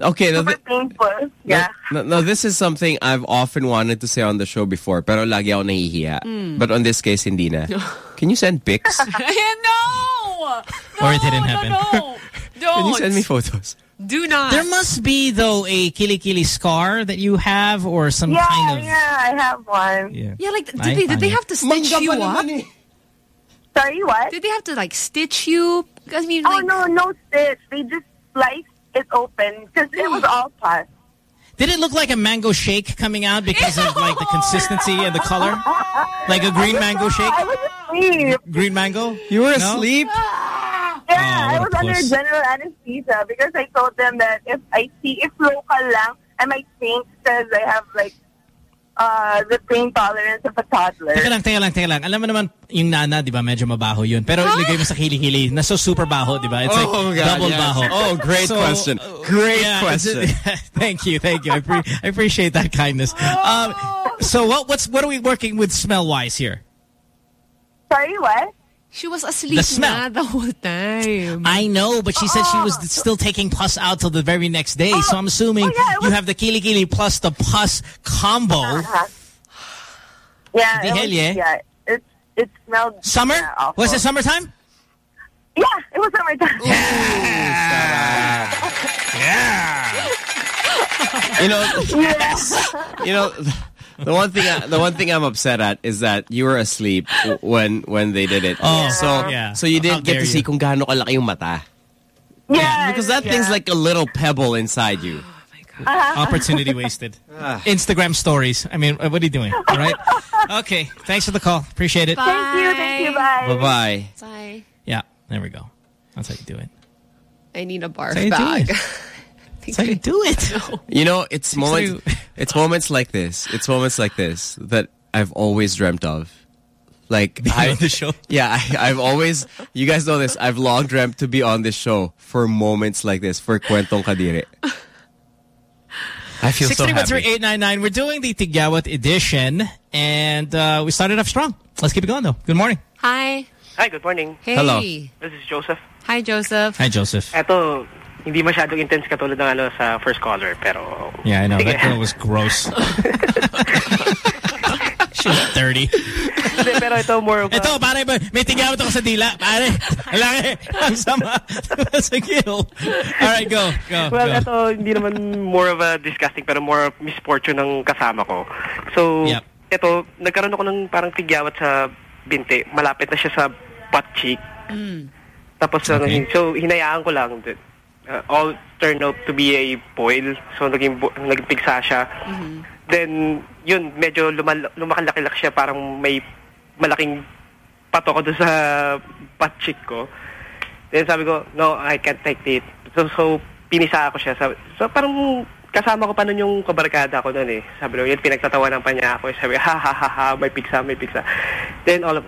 Okay, now, Super thi- painful. Yeah. now, now this is something I've often wanted to say on the show before, pero lagi ako nahihiya. Mm. But on this case, hindi na. Can you send pics? no! Or it didn't happen. No! Don't. Can you send me photos? Do not. There must be though a kili kili scar that you have or some yeah, kind of yeah, I have one. yeah. Yeah, like, did Ay, they, did they have to stitch you up? Sorry, what? Did they have to, like, stitch you? I mean, Oh like, no, no stitch. They just sliced it open because it was all pus. Did it look like a mango shake coming out because of like the consistency and the color? Like a green mango shake? I was asleep. Green mango? You were No? asleep? Yeah, Oh, I was under general anesthesia because I told them that if I see if local lang, I might faint because I have like uh, the pain tolerance of a toddler. Teka lang, teka lang, teka lang. Alam mo naman, yung nana, di ba, medyo mabaho yun. Pero ilagay mo sa kili-kili, na so super baho, di ba? It's like Oh, God, double yes. baho. Oh, great So, question. Great yeah, question. thank you, thank you. I, pre I appreciate that kindness. Um, so what, what's, what are we working with smell-wise here? Sorry, what? She was asleep The smell. the whole time. I know, but she said she was still taking pus out till the very next day. so I'm assuming Oh, yeah, it you have the kili kili plus the pus combo. Uh-huh. Yeah, Di it was, hell, yeah. yeah. It it smelled Summer? yeah. Was it summertime? Yeah, it was summertime. Yeah, Yeah. You know, yes. you know, the one thing I, the one thing I'm upset at is that you were asleep when when they did it. Oh, so yeah. so you didn't get dare to see you. kung gaano kalaki yung mata. Yeah, Because that thing's like a little pebble inside you. Uh-huh. Opportunity wasted. Instagram stories. I mean, what are you doing? All right. Okay. Thanks for the call. Appreciate it. Thank you, thank you, bye. Bye bye. Bye. Yeah. There we go. That's how you do it. I need a barf That's how you do bag. it. That's how you do it. You know, it's moments it's moments like this. It's moments like this that I've always dreamt of. Like Being I, on the show. Yeah, I, I've always you guys know this. I've long dreamt to be on this show for moments like this for Kwentong Kadiri. I feel so happy. 631-3899. We're doing the Tigyawat edition, and uh, we started off strong. Let's keep it going, though. Good morning. Hi. Hi, good morning. Hey. Hello. This is Joseph. Hi, Joseph. Hi, Joseph. Eto, hindi masyadong intense katulad ng ano sa first caller, pero... Yeah, I know. Sige. That girl was gross. She was 30. Hindi, pero ito more of a... Ito, pare, ba- may tigyawat ako sa dila. Pare, laki. Eh. Ang sama. sa kill. All right, go. Go. Well, go. ito, hindi naman more of a disgusting, pero more of misfortune ng kasama ko. So, Yep. ito, nagkaroon ako ng parang tigyawat sa binti. Malapit na siya sa butt cheek. Mm. Tapos, ano, Okay. so, hinayaan ko lang. Uh, all turned out to be a boil. So, naging, naging pigsa siya. Then, yun, medyo lumal lumakalaki-laki siya. Parang may malaking pato ko doon sa cheek ko. Then sabi ko, no, I can't take it. So, so pinisa ako siya. Sabi, so parang kasama ko pa nun yung kabarkada ko nun eh. Sabi ko, yun, pinagtatawanan pa niya ako. Sabi, ha ha ha ha, may piksa, may piksa. Then all of,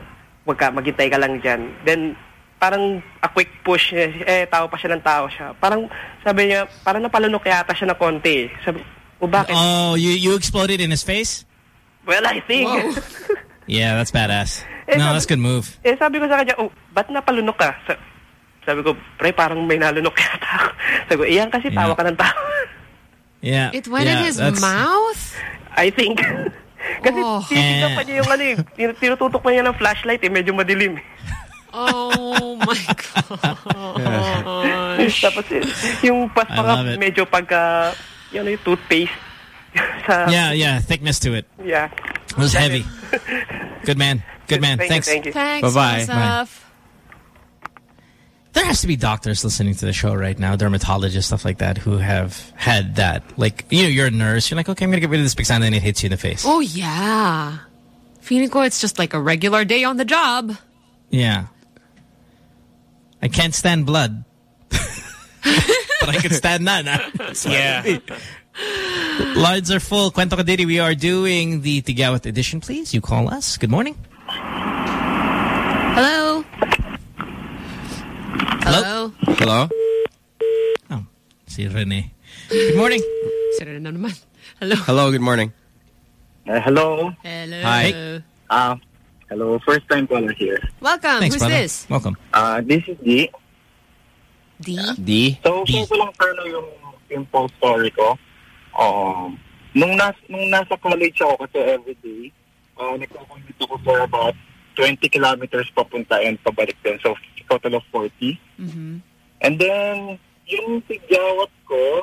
wag ka, maghintay ka lang dyan. Then, parang a quick push, eh, eh, tao pa siya ng tao siya. Parang, sabi niya, parang napalunok yata siya na konti. eh. Sabi, o bakit? Oh, you, you exploded in his face? well, I think. Yeah, that's badass. Eh, No, sabi- that's good move. Eh, sabi ko sa kanya, oh, ba't napalunok ka? Sa- sabi ko, pre, parang may nalunok yata ako. Sabi ko, iyan kasi tawa ka ng tawa. Yeah. It went yeah, in his that's- mouth? I think. kasi Oh. titignan Eh. pa niya yung ano eh. tin- Tinututok pa niya ng flashlight eh, medyo madilim. eh. Oh my gosh. Tapos eh, yung pas I pa nga, love it. medyo pagka, yun, yung toothpaste. sa, Yeah, yeah, thickness to it. Yeah. It was heavy. Good man. Good man. Thank you, Thanks. thank you. Thanks, Bye-bye. Joseph. There has to be doctors listening to the show right now, dermatologists, stuff like that, who have had that. Like, you know, you're a nurse. You're like, okay, I'm going to get rid of this Pixana, and it hits you in the face. Oh, yeah. Feeling it's just like a regular day on the job. Yeah. I can't stand blood. but I can stand that. yeah. Lines are full. Kwento Kadiri, we are doing the Tigawat edition. Please, you call us. Good morning. Hello? Hello? Hello? Oh, si Rene. Good morning. Sira na naman. Hello? Hello, good morning. Uh, hello. Hello. Hi. Uh, hello. First time caller here. Welcome. Thanks, Who's brother. this? Welcome. Uh, this is D. D? D? So, share ko lang sir no, yung pimple story ko. Um, nung, nas, nung nasa college ako kasi everyday, uh, nagko-commute ako for about 20 kilometers papunta and pabalik din. So, total of 40. Mm-hmm. And then, yung tigyawat ko,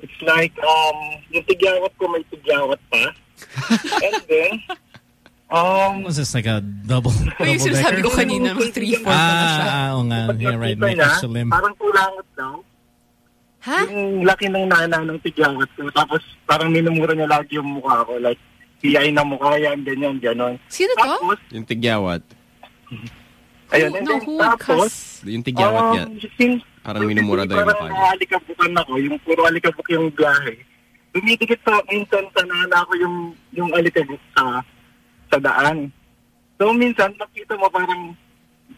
it's like, um, yung tigyawat ko may tigyawat pa. and then, um, Was this like a double? Oh, yung double sinasabi ko decker? kanina, mga 3-4 pa na siya. Ah, oo nga. Yeah, right. May niya, extra limb. parang kulangot daw. Ha? Yung laki ng nana ng tigyawat ko. Tapos parang minumura niya lagi yung mukha ko. Like, hiyay na mukha yan, ganyan, ganon. Sino to? Tapos, Yung tigyawat. ayun, and no, then, who would tapos, Yung tigyawat niya. um, since, Parang minumura daw yung mukha parang niya. naalikabukan ako, yung puro alikabok yung biyahe. Dumidikit sa minsan sa nana ko yung, yung alikabok sa, sa daan. So, minsan, nakita mo parang,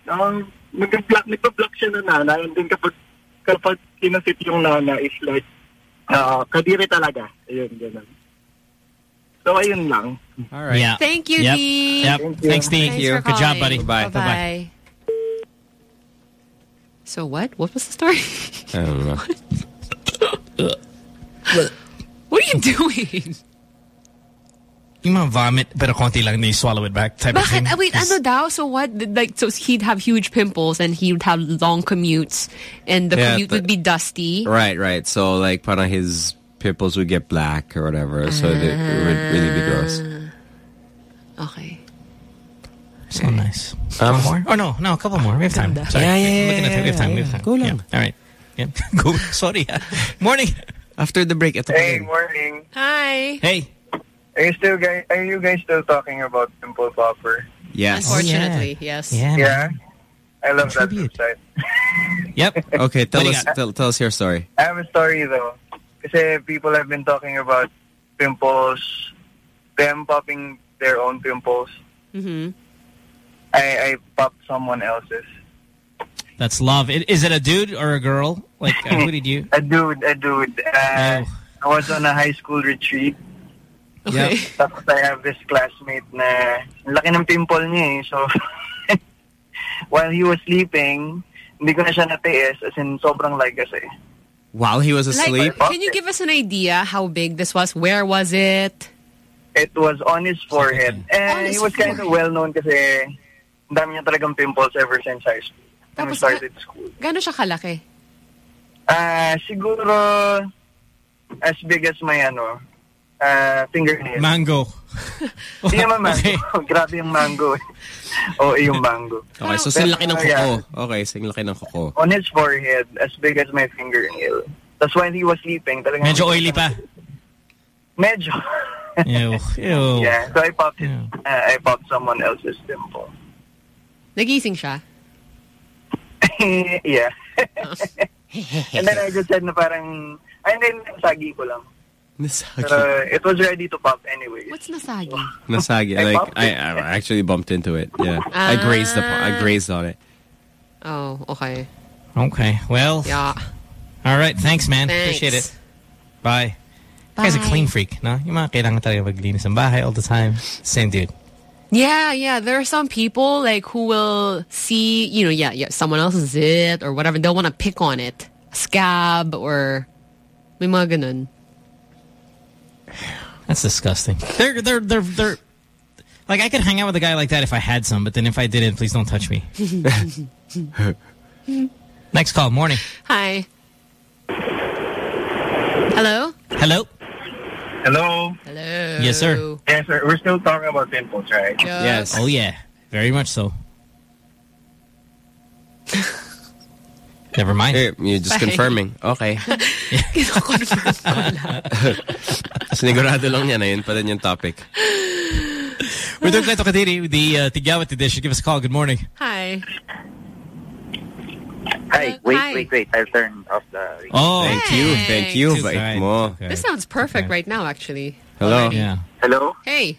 um, nag-block, nagpa-block siya ng nana, and then kapag, kapag kinasit yung nana is like, uh, kadiri talaga. Ayun, gano'n. So, ayun lang. All right. Yeah. Thank you, Yep. D. Yep. Thanks, D. Thanks for Good job, buddy. Bye-bye. Bye-bye. So what? What was the story? I don't know. what are you doing? Yung mga vomit, pero konti lang, and you swallow it back type of thing. Bakit? Ah, wait, ano daw? So what? Like, so he'd have huge pimples and he would have long commutes and the Yeah, commute but- would be dusty. Right, right. So like parang his pimples would get black or whatever. So that it would really be gross. Okay. So nice. Um, One more? Oh, no, no, a couple more. We have time. Sorry. Yeah, yeah, I'm looking at it. We have time. We yeah, have time. Go lang. Yeah. All right. Yeah. Go. Sorry. ah. Morning. After the break, ito pa Hey, din. morning. Hi. Hey. Are you still guys? Are you guys still talking about Pimple Popper? Yes. Unfortunately, yes. Yeah. Yeah. I love that Tribute. website. Yep. Okay, tell What do you us tell, tell us your story. I have a story though. Kasi people have been talking about pimples, them popping their own pimples. Mm-hmm. I, I popped someone else's. That's love. I- Is it a dude or a girl? Like, who did you? A dude, a dude. Uh, Oh. I was on a high school retreat. Okay. Tapos I have this classmate na ang laki ng pimple niya eh. So, while he was sleeping, hindi ko na siya natiis as in sobrang like kasi. While he was asleep? Like, can you give us an idea how big this was? Where was it? It was on his forehead. And On his he was kind of well known kasi ang dami niya talagang pimples ever since high school. When we Tapos, started school. Gano'n siya kalaki? Ah, siguro as big as my ano, uh, fingernail. Mango. Hindi naman mango. Grabe yung mango. Oo, yung mango. Okay, so sing laki ng Pero, yeah. Okay, sing laki ng kuko. on his forehead, as big as my fingernail. That's when he was sleeping. Talagang Medyo oily pa. Medyo. Ew. Ew. yeah, so I popped his, uh, I popped someone else's pimple. Nagising siya? yeah. And then I just said na parang, ay hindi, nasagi ko lang. Pero uh, it was ready to pop anyway. What's nasagi? Nasagi. I Like I. I actually bumped into it. Yeah. I ah. grazed the I grazed on it. Oh, okay. Okay. Well. Yeah. All right. Thanks, man. Thanks. Appreciate it. Bye. That guy's a clean freak, no? Yung mga kailangan talaga maglinis ng bahay all the time. Same dude. Yeah, yeah. There are some people like who will see, you know, yeah, yeah, someone else's zit or whatever. They'll want to pick on it, scab or may mga ganun. That's disgusting. They're they're they're they're like I could hang out with a guy like that if I had some, but then if I didn't, please don't touch me. Next call. Morning. Hi. Hello. Hello. Hello. Hello. Yes, sir. Yes, sir. We're still talking about pimples, right? Yes. Oh yeah. Very much so. Never mind. Eh, you're just Bye. confirming. Okay. Kino-confirm ko lang. Sinigurado lang niya na yun pa din yung topic. We're doing Kwento Kadiri with the uh, Tigawat edition. Give us a call. Good morning. Hi. Hi, wait, Hi. wait, wait. I'll turn off the... Oh, thank you, thank you, Too bait kind. mo. This sounds perfect right now, actually. Hello. Yeah. Hello? Hey.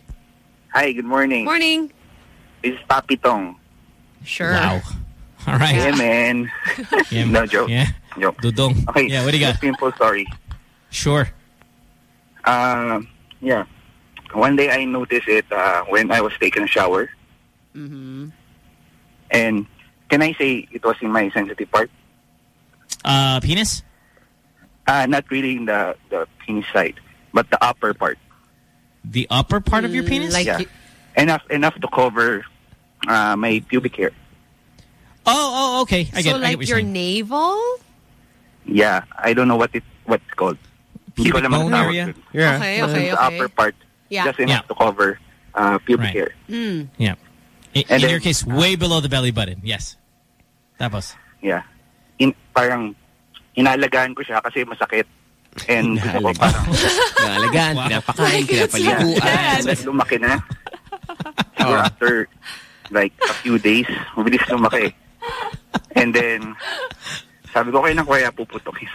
Hi, good morning. Morning. This is Papi Tong. Sure. Wow. All right. Yeah, man. no joke. Yeah. Joke. Dudong. Okay. Yeah, what do you got? Simple story. Sure. Um, yeah. One day I noticed it uh, when I was taking a shower. Mm-hmm. And can I say it was in my sensitive part? Uh, penis? Uh, not really in the, the penis side, but the upper part. The upper part of your penis? yeah. enough enough to cover uh, my pubic hair. Oh, oh, okay. I get, so I get like what your you're saying. navel? Yeah, I don't know what it what it's called. Hindi ko Pubic alam bone area? Yeah. Okay, Dun okay, sa okay. upper part, Yeah. just enough to cover uh, pubic hair. Mm. Yeah. In, in then- your case, way below the belly button. Yes. Tapos. Yeah. In, parang inalagaan ko siya kasi masakit. And gusto ko parang... Naalagaan, pinapakain, pinapaliguan. Yeah. Like, lumaki na. Siguro after like a few days, mabilis lumaki. And then, sabi ko, okay na kaya puputokin.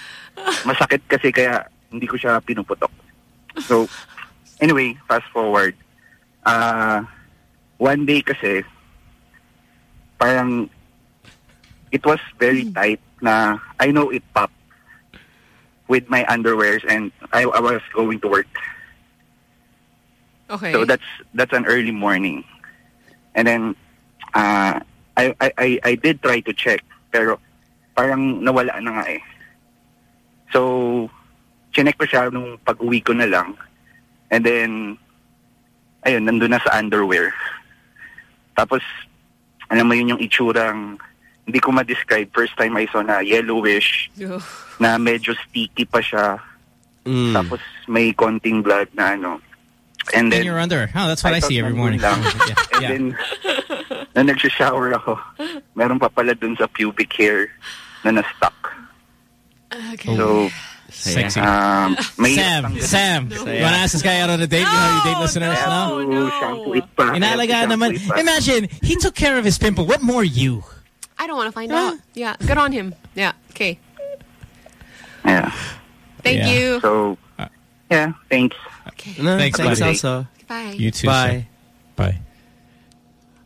Masakit kasi kaya hindi ko siya pinuputok. So, anyway, fast forward. Uh, one day kasi, parang it was very tight na I know it popped with my underwears and I, I was going to work. Okay. So that's that's an early morning. And then uh, I, I I I did try to check pero parang nawala na nga eh. So chinek ko siya nung pag-uwi ko na lang. And then ayun, nandun na sa underwear. Tapos alam mo yun yung itsurang hindi ko ma-describe. First time I saw na yellowish, na medyo sticky pa siya. Mm. Tapos may konting blood na ano. And in then, your underwear. Oh, that's what I, thought see every morning. Lang. yeah. And yeah. then, na nagsha-shower ako, meron pa pala dun sa pubic hair na na-stuck. Okay. So, Sexy. um, may Sam, Sam, you want to ask this guy out on a date? you know how you date listeners now? shampoo it pa. Inalagaan naman. Pa. Imagine, he took care of his pimple. What more you? I don't want to find out. Yeah, good on him. Yeah, okay. Yeah. Thank Yeah. you. So, yeah, thanks. Okay. No, Thanks, thanks buddy. also. Bye. You too. Bye. sir. Bye.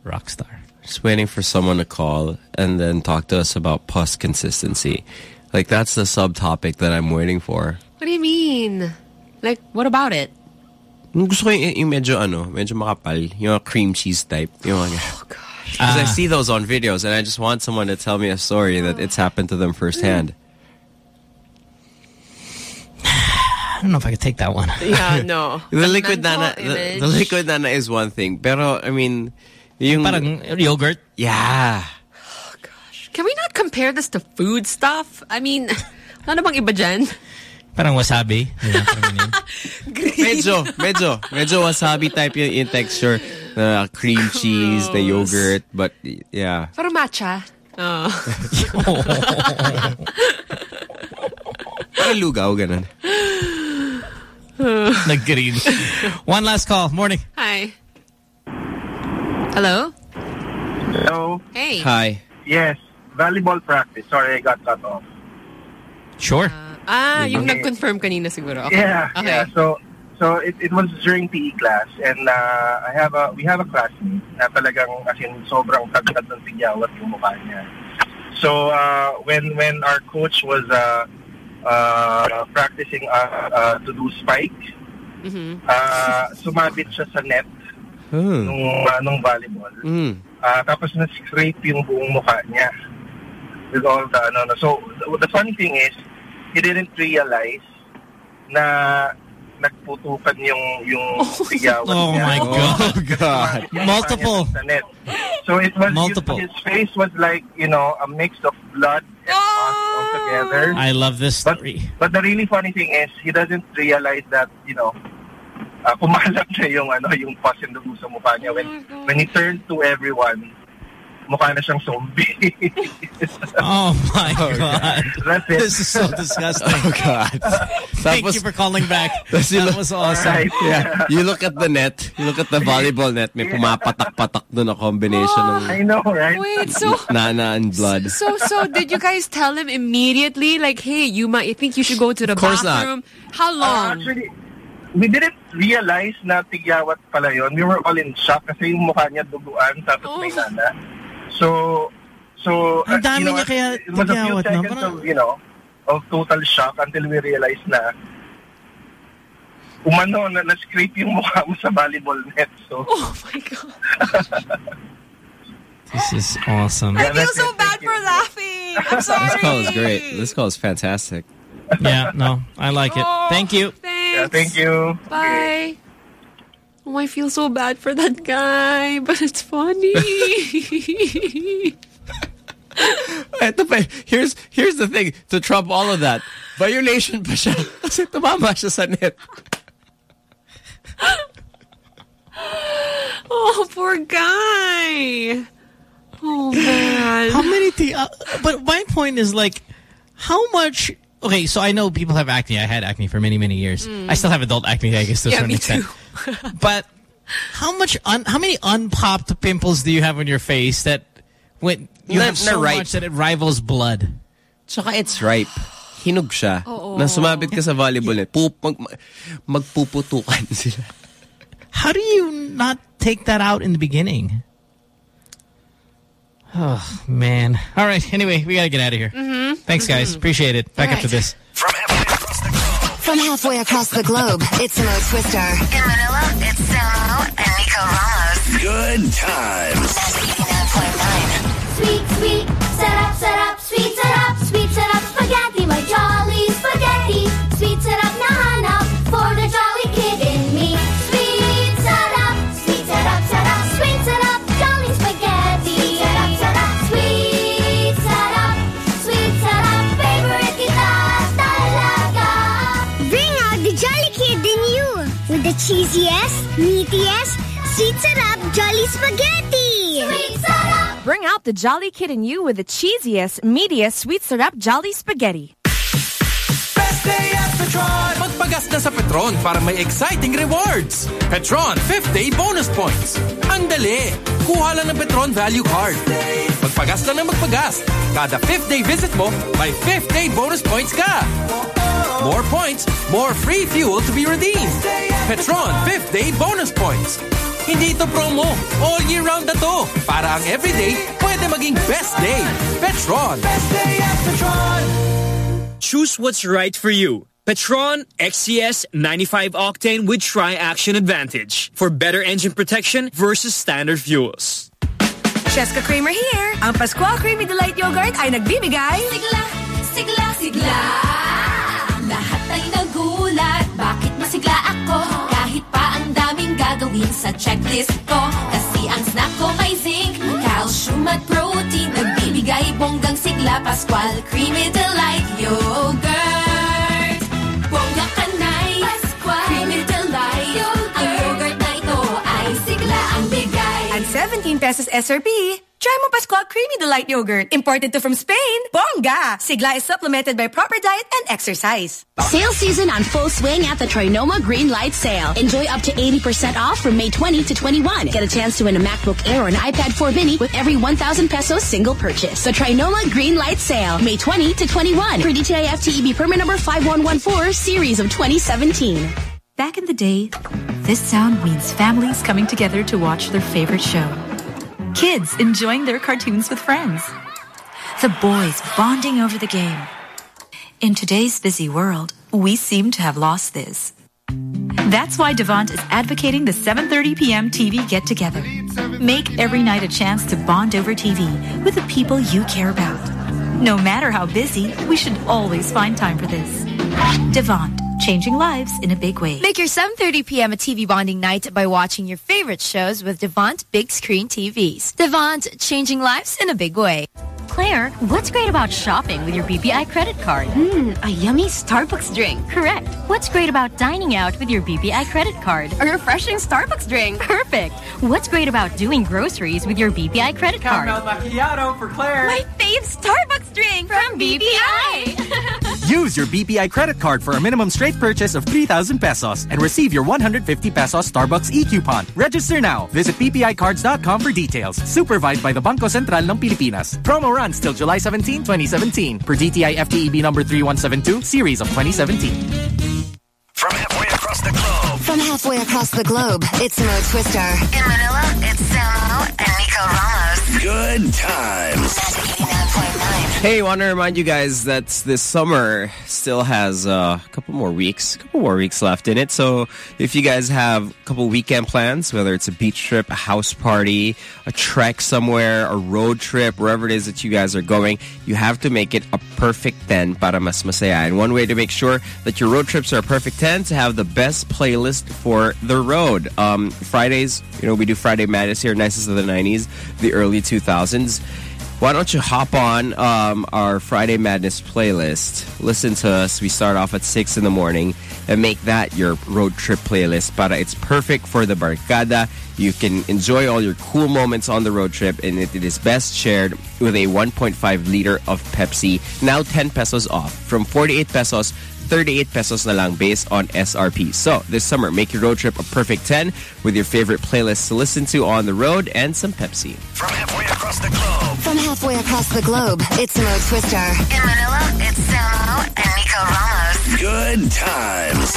Rockstar. Just waiting for someone to call and then talk to us about pus consistency. Like that's the subtopic that I'm waiting for. What do you mean? Like, what about it? Gusto ko yung, yung medyo ano, medyo makapal, yung cream cheese type. Yung mga, oh gosh. Because I Ah. see those on videos and I just want someone to tell me a story that it's happened to them firsthand. I don't know if I could take that one. Yeah, no. The liquid nana, the, the liquid nana is one thing. Pero, I mean, yung... Parang yogurt? Yeah. Oh, gosh. Can we not compare this to food stuff? I mean, ano bang iba dyan? Parang wasabi. You know, parang ganyan. medyo, medyo, medyo wasabi type yung, yung texture. The cream cheese, the yogurt, but yeah. Pero matcha. Oh. Parang lugaw, ganun. Nag-green. One last call. Morning. Hi. Hello? Hello. Hey. Hi. Yes, volleyball practice. Sorry, I got cut off. Sure. Ah, yung Okay. nag-confirm kanina siguro. Okay. Yeah, Okay. yeah. So, so it, it was during PE class, and uh, I have a we have a classmate na talagang as in sobrang taglad ng tigyawat yung mukha niya. So uh, when when our coach was uh, uh, practicing uh, uh, to do spike, Mhm. uh, sumabit siya sa net Hmm. nung uh, nung volleyball. Mm. Ah, tapos na-scrape yung buong mukha niya with all the ano. no. So, the, the funny thing is, he didn't realize na nagputukan yung yung tigyawan Oh niya. my God. God. Multiple. So it was Multiple. His, face was like you know a mix of blood and pus all together. I love this But story. but the really funny thing is he doesn't realize that you know uh, kumalat na yung ano yung pus and dugo sa mukha niya when when he turned to everyone mukha na siyang zombie. Oh my god. That's it. This is so disgusting. Oh God. Thank Tapos- you for calling back. You That look- was awesome. Alright. Yeah. You look at the net. You look at the volleyball net. May pumapatak-patak doon na combination ng I know, right? Wait, so nana and blood. so so did you guys tell him immediately like, hey, you might think you should go to the Of course not. bathroom? How Uh, long? actually, we didn't realize na tigyawat pala yun. We were all in shock kasi yung mukha niya duguan tapos may nana. So, so, Ang uh, dami you know, niya kaya it was a few tigyawat, no? seconds Parang- of, you know, of total shock until we realized na umano na na-scrape yung mukha mo sa volleyball net. So, oh my God. This is awesome. I feel so bad for laughing. I'm sorry. This call is great. This call is fantastic. Yeah, no, I like it. Thank you. Thanks. thank you. Bye. Oh, I feel so bad for that guy, but it's funny. Here's, here's the thing. To trump all of that, violation pa siya. Kasi tumama siya sa net. oh, poor guy. Oh man. How many thi- uh, But my point is like, how much? Okay, so I know people have acne. I had acne for many, many years. Mm. I still have adult acne, I guess, to a Yeah, certain me extent. but how much? Un, how many unpopped pimples do you have on your face that when you Na- have so na ripe. much that it rivals blood? Tsaka it's ripe. Hinog siya. Oo. Na sumabit ka sa volleyball net. Pup, mag, magpuputukan sila. How do you not take that out in the beginning? Oh man! All right. Anyway, we gotta get out of here. Mm-hmm. Thanks, guys. Appreciate it. Back All after right. this. From halfway across the globe, it's Mo Twister. In Manila, it's Samo and Nico Ramos. Good times. Sweet, sweet, set up, set up, sweet, set up, sweet, cheesiest, meatiest, sweet up jolly spaghetti. Sweet setup. Bring out the jolly kid in you with the cheesiest, meatiest, sweet syrup jolly spaghetti. Best day at Petron! Magpagas na sa Petron para may exciting rewards. Petron 5th Day Bonus Points. Ang dali! Kuha lang ng Petron Value Card. Magpagas lang ng magpagas. Kada 5th day visit mo, may 5th day bonus points ka. More points, more free fuel to be redeemed. Petron 5th Day Bonus Points. Hindi ito promo. All year round na to. Para ang everyday pwede maging best day. Petron. Best day at Petron. Choose what's right for you. Petron XCS 95 octane with Tri-Action Advantage for better engine protection versus standard fuels. Cheska Kramer here. Ang Pascual Creamy Delight Yogurt ay nagbibigay... Sigla, sigla, sigla. Gagawin sa checklist ko. Kasi ang snack ko may zinc, calcium at protein. Nagbibigay bonggang sigla, Pascual Creamy Delight Yogurt. 19 pesos SRP. Try Mo Pascual Creamy Delight Yogurt, imported to from Spain. Bonga! Sigla is supplemented by proper diet and exercise. Sale season on full swing at the Trinoma Green Light Sale. Enjoy up to 80% off from May 20 to 21. Get a chance to win a MacBook Air or an iPad 4 mini with every 1,000 pesos single purchase. The Trinoma Green Light Sale, May 20 to 21. For DTI FTEB permit number 5114, series of 2017. Back in the day, this sound means families coming together to watch their favorite show. Kids enjoying their cartoons with friends. The boys bonding over the game. In today's busy world, we seem to have lost this. That's why Devant is advocating the 7:30 p.m. TV get together. Make every night a chance to bond over TV with the people you care about. No matter how busy, we should always find time for this. Devant, changing lives in a big way. Make your 7.30 p.m. a TV bonding night by watching your favorite shows with Devant Big Screen TVs. Devant, changing lives in a big way. Claire, what's great about shopping with your BPI credit card? Hmm, a yummy Starbucks drink. Correct. What's great about dining out with your BPI credit card? A refreshing Starbucks drink. Perfect. What's great about doing groceries with your BPI credit card? Caramel macchiato for Claire. My fave Starbucks drink from, BPI. Use your BPI credit card for a minimum straight purchase of 3,000 pesos and receive your 150 pesos Starbucks e-coupon. Register now. Visit bpicards.com for details. Supervised by the Bangko Sentral ng Pilipinas. Promo runs till July 17, 2017 per DTI FTEB number 3172, series of 2017. From halfway across the globe. From halfway across the globe, it's Mo Twister. In Manila, it's Samo and Nico Ramos. Good times. Hey, want to remind you guys that this summer still has uh, a couple more weeks, a couple more weeks left in it. So if you guys have a couple weekend plans, whether it's a beach trip, a house party, a trek somewhere, a road trip, wherever it is that you guys are going, you have to make it a perfect 10 para mas masaya. And one way to make sure that your road trips are a perfect 10 to have the best playlist for the road. Um, Fridays, you know, we do Friday Madness here, nicest of the 90s, the early 2000s why don't you hop on um, our Friday Madness playlist? Listen to us. We start off at 6 in the morning and make that your road trip playlist. Para it's perfect for the barcada. You can enjoy all your cool moments on the road trip and it, it is best shared with a 1.5 liter of Pepsi. Now 10 pesos off. From 48 pesos 38 pesos na lang based on SRP. So, this summer, make your road trip a perfect 10 with your favorite playlists to listen to on the road and some Pepsi. From halfway across the globe. From halfway across the globe, it's Mo Twister. In Manila, it's Samo and Nico Ramos. Good times.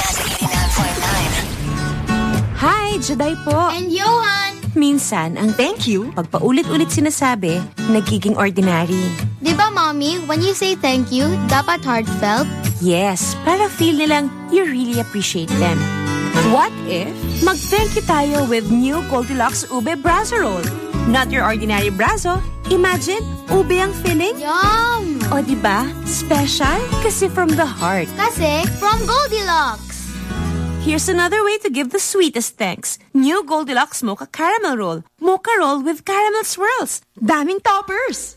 Hi, Juday po. And Yohan. Minsan, ang thank you, pag paulit-ulit sinasabi, nagiging ordinary. Di ba, Mommy, when you say thank you, dapat heartfelt? Yes, para feel nilang you really appreciate them. What if mag-thank you tayo with new Goldilocks Ube Brazo Roll? Not your ordinary brazo. Imagine, ube ang filling. Yum! O ba? Special kasi from the heart. Kasi from Goldilocks. Here's another way to give the sweetest thanks. New Goldilocks Mocha Caramel Roll. Mocha Roll with caramel swirls. Daming toppers!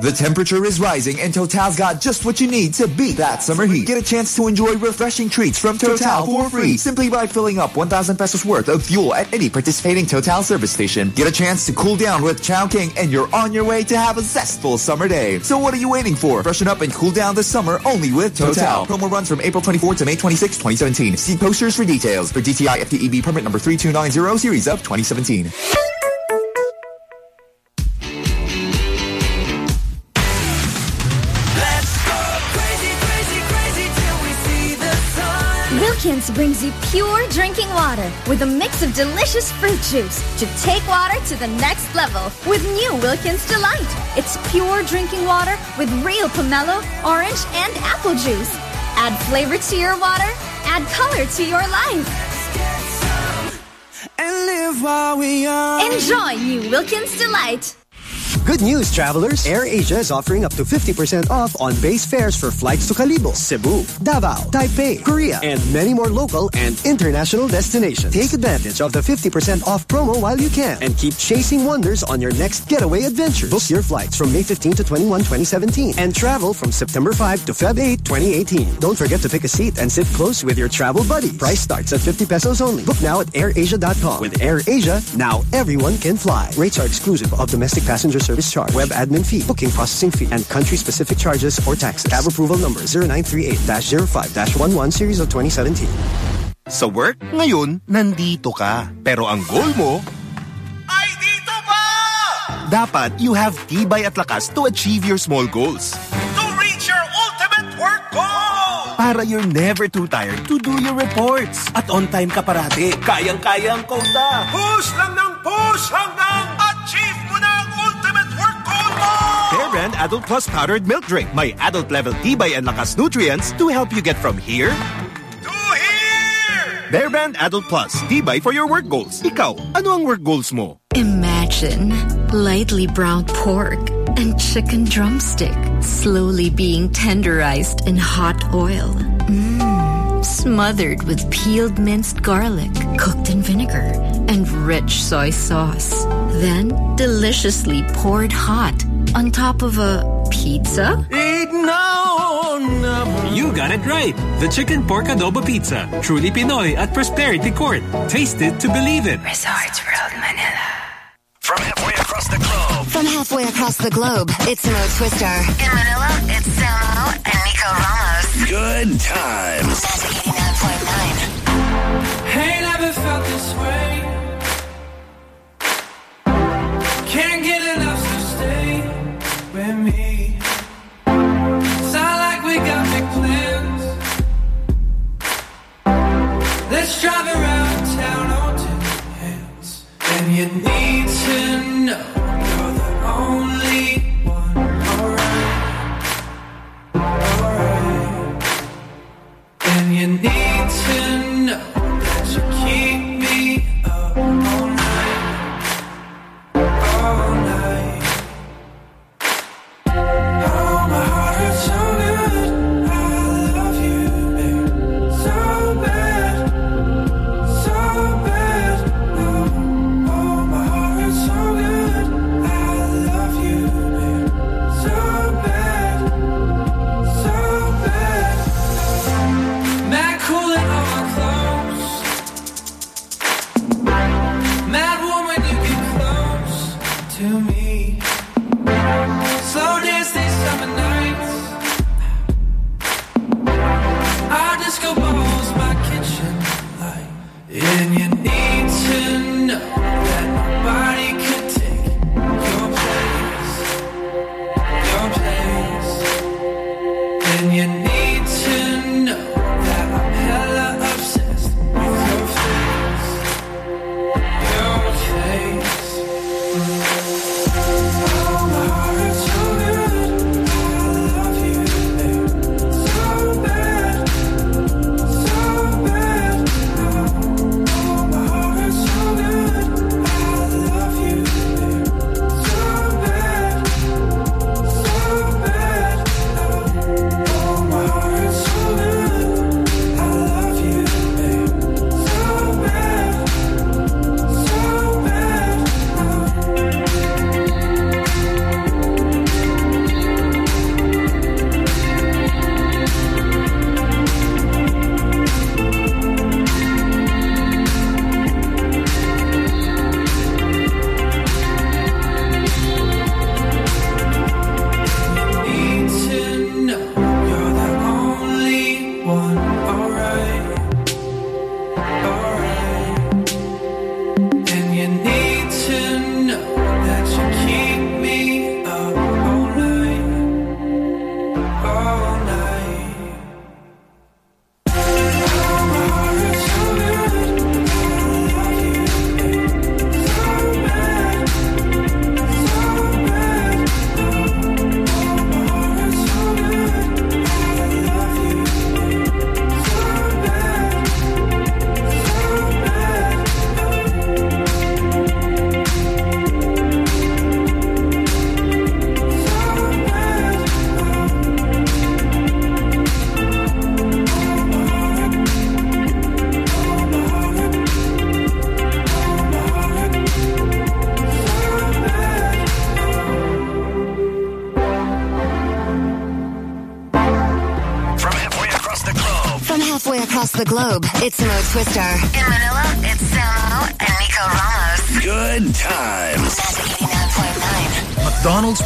The temperature is rising and Total's got just what you need to beat that summer heat. Get a chance to enjoy refreshing treats from Total for free simply by filling up 1,000 pesos worth of fuel at any participating Total service station. Get a chance to cool down with Chowking and you're on your way to have a zestful summer day. So what are you waiting for? Freshen up and cool down this summer only with Total. Promo runs from April 24 to May 26, 2017. See posters for details for DTI FTEB permit number 3290 series of 2017. Brings you pure drinking water with a mix of delicious fruit juice to take water to the next level with new Wilkins Delight. It's pure drinking water with real pomelo, orange, and apple juice. Add flavor to your water, add color to your life. And live while we are. Enjoy new Wilkins Delight. Good news, travelers! AirAsia is offering up to 50% off on base fares for flights to Kalibo, Cebu, Davao, Taipei, Korea, and many more local and international destinations. Take advantage of the 50% off promo while you can and keep chasing wonders on your next getaway adventure. Book your flights from May 15 to 21, 2017 and travel from September 5 to Feb 8, 2018. Don't forget to pick a seat and sit close with your travel buddy. Price starts at 50 pesos only. Book now at airasia.com. With AirAsia, now everyone can fly. Rates are exclusive of domestic passenger service charge, web admin fee, booking processing fee, and country-specific charges or taxes. Cab approval number 0938-05-11 series of 2017. Sa work, ngayon, nandito ka. Pero ang goal mo, ay dito pa! Dapat you have tibay at lakas to achieve your small goals. To reach your ultimate work goal! Para you're never too tired to do your reports. At on time ka parati. Kayang-kaya ang quota. Push lang ng push hanggang Adult Plus Powdered Milk Drink. May adult level tibay and lakas nutrients to help you get from here To here! Bear Brand Adult Plus. Tibay for your work goals. Ikaw, ano ang work goals mo? Imagine lightly browned pork and chicken drumstick slowly being tenderized in hot oil. Mmm, smothered with peeled minced garlic, cooked in vinegar, and rich soy sauce. Then deliciously poured hot On top of a pizza? Eat now! You got it right. The chicken pork adobo pizza. Truly Pinoy at Prosperity Court. Taste it to believe it. Resorts World Manila. From halfway across the globe. From halfway across the globe, it's Mo Twister. In Manila, it's Samo and Nico Ramos. Good times. Magic 89.9. Ain't never felt this way. Can't get enough, you need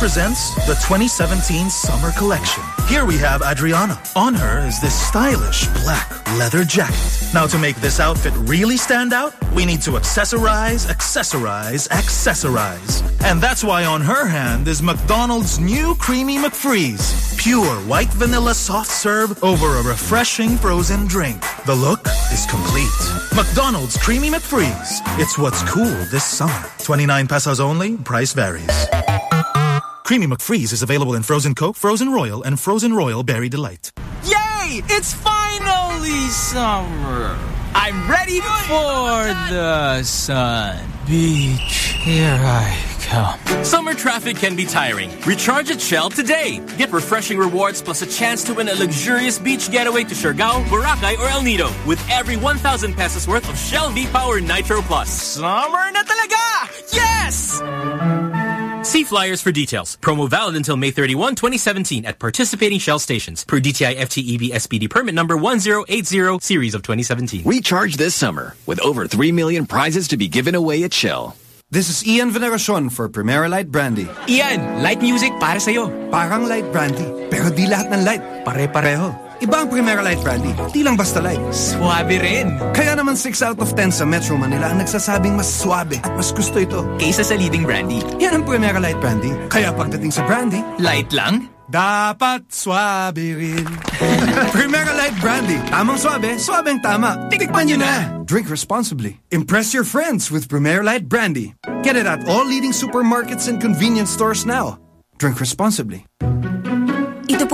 presents the 2017 Summer Collection. Here we have Adriana. On her is this stylish black leather jacket. Now to make this outfit really stand out, we need to accessorize, accessorize, accessorize. And that's why on her hand is McDonald's new Creamy McFreeze. Pure white vanilla soft serve over a refreshing frozen drink. The look is complete. McDonald's Creamy McFreeze. It's what's cool this summer. 29 pesos only, price varies. Creamy McFreeze is available in Frozen Coke, Frozen Royal, and Frozen Royal Berry Delight. Yay! It's finally summer. I'm ready for the sun. Beach, here I come. Summer traffic can be tiring. Recharge at Shell today. Get refreshing rewards plus a chance to win a luxurious beach getaway to Siargao, Boracay, or El Nido with every 1,000 pesos worth of Shell V-Power Nitro Plus. Summer na talaga! Yes! See flyers for details. Promo valid until May 31, 2017 at participating Shell stations per DTI FTEB SPD permit number 1080 series of 2017. Recharge this summer with over 3 million prizes to be given away at Shell. This is Ian Veneracion for Primera Light Brandy. Ian, light music para sa'yo. Parang light brandy, pero di lahat ng light pare-pareho. Iba ang Primera Light Brandy, di lang basta light. Swabe rin. Kaya naman 6 out of 10 sa Metro Manila ang nagsasabing mas swabe at mas gusto ito. Kaysa sa leading brandy. Yan ang Primera Light Brandy. Kaya pagdating sa brandy, Light lang? dapat swabe rin. Primera Light Brandy. Tamang swabe, swabeng tama. Tikman nyo na. Drink responsibly. Impress your friends with Primera Light Brandy. Get it at all leading supermarkets and convenience stores now. Drink responsibly.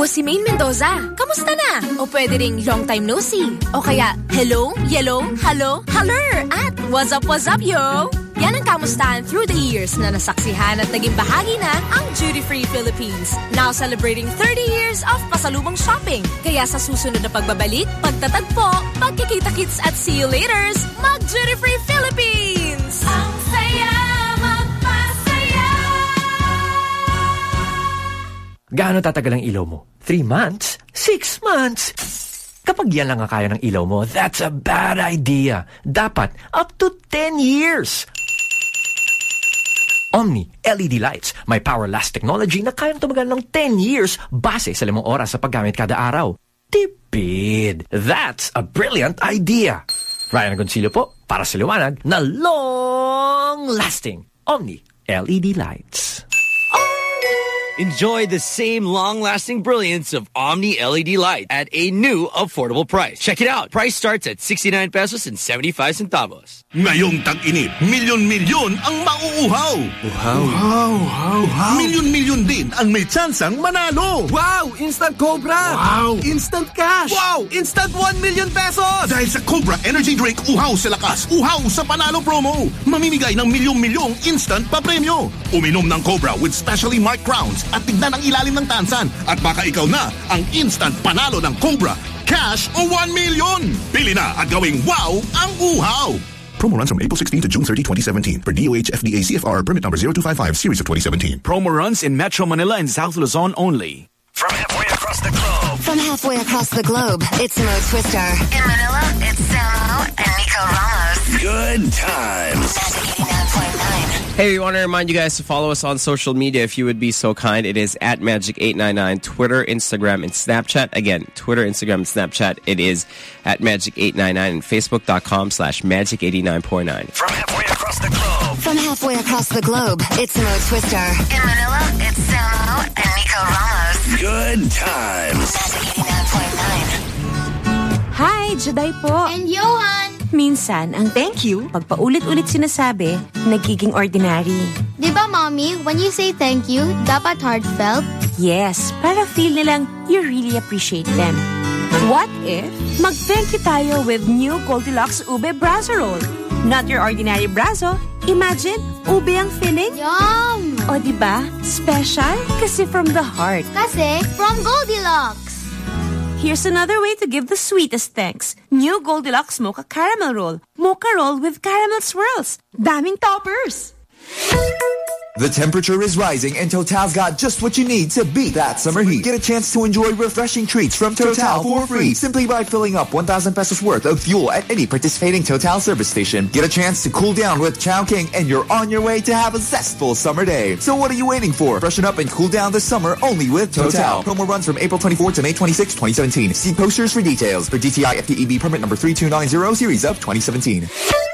Po si Maine Mendoza. Kamusta na? O pwede ring long time no see. O kaya, hello, yellow, hello, holler, at what's up, what's up, yo? Yan ang kamustahan through the years na nasaksihan at naging bahagi na ang Duty Free Philippines. Now celebrating 30 years of pasalubong shopping. Kaya sa susunod na pagbabalik, pagtatagpo, pagkikita-kits at see you laters, mag Duty Free Philippines! Gaano tatagal ang ilaw mo? Three months? Six months? Kapag yan lang ang kaya ng ilaw mo, that's a bad idea. Dapat up to 10 years. Omni LED lights, may power last technology na kayang tumagal ng 10 years base sa limang oras sa paggamit kada araw. Tipid! That's a brilliant idea! Ryan Agoncillo po, para sa liwanag na long-lasting Omni LED lights. Enjoy the same long-lasting brilliance of Omni LED light at a new affordable price. Check it out. Price starts at 69 pesos and 75 centavos. Ngayong tag-init, milyon-milyon ang mauuhaw. Uhaw. Uhaw, uhaw, uhaw. Milyon-milyon din ang may tsansang manalo. Wow! Instant Cobra! Wow! Instant cash! Wow! Instant 1 million pesos! Dahil sa Cobra Energy Drink, uhaw sa lakas, uhaw sa panalo promo. Mamimigay ng milyong-milyong instant pa premyo. Uminom ng Cobra with specially marked crowns at tignan ang ilalim ng tansan. At baka ikaw na ang instant panalo ng Cobra. Cash o 1 million. Pili na at gawing wow ang uhaw. Promo runs from April 16 to June 30, 2017 for DOH FDA CFR permit number 0255 series of 2017. Promo runs in Metro Manila and South Luzon only. From halfway across the globe. From halfway across the globe, it's Mo Twister. In Manila, it's Samo and Nico Ramos. Good times. Hey, we want to remind you guys to follow us on social media if you would be so kind. It is at Magic899, Twitter, Instagram, and Snapchat. Again, Twitter, Instagram, and Snapchat. It is at Magic899 and Facebook.com slash Magic89.9. From halfway across the globe. From halfway across the globe, it's Mo Twister. In Manila, it's Samo and Nico Ramos. Good times. Magic 89.9. Hi, Juday po. And Yohan. Minsan, ang thank you, pag paulit-ulit sinasabi, nagiging ordinary. Di ba, Mommy, when you say thank you, dapat heartfelt? Yes, para feel nilang you really appreciate them. What if mag-thank you tayo with new Goldilocks Ube Brazo Roll? Not your ordinary brazo. Imagine, ube ang filling. Yum! O ba? Special kasi from the heart. Kasi from Goldilocks. Here's another way to give the sweetest thanks. New Goldilocks Mocha Caramel Roll. Mocha Roll with caramel swirls. Daming toppers! The temperature is rising and Total's got just what you need to beat that summer heat. Get a chance to enjoy refreshing treats from Total for free simply by filling up 1,000 pesos worth of fuel at any participating Total service station. Get a chance to cool down with Chowking and you're on your way to have a zestful summer day. So what are you waiting for? Freshen up and cool down this summer only with Total. Promo runs from April 24 to May 26, 2017. See posters for details for DTI FTEB permit number 3290 series of 2017.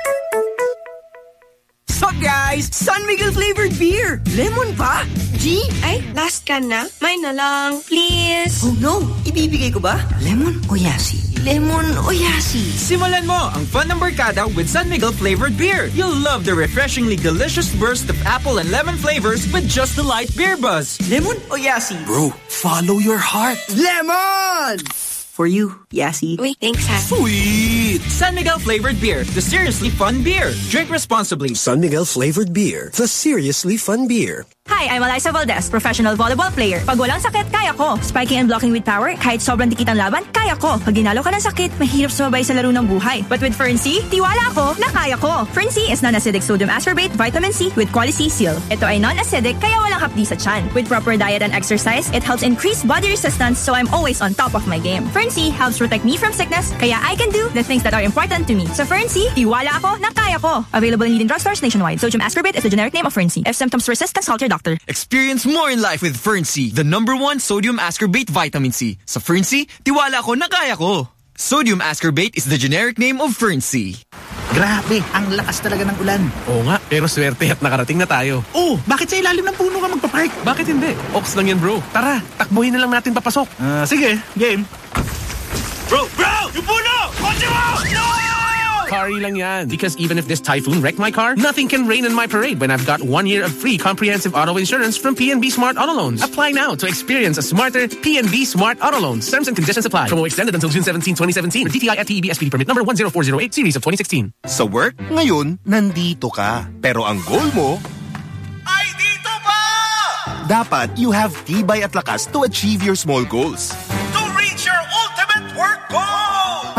Sup guys? San Miguel flavored beer. Lemon pa? G? Ay, last can na. Mine na lang, please. Oh no, ibibigay ko ba? Lemon o yasi? Lemon o yasi? Simulan mo ang fun ng barkada with San Miguel flavored beer. You'll love the refreshingly delicious burst of apple and lemon flavors with just the light beer buzz. Lemon o yasi? Bro, follow your heart. Lemon! For you, Yassi. Wait, thanks ha. Sweet! San Miguel flavored beer, the seriously fun beer. Drink responsibly. San Miguel flavored beer, the seriously fun beer. Hi, I'm Alyssa Valdez, professional volleyball player. Pag walang sakit, kaya ko. Spiking and blocking with power, kahit sobrang dikit ang laban, kaya ko. Pag ginalo ka ng sakit, mahirap sumabay sa laro ng buhay. But with Fern-C, tiwala ako na kaya ko. Fern-C is non-acidic sodium ascorbate vitamin C with quality seal. Ito ay non-acidic kaya walang hapdi sa tiyan. With proper diet and exercise, it helps increase body resistance so I'm always on top of my game. Fern-C helps protect me from sickness kaya I can do the things that are important to me. Sa Fern-C, tiwala ako na kaya ko. Available in leading drugstores nationwide. Sodium ascorbate is the generic name of Fern-C. If symptoms persist, consult your doctor. Experience more in life with Fern-C, the number one sodium ascorbate vitamin C. Sa Fern-C, tiwala ko na kaya ko. Sodium ascorbate is the generic name of Fern-C. Grabe, ang lakas talaga ng ulan. Oo nga, pero swerte at nakarating na tayo. Oh, bakit sa ilalim ng puno ka magpapark? Bakit hindi? Ox lang yan bro. Tara, takbuhin na lang natin papasok. Ah, sige, game. Bro, bro! Yung puno! Kotse mo! No! Kari lang yan. Because even if this typhoon wrecked my car, nothing can rain in my parade when I've got one year of free comprehensive auto insurance from PNB Smart Auto Loans. Apply now to experience a smarter PNB Smart Auto Loans. Terms and conditions apply. Promo extended until June 17, 2017 for DTI FTEB SPD permit number 10408 series of 2016. Sa work, ngayon, nandito ka. Pero ang goal mo, Ay, dito pa! dapat you have tibay at lakas to achieve your small goals.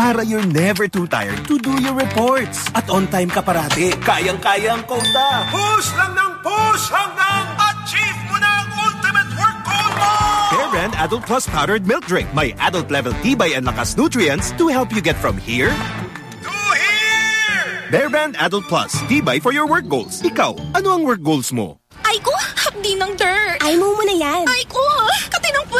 Para you're never too tired to do your reports. At on time ka parati. Kayang-kaya ang kota. Push lang ng push hanggang achieve mo na ang ultimate work goal mo! Bear Brand Adult Plus Powdered Milk Drink. May adult level tibay and lakas nutrients to help you get from here To here! Bear Brand Adult Plus. Tibay for your work goals. Ikaw, ano ang work goals mo? Ay ko, hapdi ng dirt. Ay mo muna yan. Ay ko,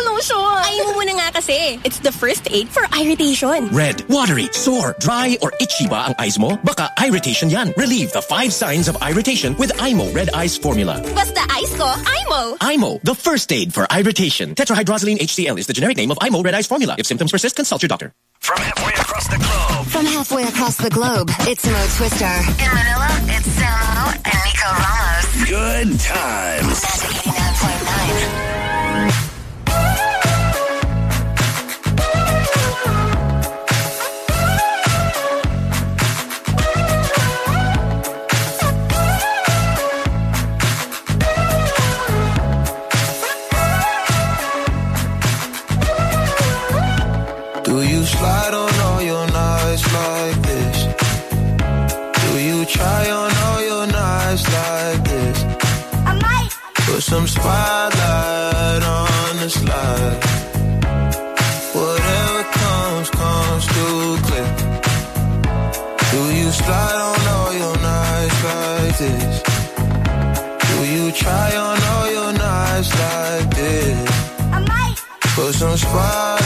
lotion. Ayaw mo muna nga kasi. It's the first aid for irritation. Red, watery, sore, dry, or itchy ba ang eyes mo? Baka irritation yan. Relieve the five signs of irritation with Eye Mo Red Eyes Formula. Basta eyes ko, Eye Mo. IMO, the first aid for irritation. Tetrahydrozoline HCl is the generic name of Eye Mo Red Eyes Formula. If symptoms persist, consult your doctor. From halfway across the globe. From halfway across the globe, it's Mo Twister. In Manila, it's Samo and Nico Ramos. Good times. 89.9. slide on all your nights like this? Do you try on all your nights like this? I might. Put some spotlight on the slide. Whatever comes, comes too clear. Do you slide on all your nights like this? Do you try on all your nights like this? I might. Put some spotlight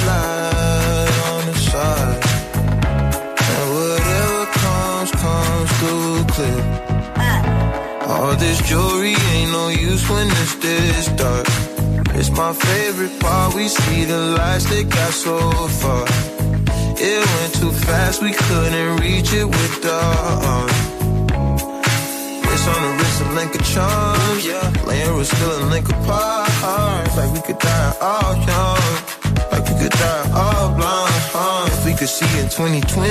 my favorite part. We see the lights that got so far. It went too fast, we couldn't reach it with the arm. It's on the wrist, a link of charms. Yeah, laying was still a link apart. Like we could die all young, like we could die all blind. Huh? If we could see in 2020,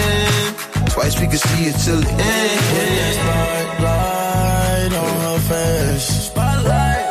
twice we could see it till the end. Spotlight on her face.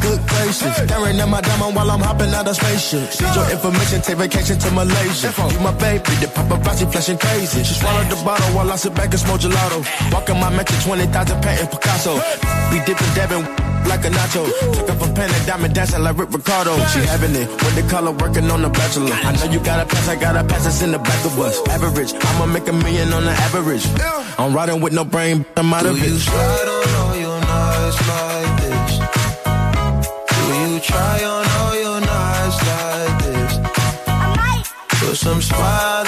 Good gracious. Staring at my diamond while I'm hopping out of spaceship. Need your information, take vacation to Malaysia. You my baby, the paparazzi flashing crazy. She swallowed the bottle while I sit back and smoke gelato. Walking my mentor, 20,000 patent Picasso. Be dipping, dabbing like a nacho. Took up a pen and diamond dancing like Rick Ricardo. She having it with the color working on the bachelor. I know you got a pass, I got a pass, it's in the back of us. Average, I'ma make a million on the average. I'm riding with no brain, I'm out of it. you slide on all your nights try on all your nights like this? Put some spotlight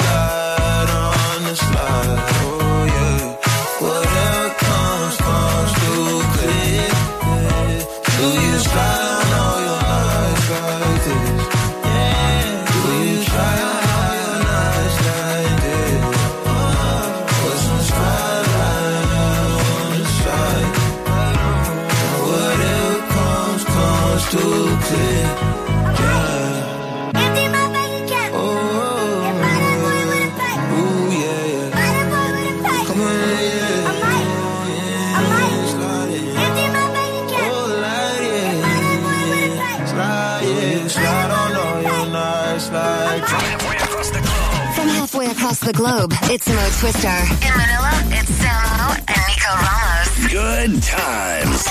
the globe, it's Mo Twister. In Manila, it's Samo and Nico Ramos. Good times.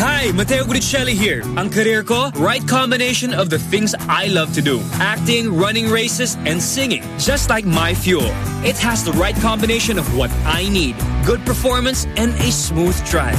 Hi, Mateo Guidicelli here. Ang career ko, right combination of the things I love to do. Acting, running races, and singing. Just like my fuel. It has the right combination of what I need. Good performance and a smooth drive.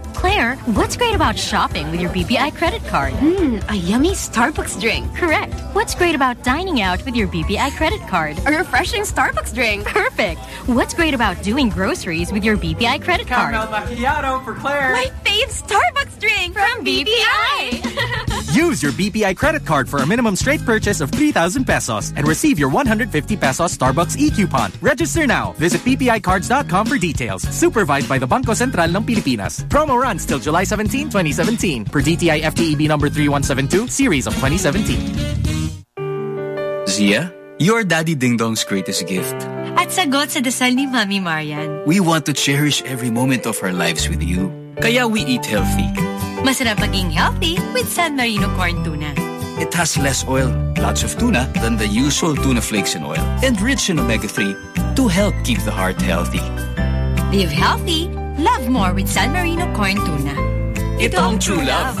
Claire, what's great about shopping with your BPI credit card? Mmm, a yummy Starbucks drink. Correct. What's great about dining out with your BPI credit card? A refreshing Starbucks drink. Perfect. What's great about doing groceries with your BPI credit card? macchiato for Claire. My fave Starbucks drink from BPI. Use your BPI credit card for a minimum straight purchase of 3,000 pesos and receive your 150 pesos Starbucks e-coupon. Register now. Visit bpicards.com for details. Supervised by the Bangko Sentral ng Pilipinas. Promo runs till July 17, 2017 per DTI FTEB number 3172, series of 2017. Zia, you're Daddy Dingdong's greatest gift. At sagot sa dasal ni Mami Marian. We want to cherish every moment of our lives with you. Kaya we eat healthy. Masarap maging healthy with San Marino corn tuna. It has less oil, lots of tuna, than the usual tuna flakes and oil, and rich in omega-3 to help keep the heart healthy. Live healthy, love more with San Marino corn tuna. Ito ang true love.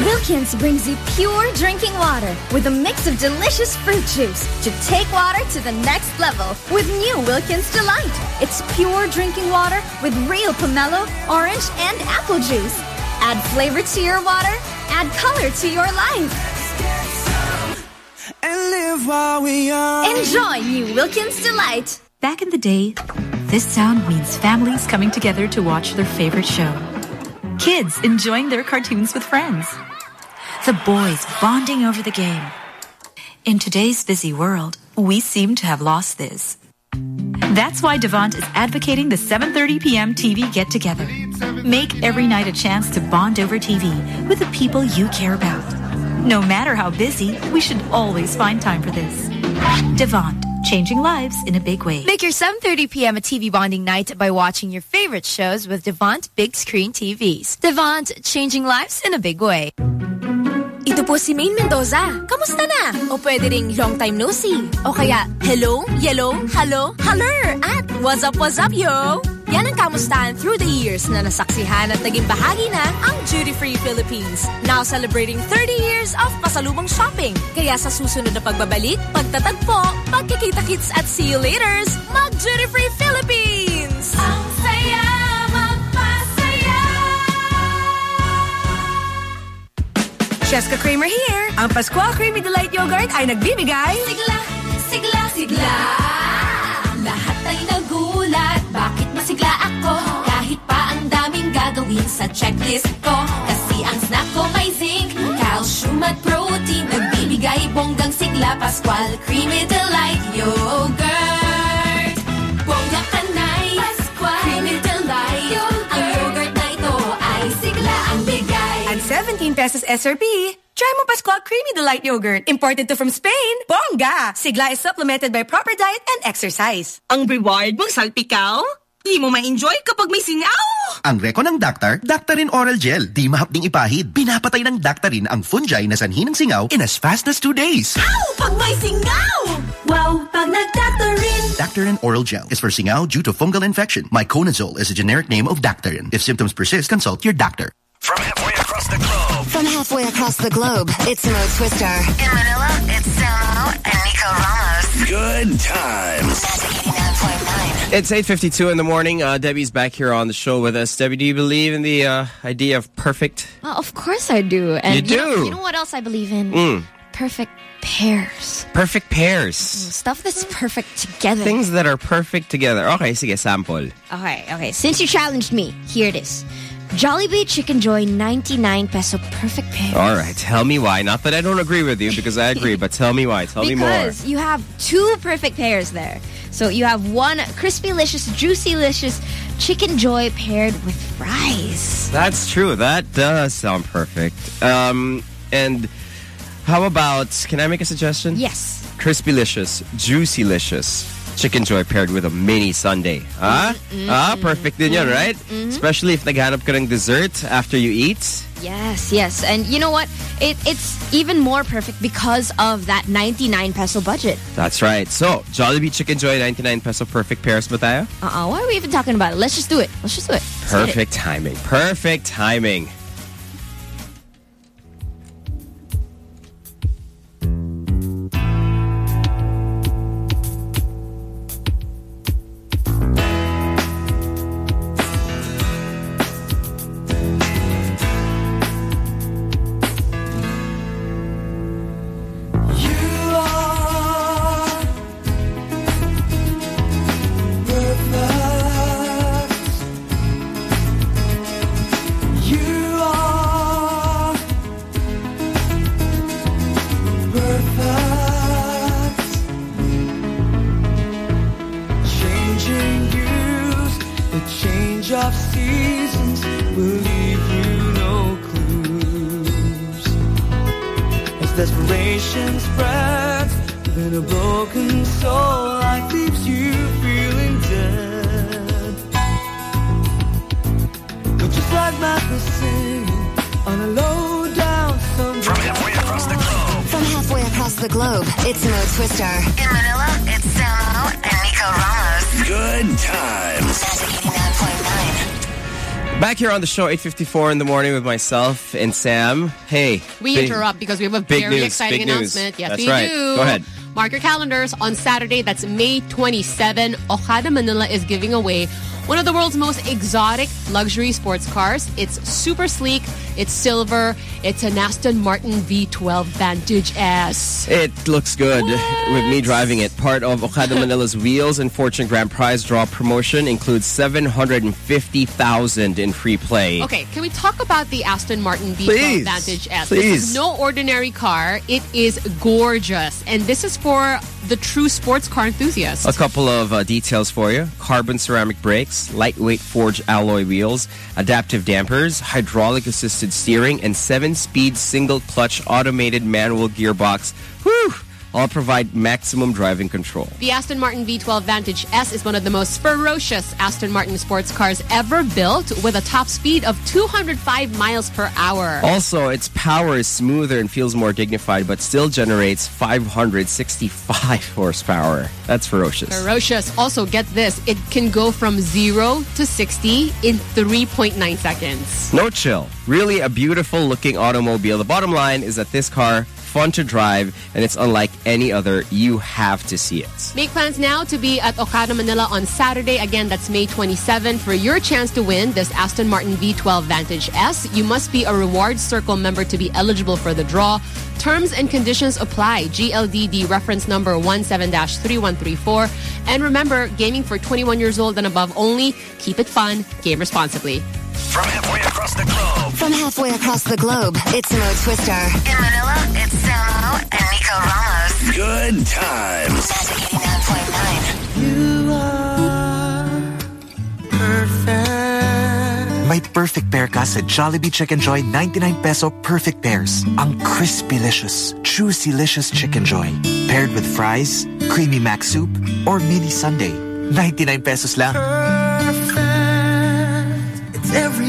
Wilkins brings you pure drinking water with a mix of delicious fruit juice to take water to the next level with new Wilkins Delight. It's pure drinking water with real pomelo, orange, and apple juice. Add flavor to your water, add color to your life. and live while we young. Enjoy new Wilkins Delight. Back in the day, this sound means families coming together to watch their favorite show. Kids enjoying their cartoons with friends. The boys bonding over the game. In today's busy world, we seem to have lost this. That's why Devant is advocating the 7:30 p.m. TV get together. Make every night a chance to bond over TV with the people you care about. No matter how busy, we should always find time for this. Devant, changing lives in a big way. Make your 7.30 p.m. a TV bonding night by watching your favorite shows with Devant Big Screen TVs. Devant, changing lives in a big way. Ito po si Maine Mendoza. Kamusta na? O pwede ring long time no see. O kaya, hello, yellow, hello, holler, at what's up, what's up, yo? Yan ang kamustahan through the years na nasaksihan at naging bahagi na ang Duty Free Philippines. Now celebrating 30 years of pasalubong shopping. Kaya sa susunod na pagbabalik, pagtatagpo, pagkikita-kits at see you laters, mag Duty Free Philippines! Ang Cheska Kramer here. Ang Pascual Creamy Delight Yogurt ay nagbibigay... Sigla, sigla, sigla. Lahat ay nagulat. Bakit masigla ako? Kahit pa ang daming gagawin sa checklist ko. Kasi ang snack ko may zinc, calcium at protein. Nagbibigay bonggang sigla. Pascual Creamy Delight Yogurt. 17 pesos SRP, try mo Pascual Creamy Delight Yogurt. Imported to from Spain. Bongga! Sigla is supplemented by proper diet and exercise. Ang reward mong salpikaw? Di mo ma-enjoy kapag may singaw! Ang reko ng Daktar, Daktarin Oral Gel. Di mahapding ipahid. Pinapatay ng Daktarin ang fungi na sanhi ng singaw in as fast as two days. Ow! Pag may singaw! Wow! Pag nagdaktarin! Daktarin Oral Gel is for singaw due to fungal infection. Miconazole is a generic name of Daktarin. If symptoms persist, consult your doctor. From halfway across the globe, it's Mo Twister. In Manila, it's Samo and Nico Ramos. Good Good times. It's 8.52 in the morning. Uh, Debbie's back here on the show with us. Debbie, do you believe in the uh, idea of perfect? Well, of course I do. And You Know, do? you know what else I believe in? Mm. Perfect pairs. Perfect pairs. Stuff that's perfect together. Things that are perfect together. Okay, sige, sample. Okay, okay. Since you challenged me, here it is. Jollibee Chicken Joy 99 peso perfect pair. All right, tell me why. Not that I don't agree with you because I agree, but tell me why. Tell me more. Because you have two perfect pairs there. So you have one crispy-licious, juicy-licious Chicken Joy paired with fries. That's true. That does sound perfect. Um, and how about, can I make a suggestion? Yes. Crispy-licious, juicy-licious chicken joy paired with a mini sundae. Ah, ah, perfect din yun, right? Especially if naghanap ka ng dessert after you eat. Yes, yes. And you know what? It, it's even more perfect because of that 99 peso budget. That's right. So, Jollibee Chicken Joy 99 peso perfect pairs ba tayo? Uh-uh. Why are we even talking about it? Let's just do it. Let's just do it. Let's. Perfect timing. Perfect timing. On the show, 8.54 in the morning with myself and Sam. Hey. We big- interrupt because we have a big very news, exciting big news. announcement. Yes, That's we right. do. Go ahead. Mark your calendars. On Saturday, that's May 27, Okada Manila is giving away one of the world's most exotic luxury sports cars. It's super sleek. It's silver. It's an Aston Martin V12 Vantage S. It looks good with me driving it. Part of Okada Manila's Wheels and Fortune Grand Prize draw promotion includes 750,000 in free play. Okay, can we talk about the Aston Martin V12 Please. Vantage S? Please. This is no ordinary car. It is gorgeous. And this is for the true sports car enthusiast. A couple of uh, details for you. Carbon ceramic brakes, lightweight forged alloy wheels, adaptive dampers, hydraulic assisted steering, and seven-speed single-clutch automated manual gearbox. Whew! All provide maximum driving control. The Aston Martin V12 Vantage S is one of the most ferocious Aston Martin sports cars ever built with a top speed of 205 miles per hour. Also, its power is smoother and feels more dignified, but still generates 565 horsepower. That's ferocious. Ferocious. Also, get this. It can go from 0 to 60 in 3.9 seconds. No chill. Really a beautiful looking automobile. The bottom line is that this car, fun to drive, and it's unlike any other. You have to see it. Make plans now to be at Okada, Manila on Saturday. Again, that's May 27 for your chance to win this Aston Martin V12 Vantage S. You must be a Reward Circle member to be eligible for the draw. Terms and conditions apply. GLDD reference number 17-3134. And remember, gaming for 21 years old and above only. Keep it fun. Game responsibly. From halfway across the globe. From halfway across the globe, it's Mo Twister. In Manila, it's Samo and Nico Ramos. Good times. You are perfect. May perfect pair ka sa Jollibee Chicken Joy 99 peso perfect pairs. Ang crispy-licious, juicy-licious Chicken Joy. Paired with fries, creamy mac soup, or mini sundae. 99 pesos lang. Everything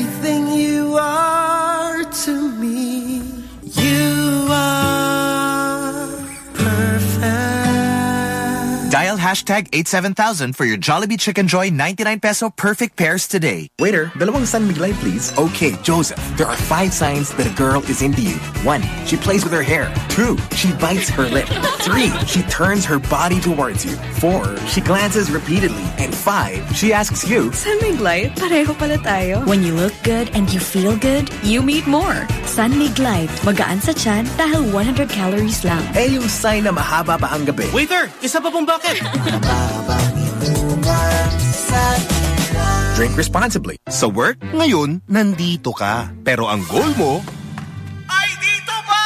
hashtag 87000 for your Jollibee Chicken Joy 99 peso perfect pairs today. Waiter, dalawang San Miglay, please. Okay, Joseph, there are five signs that a girl is into you. One, she plays with her hair. Two, she bites her lip. Three, she turns her body towards you. Four, she glances repeatedly. And five, she asks you, San Miglay, pareho pala tayo. When you look good and you feel good, you meet more. San Miglay, magaan sa tiyan dahil 100 calories lang. Eh yung sign na mahaba pa ang gabi. Waiter, isa pa pong bucket. Drink responsibly. Sa work, ngayon, nandito ka. Pero ang goal mo, ay dito pa!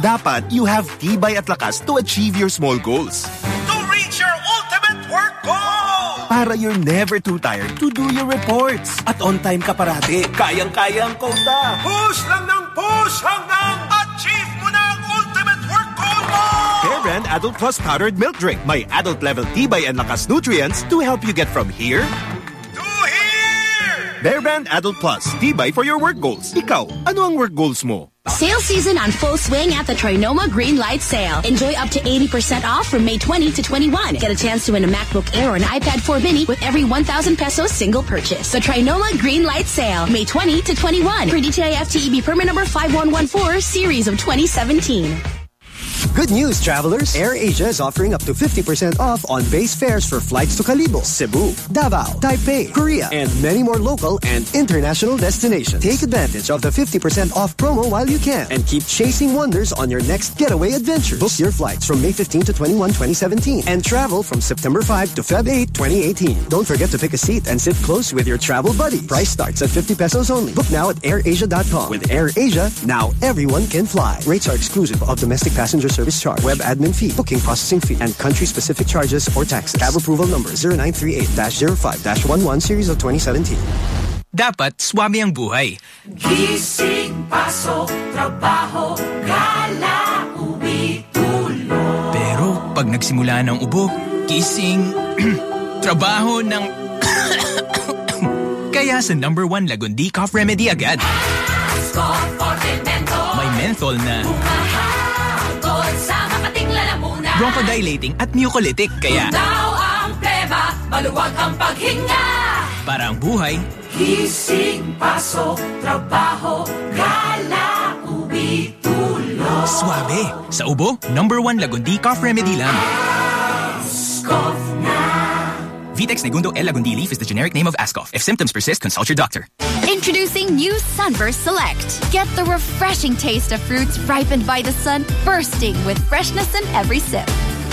Dapat you have tibay at lakas to achieve your small goals. To reach your ultimate work goal! Para you're never too tired to do your reports. At on time ka parati. Kayang-kaya ang kota. Push lang ng push hanggang Brand Adult Plus Powdered Milk Drink. May adult level tibay and lakas nutrients to help you get from here to here! Bear Brand Adult Plus. Tibay for your work goals. Ikaw, ano ang work goals mo? Sale season on full swing at the Trinoma Green Light Sale. Enjoy up to 80% off from May 20 to 21. Get a chance to win a MacBook Air or an iPad 4 mini with every 1,000 pesos single purchase. The Trinoma Green Light Sale, May 20 to 21. For DTI FTEB permit number 5114, series of 2017. Good news, travelers! AirAsia is offering up to 50% off on base fares for flights to Kalibo, Cebu, Davao, Taipei, Korea, and many more local and international destinations. Take advantage of the 50% off promo while you can and keep chasing wonders on your next getaway adventure. Book your flights from May 15 to 21, 2017 and travel from September 5 to Feb 8, 2018. Don't forget to pick a seat and sit close with your travel buddy. Price starts at 50 pesos only. Book now at airasia.com. With AirAsia, now everyone can fly. Rates are exclusive of domestic passenger service charge, web admin fee, booking processing fee, and country-specific charges or taxes. Cab approval number 0938-05-11 series of 2017. Dapat swami ang buhay. Gising, pasok, trabaho, gala, uwi, tulog. Pero pag nagsimula ng ubo, gising, trabaho ng... Kaya sa number one Lagundi Cough Remedy agad. Ascoff Menthol. May menthol na Humahagod sa makating lalamunan. Bronchodilating at mucolytic. Kaya Now ang pleba, maluwag ang paghinga. para ang buhay, Gising, pasok, trabaho, gala, uwi, tulog. Sa ubo, number one Lagundi Cough Remedy lang. Ascoff na. Vitex Negundo L. Lagundi leaf is the generic name of Ascoff. If symptoms persist, consult your doctor. Introducing new Sunburst Select. Get the refreshing taste of fruits ripened by the sun, bursting with freshness in every sip.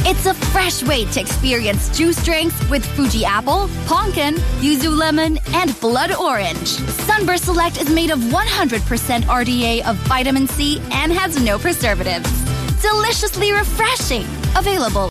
It's a fresh way to experience juice drinks with Fuji apple, pumpkin, yuzu lemon, and blood orange. Sunburst Select is made of 100% RDA of vitamin C and has no preservatives. Deliciously refreshing. Available